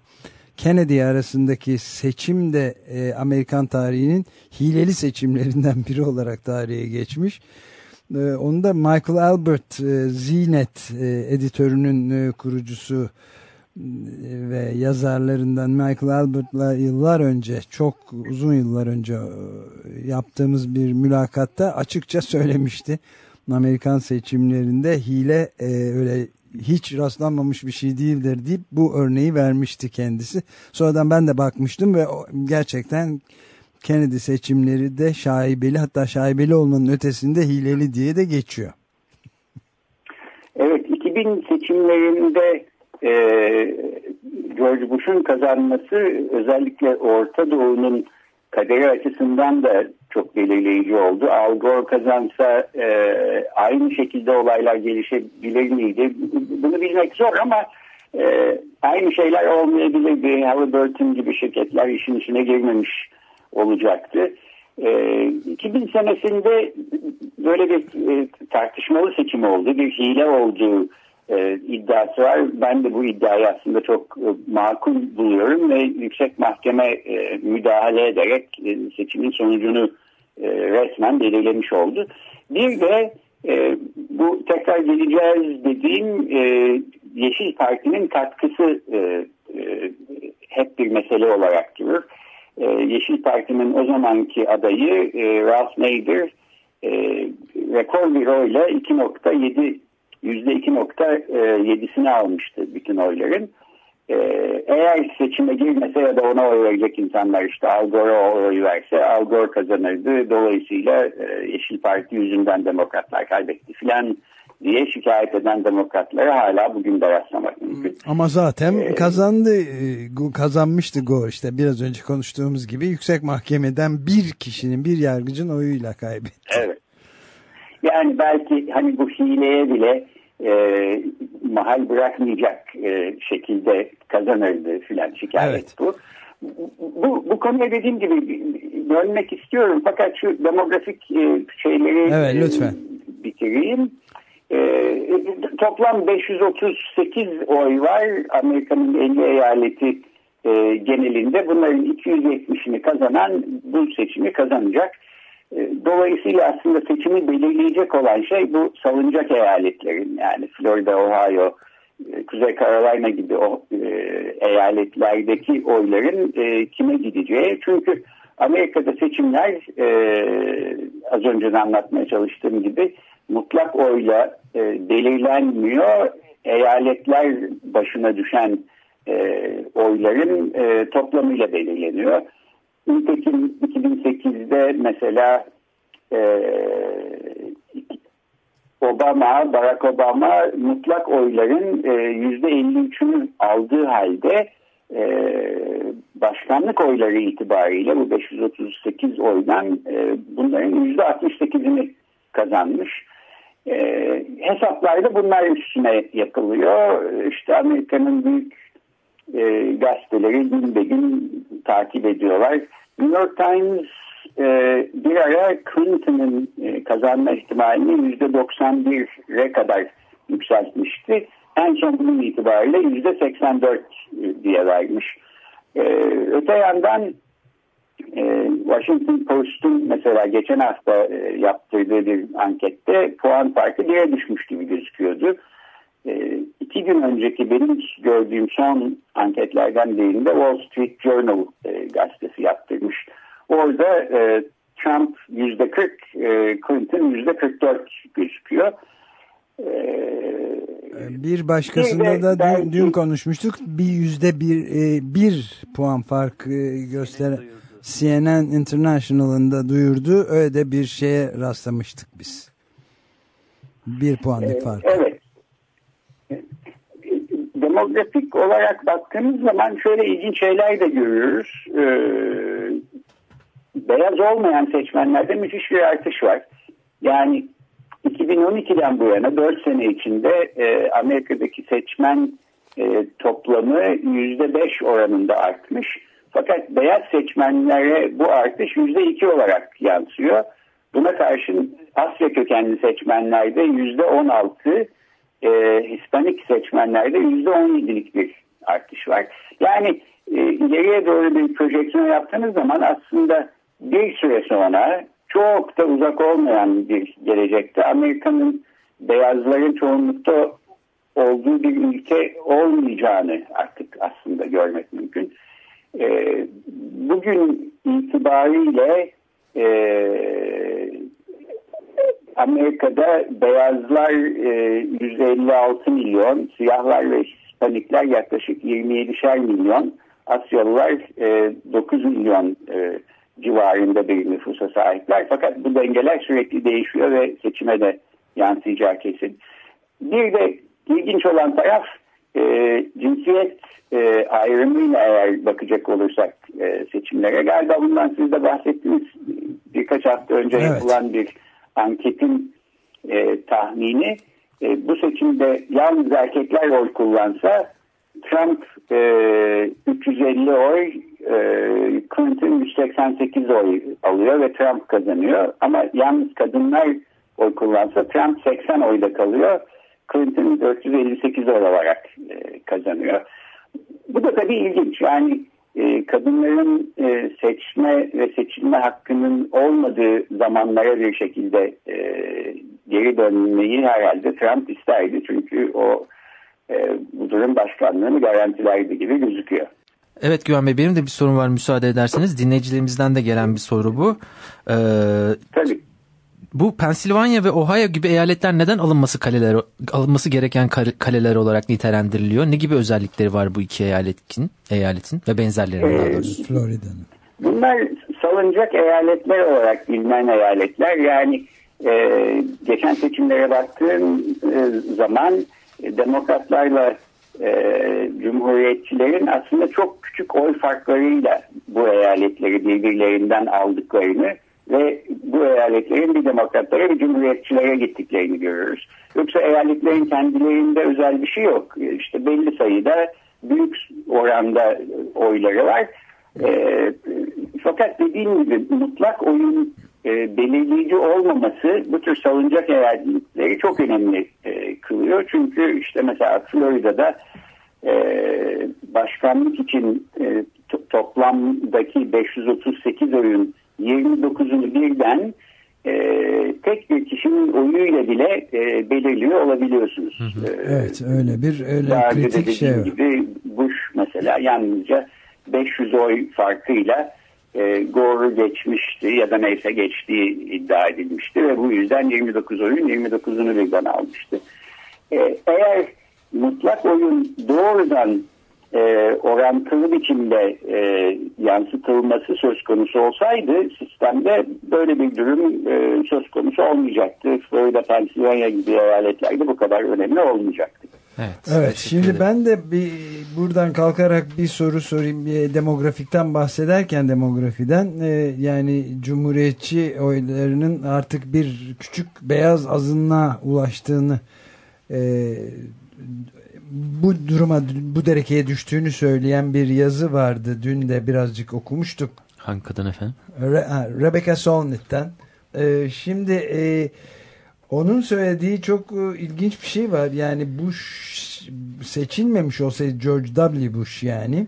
Kennedy arasındaki seçim de e, Amerikan tarihinin hileli seçimlerinden *laughs* biri olarak tarihe geçmiş. E, onu da Michael Albert e, ZNet e, editörünün e, kurucusu e, ve yazarlarından Michael Albert'la yıllar önce çok uzun yıllar önce e, yaptığımız bir mülakatta açıkça söylemişti. Amerikan seçimlerinde hile e, öyle hiç rastlanmamış bir şey değildir deyip bu örneği vermişti kendisi. Sonradan ben de bakmıştım ve gerçekten Kennedy seçimleri de şaibeli hatta şaibeli olmanın ötesinde hileli diye de geçiyor. Evet 2000 seçimlerinde e, George Bush'un kazanması özellikle Orta Doğu'nun kaderi açısından da çok belirleyici oldu. Al Gore kazansa e, aynı şekilde olaylar gelişebilir miydi? Bunu bilmek zor ama e, aynı şeyler olmayabilirdi. Halliburton gibi şirketler işin içine girmemiş olacaktı. E, 2000 senesinde böyle bir e, tartışmalı seçim oldu. Bir hile olduğu e, iddiası var. Ben de bu iddiayı aslında çok e, makul buluyorum ve yüksek mahkeme e, müdahale ederek e, seçimin sonucunu e, resmen belirlemiş oldu. Bir de e, bu tekrar geleceğiz dediğim e, Yeşil Parti'nin katkısı e, e, hep bir mesele olarak durur. E, Yeşil Parti'nin o zamanki adayı e, Ralph Nader e, rekor bir oyla 2.7 %2.7'sini almıştı bütün oyların. Ee, eğer seçime girmese ya da ona oy verecek insanlar işte Al Gore'a oy verse Al Gore kazanırdı. Dolayısıyla e, Yeşil Parti yüzünden demokratlar kaybetti filan diye şikayet eden demokratlara hala bugün de rastlamak mümkün. Ama zaten Ee, kazandı, e, Go- kazanmıştı Gore işte biraz önce konuştuğumuz gibi yüksek mahkemeden bir kişinin, bir yargıcın oyuyla kaybetti. Evet. Yani belki hani bu hileye bile e, mahal bırakmayacak e, şekilde kazanırdı filan şikayet Evet. bu. Bu, bu konuya dediğim gibi dönmek istiyorum fakat şu demografik e, şeyleri Evet, e, lütfen. bitireyim. E, toplam 538 oy var Amerika'nın 50 eyaleti e, genelinde. Bunların 270'ini kazanan bu seçimi kazanacak. E, Dolayısıyla aslında seçimi belirleyecek olan şey bu salınacak eyaletlerin yani Florida, Ohio, e, Kuzey Carolina gibi o e, eyaletlerdeki oyların kime gideceği. Çünkü Amerika'da seçimler az önce de anlatmaya çalıştığım gibi mutlak oyla belirlenmiyor. Eyaletler başına düşen oyların e, toplamıyla belirleniyor. Nitekim 2008'de mesela e, Obama, Barack Obama mutlak oyların e, %53'ünü aldığı halde e, başkanlık oyları itibariyle bu 538 oydan e, bunların %68'ini kazanmış. E, hesaplarda bunlar üstüne yapılıyor. İşte Amerika'nın büyük e, gazeteleri gün be gün takip ediyorlar. New York Times e, bir ara Clinton'ın e, kazanma ihtimalini %91'e kadar yükseltmişti. En son bunun itibariyle %84 e, diye vermiş. E, öte yandan e, Washington Post'un mesela geçen hafta e, yaptırdığı bir ankette puan farkı diye düşmüş gibi gözüküyordu. E, iki gün önceki benim gördüğüm son anketlerden birinde Wall Street Journal e, gazetesi yaptırmış. Orada e, Trump yüzde 40, e, Clinton yüzde 44 gözüküyor. Ee, bir başkasında da dün, dün konuşmuştuk. Bir yüzde bir, e, bir puan fark e, gösteren CNN International'ın da duyurdu. Öyle de bir şeye rastlamıştık biz. Bir puanlık Ee, fark. Evet. Demografik olarak baktığımız zaman şöyle ilginç şeyler de görüyoruz. Ee, beyaz olmayan seçmenlerde müthiş bir artış var. Yani 2012'den bu yana 4 sene içinde e, Amerika'daki seçmen e, toplamı %5 oranında artmış. Fakat beyaz seçmenlere bu artış %2 olarak yansıyor. Buna karşın Asya kökenli seçmenlerde %16, e, Hispanik seçmenlerde %17'lik bir artış var. Yani e, ileriye doğru bir projeksiyon yaptığınız zaman aslında bir süre sonra çok da uzak olmayan bir gelecekte Amerika'nın beyazların çoğunlukta olduğu bir ülke olmayacağını artık aslında görmek mümkün. E, bugün itibariyle e, Amerika'da beyazlar e, 156 milyon, siyahlar ve Hispanikler yaklaşık 27'şer milyon, Asyalılar e, 9 milyon e, civarında bir nüfusa sahipler. Fakat bu dengeler sürekli değişiyor ve seçime de yansıyacağı kesin. Bir de ilginç olan taraf e, cinsiyet e, ayrımıyla eğer bakacak olursak e, seçimlere galiba bundan siz de bahsettiniz birkaç hafta önce Evet. yapılan bir anketin e, tahmini e, bu seçimde yalnız erkekler oy kullansa Trump e, 350 oy e, Clinton 188 oy alıyor ve Trump kazanıyor ama yalnız kadınlar oy kullansa Trump 80 oyda kalıyor Clinton 458 oy alarak e, kazanıyor. Bu da tabii ilginç. Yani e, kadınların e, seçme ve seçilme hakkının olmadığı zamanlara bir şekilde e, geri dönmeyi herhalde Trump isterdi. Çünkü o e, bu durum başkanlığını garantilerdi gibi gözüküyor. Evet Güven Bey benim de bir sorum var müsaade ederseniz. Dinleyicilerimizden de gelen bir soru bu. Ee, Tabii. Bu Pensilvanya ve Ohio gibi eyaletler neden alınması kaleler alınması gereken kale- kaleler olarak nitelendiriliyor? Ne gibi özellikleri var bu iki eyaletin, eyaletin ve benzerlerinin daha Ee, doğrusu? Florida'nın. Bunlar salınacak eyaletler olarak bilinen eyaletler. Yani e, geçen seçimlere baktığım e, zaman e, demokratlarla e, cumhuriyetçilerin aslında çok küçük oy farklarıyla bu eyaletleri birbirlerinden aldıklarını ve bu eyaletlerin bir demokratlara bir cumhuriyetçilere gittiklerini görüyoruz. Yoksa eyaletlerin kendilerinde özel bir şey yok. İşte belli sayıda büyük oranda oyları var. E, fakat dediğim gibi mutlak oyun e, belirleyici olmaması bu tür salıncak eyaletleri çok önemli e, kılıyor. Çünkü işte mesela Florida'da e, başkanlık için e, to- toplamdaki 538 oyun 29'unu birden e, tek bir kişinin oyuyla bile e, belirliyor olabiliyorsunuz. E, Evet öyle bir öyle daha kritik şey gibi Bush mesela yalnızca 500 oy farkıyla e, Gore'u geçmişti ya da neyse geçtiği iddia edilmişti ve bu yüzden 29 oyun 29'unu birden almıştı. E, eğer mutlak oyun doğrudan e, orantılı biçimde e, yansıtılması söz konusu olsaydı sistemde böyle bir durum e, söz konusu olmayacaktı. Florida, Pennsylvania gibi eyaletlerde bu kadar önemli olmayacaktı. Evet. Evet şimdi ben de bir buradan kalkarak bir soru sorayım. Bir demografikten bahsederken demografiden e, yani cumhuriyetçi oylarının artık bir küçük beyaz azınlığa ulaştığını e, bu duruma bu derekeye düştüğünü söyleyen bir yazı vardı. Dün de birazcık okumuştuk. Hangi kadın efendim? Re ha, Rebecca Solnit'ten. Ee, şimdi e, onun söylediği çok e, ilginç bir şey var. Yani Bush seçilmemiş olsaydı George W. Bush yani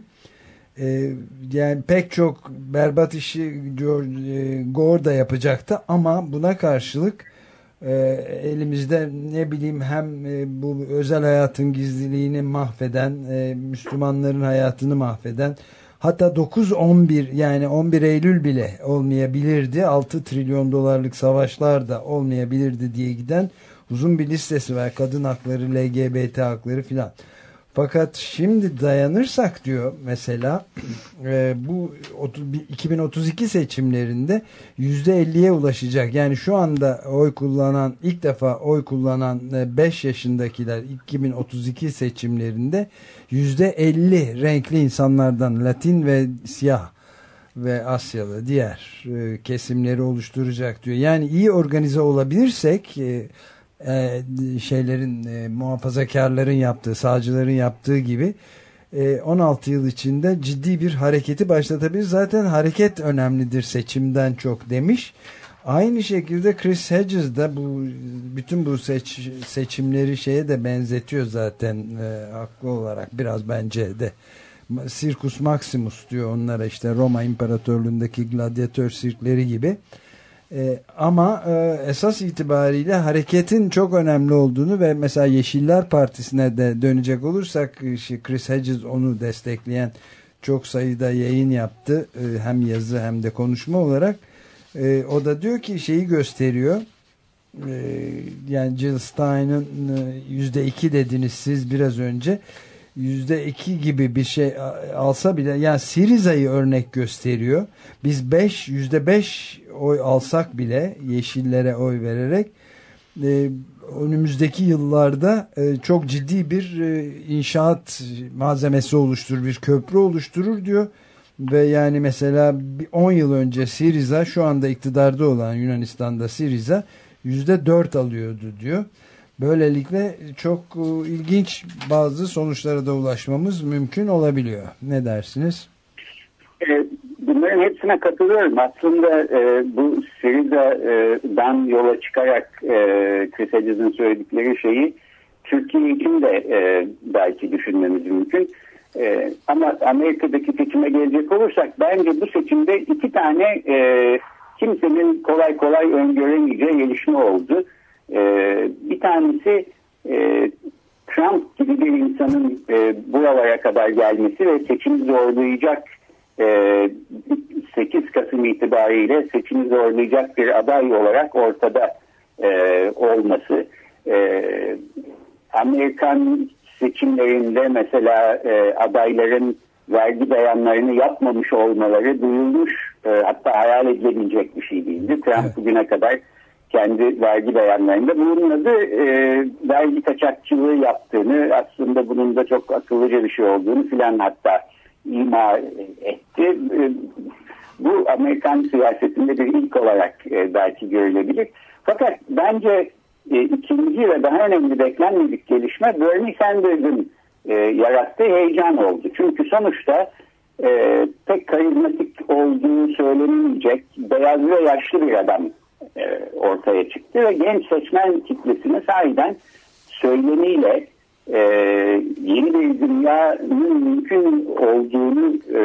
e, yani pek çok berbat işi George, e, Gore da yapacaktı ama buna karşılık e, elimizde ne bileyim hem e, bu özel hayatın gizliliğini mahveden e, Müslümanların hayatını mahveden hatta 9-11 yani 11 Eylül bile olmayabilirdi 6 trilyon dolarlık savaşlar da olmayabilirdi diye giden uzun bir listesi var. Kadın hakları LGBT hakları filan fakat şimdi dayanırsak diyor mesela *clears throat* e, bu 30 2032 seçimlerinde %50'ye ulaşacak. Yani şu anda oy kullanan ilk defa oy kullanan 5 yaşındakiler 2032 seçimlerinde %50 renkli insanlardan Latin ve siyah ve Asyalı diğer e, kesimleri oluşturacak diyor. Yani iyi organize olabilirsek e, e, şeylerin e, muhafazakarların yaptığı, sağcıların yaptığı gibi e, 16 yıl içinde ciddi bir hareketi başlatabilir. Zaten hareket önemlidir seçimden çok demiş. Aynı şekilde Chris Hedges de bu bütün bu seç, seçimleri şeye de benzetiyor zaten e, haklı olarak biraz bence de. Circus Maximus diyor onlara işte Roma İmparatorluğundaki gladyatör sirkleri gibi. E, ama e, esas itibariyle hareketin çok önemli olduğunu ve mesela Yeşiller Partisi'ne de dönecek olursak işte Chris Hedges onu destekleyen çok sayıda yayın yaptı. E, hem yazı hem de konuşma olarak. E, o da diyor ki şeyi gösteriyor. E, yani Jill Stein'ın yüzde iki dediniz siz biraz önce yüzde iki gibi bir şey alsa bile yani Siriza'yı örnek gösteriyor. Biz beş yüzde beş oy alsak bile yeşillere oy vererek e, önümüzdeki yıllarda e, çok ciddi bir e, inşaat malzemesi oluşturur, bir köprü oluşturur diyor. Ve yani mesela 10 yıl önce Siriza şu anda iktidarda olan Yunanistan'da Siriza yüzde dört alıyordu diyor. Böylelikle çok e, ilginç bazı sonuçlara da ulaşmamız mümkün olabiliyor. Ne dersiniz? E, bunların hepsine katılıyorum. Aslında e, bu Syriza'dan yola çıkarak e, Chris Hedges'in söyledikleri şeyi Türkiye için de e, belki düşünmemiz mümkün. E, ama Amerika'daki seçime gelecek olursak bence bu seçimde iki tane e, kimsenin kolay kolay öngöremeyeceği gelişme oldu. Ee, bir tanesi e, Trump gibi bir insanın e, buralara kadar gelmesi ve seçim zorlayacak e, 8 Kasım itibariyle seçimi zorlayacak bir aday olarak ortada e, olması. E, Amerikan seçimlerinde mesela e, adayların vergi beyanlarını yapmamış olmaları duyulmuş e, hatta hayal edilebilecek bir şey değildi. Trump evet. bugüne kadar kendi vergi beyanlarında bulunmadı. E, vergi kaçakçılığı yaptığını aslında bunun da çok akıllıca bir şey olduğunu filan hatta ima etti. E, bu Amerikan siyasetinde bir ilk olarak e, belki görülebilir. Fakat bence e, ikinci ve daha önemli beklenmedik gelişme Bernie Sanders'ın e, yarattığı heyecan oldu. Çünkü sonuçta e, pek karizmatik olduğu söylenmeyecek beyaz ve yaşlı bir adam e, ortaya çıktı ve genç seçmen kitlesini sahiden söylemiyle e, yeni bir dünyanın mümkün olduğunu e,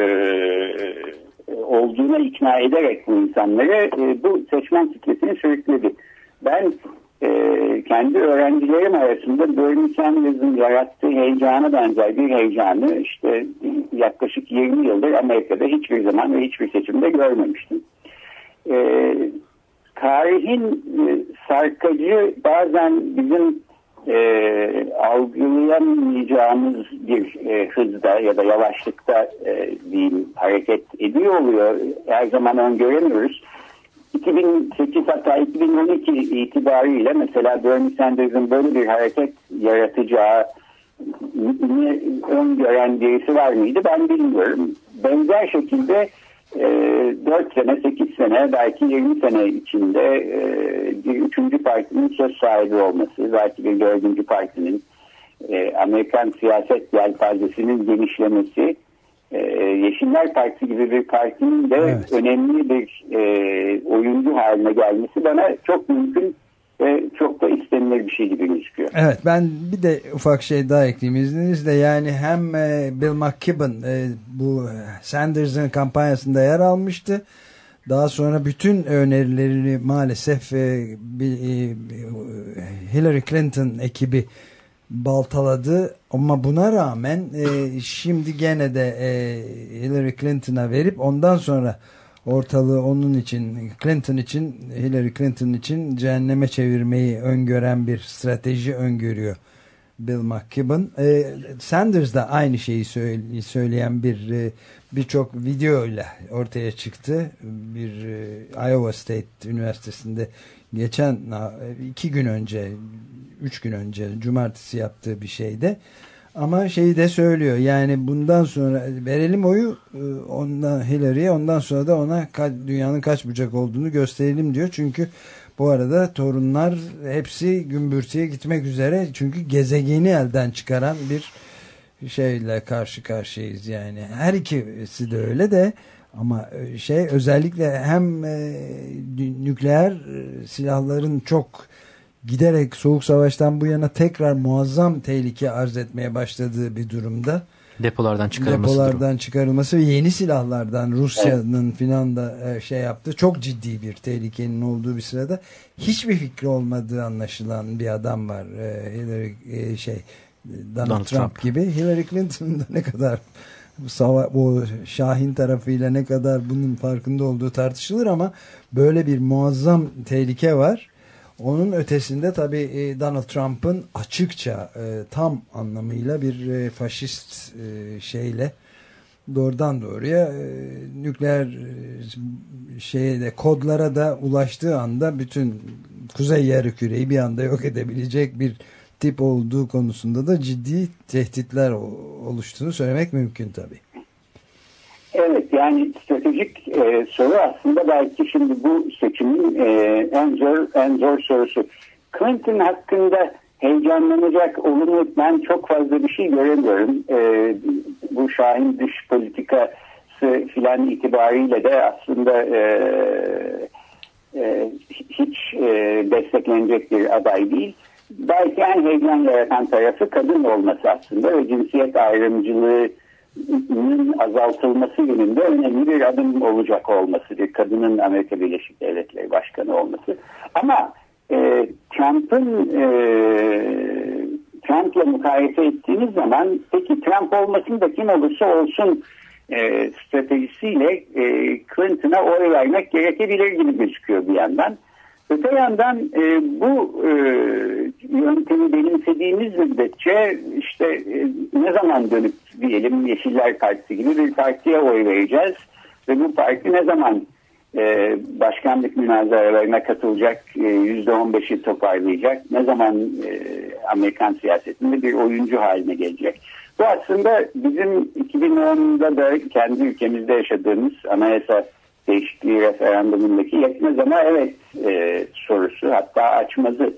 olduğuna ikna ederek bu insanları e, bu seçmen kitlesini sürükledi. Ben e, kendi öğrencilerim arasında Bernie Sanders'ın yarattığı heyecana benzer bir heyecanı işte yaklaşık 20 yıldır Amerika'da hiçbir zaman ve hiçbir seçimde görmemiştim. E, tarihin e, sarkacı bazen bizim e, algılayamayacağımız bir e, hızda ya da yavaşlıkta e, diyeyim hareket ediyor oluyor. Her zaman öngöremiyoruz. 2008 hatta 2012 itibariyle mesela Bernie Sanders'ın böyle bir hareket yaratacağı öngören birisi var mıydı ben bilmiyorum. Benzer şekilde 4 sene, 8 sene, belki 20 sene içinde e, bir üçüncü partinin söz sahibi olması, belki bir dördüncü partinin e, Amerikan siyaset yelpazesinin genişlemesi, e, Yeşiller Partisi gibi bir partinin de Evet. önemli bir oyuncu haline gelmesi bana çok mümkün ve çok da istenilir bir şey gibi gözüküyor. Evet ben bir de ufak şey daha ekleyeyim izninizle yani hem e, Bill McKibben e, bu e, Sanders'ın kampanyasında yer almıştı. Daha sonra bütün önerilerini maalesef Hillary Clinton ekibi baltaladı ama buna rağmen şimdi gene de Hillary Clinton'a verip ondan sonra ortalığı onun için Clinton için Hillary Clinton için cehenneme çevirmeyi öngören bir strateji öngörüyor Bill McKibben. E, Sanders da aynı şeyi söyle- söyleyen bir e, birçok videoyla ortaya çıktı. Bir e, Iowa State Üniversitesi'nde geçen e, iki gün önce üç gün önce cumartesi yaptığı bir şeyde ama şeyi de söylüyor. Yani bundan sonra verelim oyu e, ondan Hillary'ye ondan sonra da ona dünyanın kaç bucak olduğunu gösterelim diyor. Çünkü bu arada torunlar hepsi gümbürtüye gitmek üzere. Çünkü gezegeni elden çıkaran bir şeyle karşı karşıyayız. Yani her ikisi de öyle de ama e, şey özellikle hem e, nükleer silahların çok giderek soğuk savaştan bu yana tekrar muazzam tehlike arz etmeye başladığı bir durumda. Depolardan çıkarılması. Depolardan çıkarılması ve yeni silahlardan Rusya'nın filan da e, şey yaptı. Çok ciddi bir tehlikenin olduğu bir sırada hiçbir fikri olmadığı anlaşılan bir adam var. E, Hillary e, şey Donald, Donald Trump, Trump. gibi. Hillary Clinton'ın da ne kadar bu Şahin tarafıyla ne kadar bunun farkında olduğu tartışılır ama böyle bir muazzam tehlike var. Onun ötesinde tabii e, Donald Trump'ın açıkça e, tam anlamıyla bir e, faşist şeyle doğrudan doğruya nükleer şeye de kodlara da ulaştığı anda bütün kuzey yarı bir anda yok edebilecek bir tip olduğu konusunda da ciddi tehditler oluştuğunu söylemek mümkün tabii. Evet yani stratejik e, soru aslında belki şimdi bu seçimin e, en zor en zor sorusu. Clinton hakkında heyecanlanacak olumlu ben çok fazla bir şey göremiyorum. E, bu Şahin dış politikası filan itibariyle de aslında e, e, hiç e, desteklenecek bir aday değil. Belki en heyecan yaratan tarafı kadın olması aslında ve cinsiyet ayrımcılığının azaltılması yönünde önemli bir adım olacak olması, bir kadının Amerika Birleşik Devletleri Başkanı olması. Ama e, Trump'ın e, Trump'la mukayese ettiğiniz zaman peki Trump olmasın da kim olursa olsun e, stratejisiyle e, Clinton'a oy vermek gerekebilir gibi gözüküyor bir yandan. Öte yandan e, bu e, yöntemi benimsediğimiz müddetçe işte e, ne zaman dönüp diyelim Yeşiller Partisi gibi bir partiye oy vereceğiz ve bu parti ne zaman e, başkanlık münazaralarına katılacak e, %15'i toparlayacak ne zaman e, Amerikan siyasetinde bir oyuncu haline gelecek. Bu aslında bizim 2010'da da kendi ülkemizde yaşadığımız anayasa değişikliği referandumundaki yetmez ama evet e, sorusu hatta açmazı.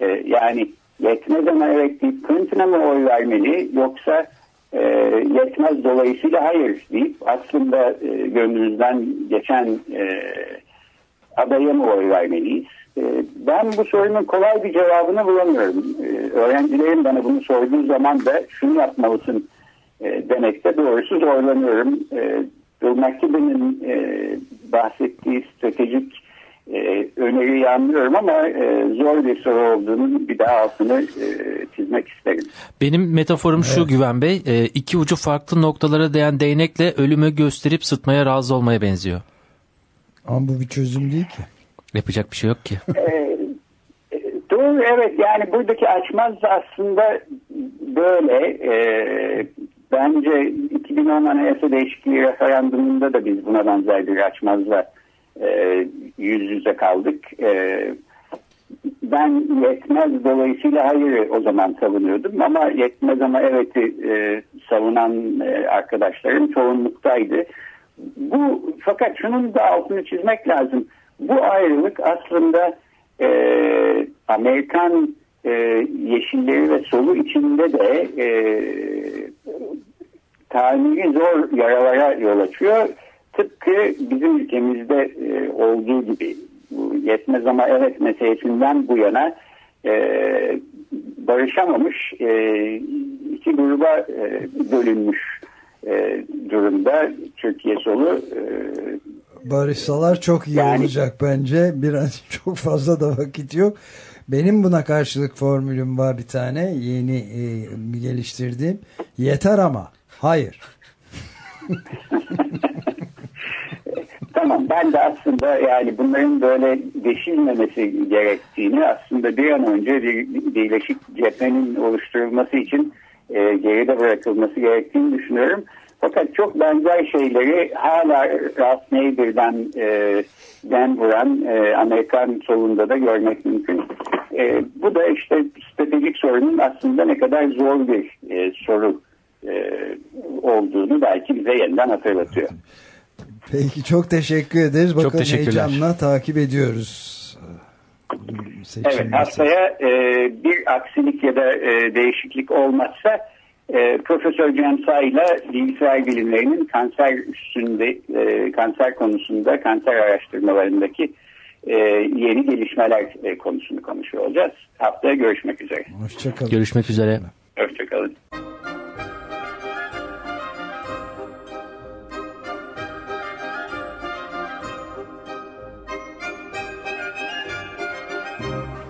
E, yani yetmez ama evet deyip Clinton'a mı oy vermeli yoksa e, yetmez dolayısıyla hayır deyip aslında e, gönlünüzden geçen e, adaya mı oy vermeliyiz? E, ben bu sorunun kolay bir cevabını bulamıyorum. E, öğrencilerim bana bunu sorduğu zaman da şunu yapmalısın e, demekte doğrusu zorlanıyorum. E, McKibben'in e, bahsettiği stratejik e, öneriyi anlıyorum ama e, zor bir soru olduğunu bir daha altını e, çizmek isterim. Benim metaforum şu Güven Bey, e, iki ucu farklı noktalara değen değnekle ölümü gösterip sıtmaya razı olmaya benziyor. Ama bu bir çözüm değil ki. Yapacak bir şey yok ki. *laughs* E, e, Doğru evet yani buradaki açmaz aslında böyle e, bence 2010 Anayasa Değişikliği referandumunda da biz buna benzer bir açmazla e, yüz yüze kaldık. E, ben yetmez dolayısıyla hayır o zaman savunuyordum ama yetmez ama evet'i e, savunan e, arkadaşlarım çoğunluktaydı. Bu fakat şunun da altını çizmek lazım. Bu ayrılık aslında e, Amerikan e, yeşilleri ve solu içinde de e, tahmini zor yaralara yol açıyor. Tıpkı bizim ülkemizde e, olduğu gibi yetmez ama evet meselesinden bu yana e, barışamamış e, iki gruba e, bölünmüş e, durumda Türkiye solu e, Barışsalar çok iyi Yani- olacak bence. Biraz *laughs* çok fazla da vakit yok. Benim buna karşılık formülüm var bir tane. Yeni e, geliştirdiğim. Yeter ama. Hayır. *laughs* Tamam ben de aslında yani bunların böyle deşilmemesi gerektiğini aslında bir an önce bir birleşik cephenin oluşturulması için e, geride bırakılması gerektiğini düşünüyorum. Fakat çok benzer şeyleri hala Ralph Nader'dan e, den vuran e, Amerikan solunda da görmek mümkün. E, bu da işte stratejik sorunun aslında ne kadar zor bir e, soru e, olduğunu belki bize yeniden hatırlatıyor. Peki çok teşekkür ederiz. Bakalım teşekkürler. heyecanla takip ediyoruz. Seçim Evet haftaya e, bir aksilik ya da e, değişiklik olmazsa e, Profesör Cem Say'la bilgisayar bilimlerinin kanser üstünde e, kanser konusunda kanser araştırmalarındaki e, yeni gelişmeler e, konusunu konuşuyor olacağız. Haftaya görüşmek üzere. Hoşçakalın. Görüşmek üzere. Hoşçakalın.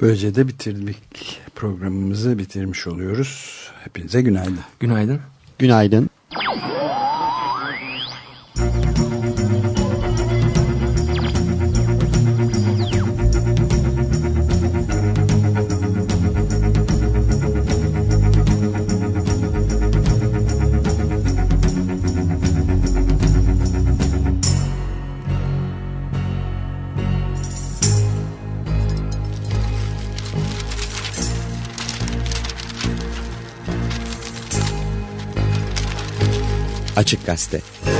Böylece de bitirdik programımızı bitirmiş oluyoruz. Hepinize günaydın. Günaydın. Günaydın. Açık Gazete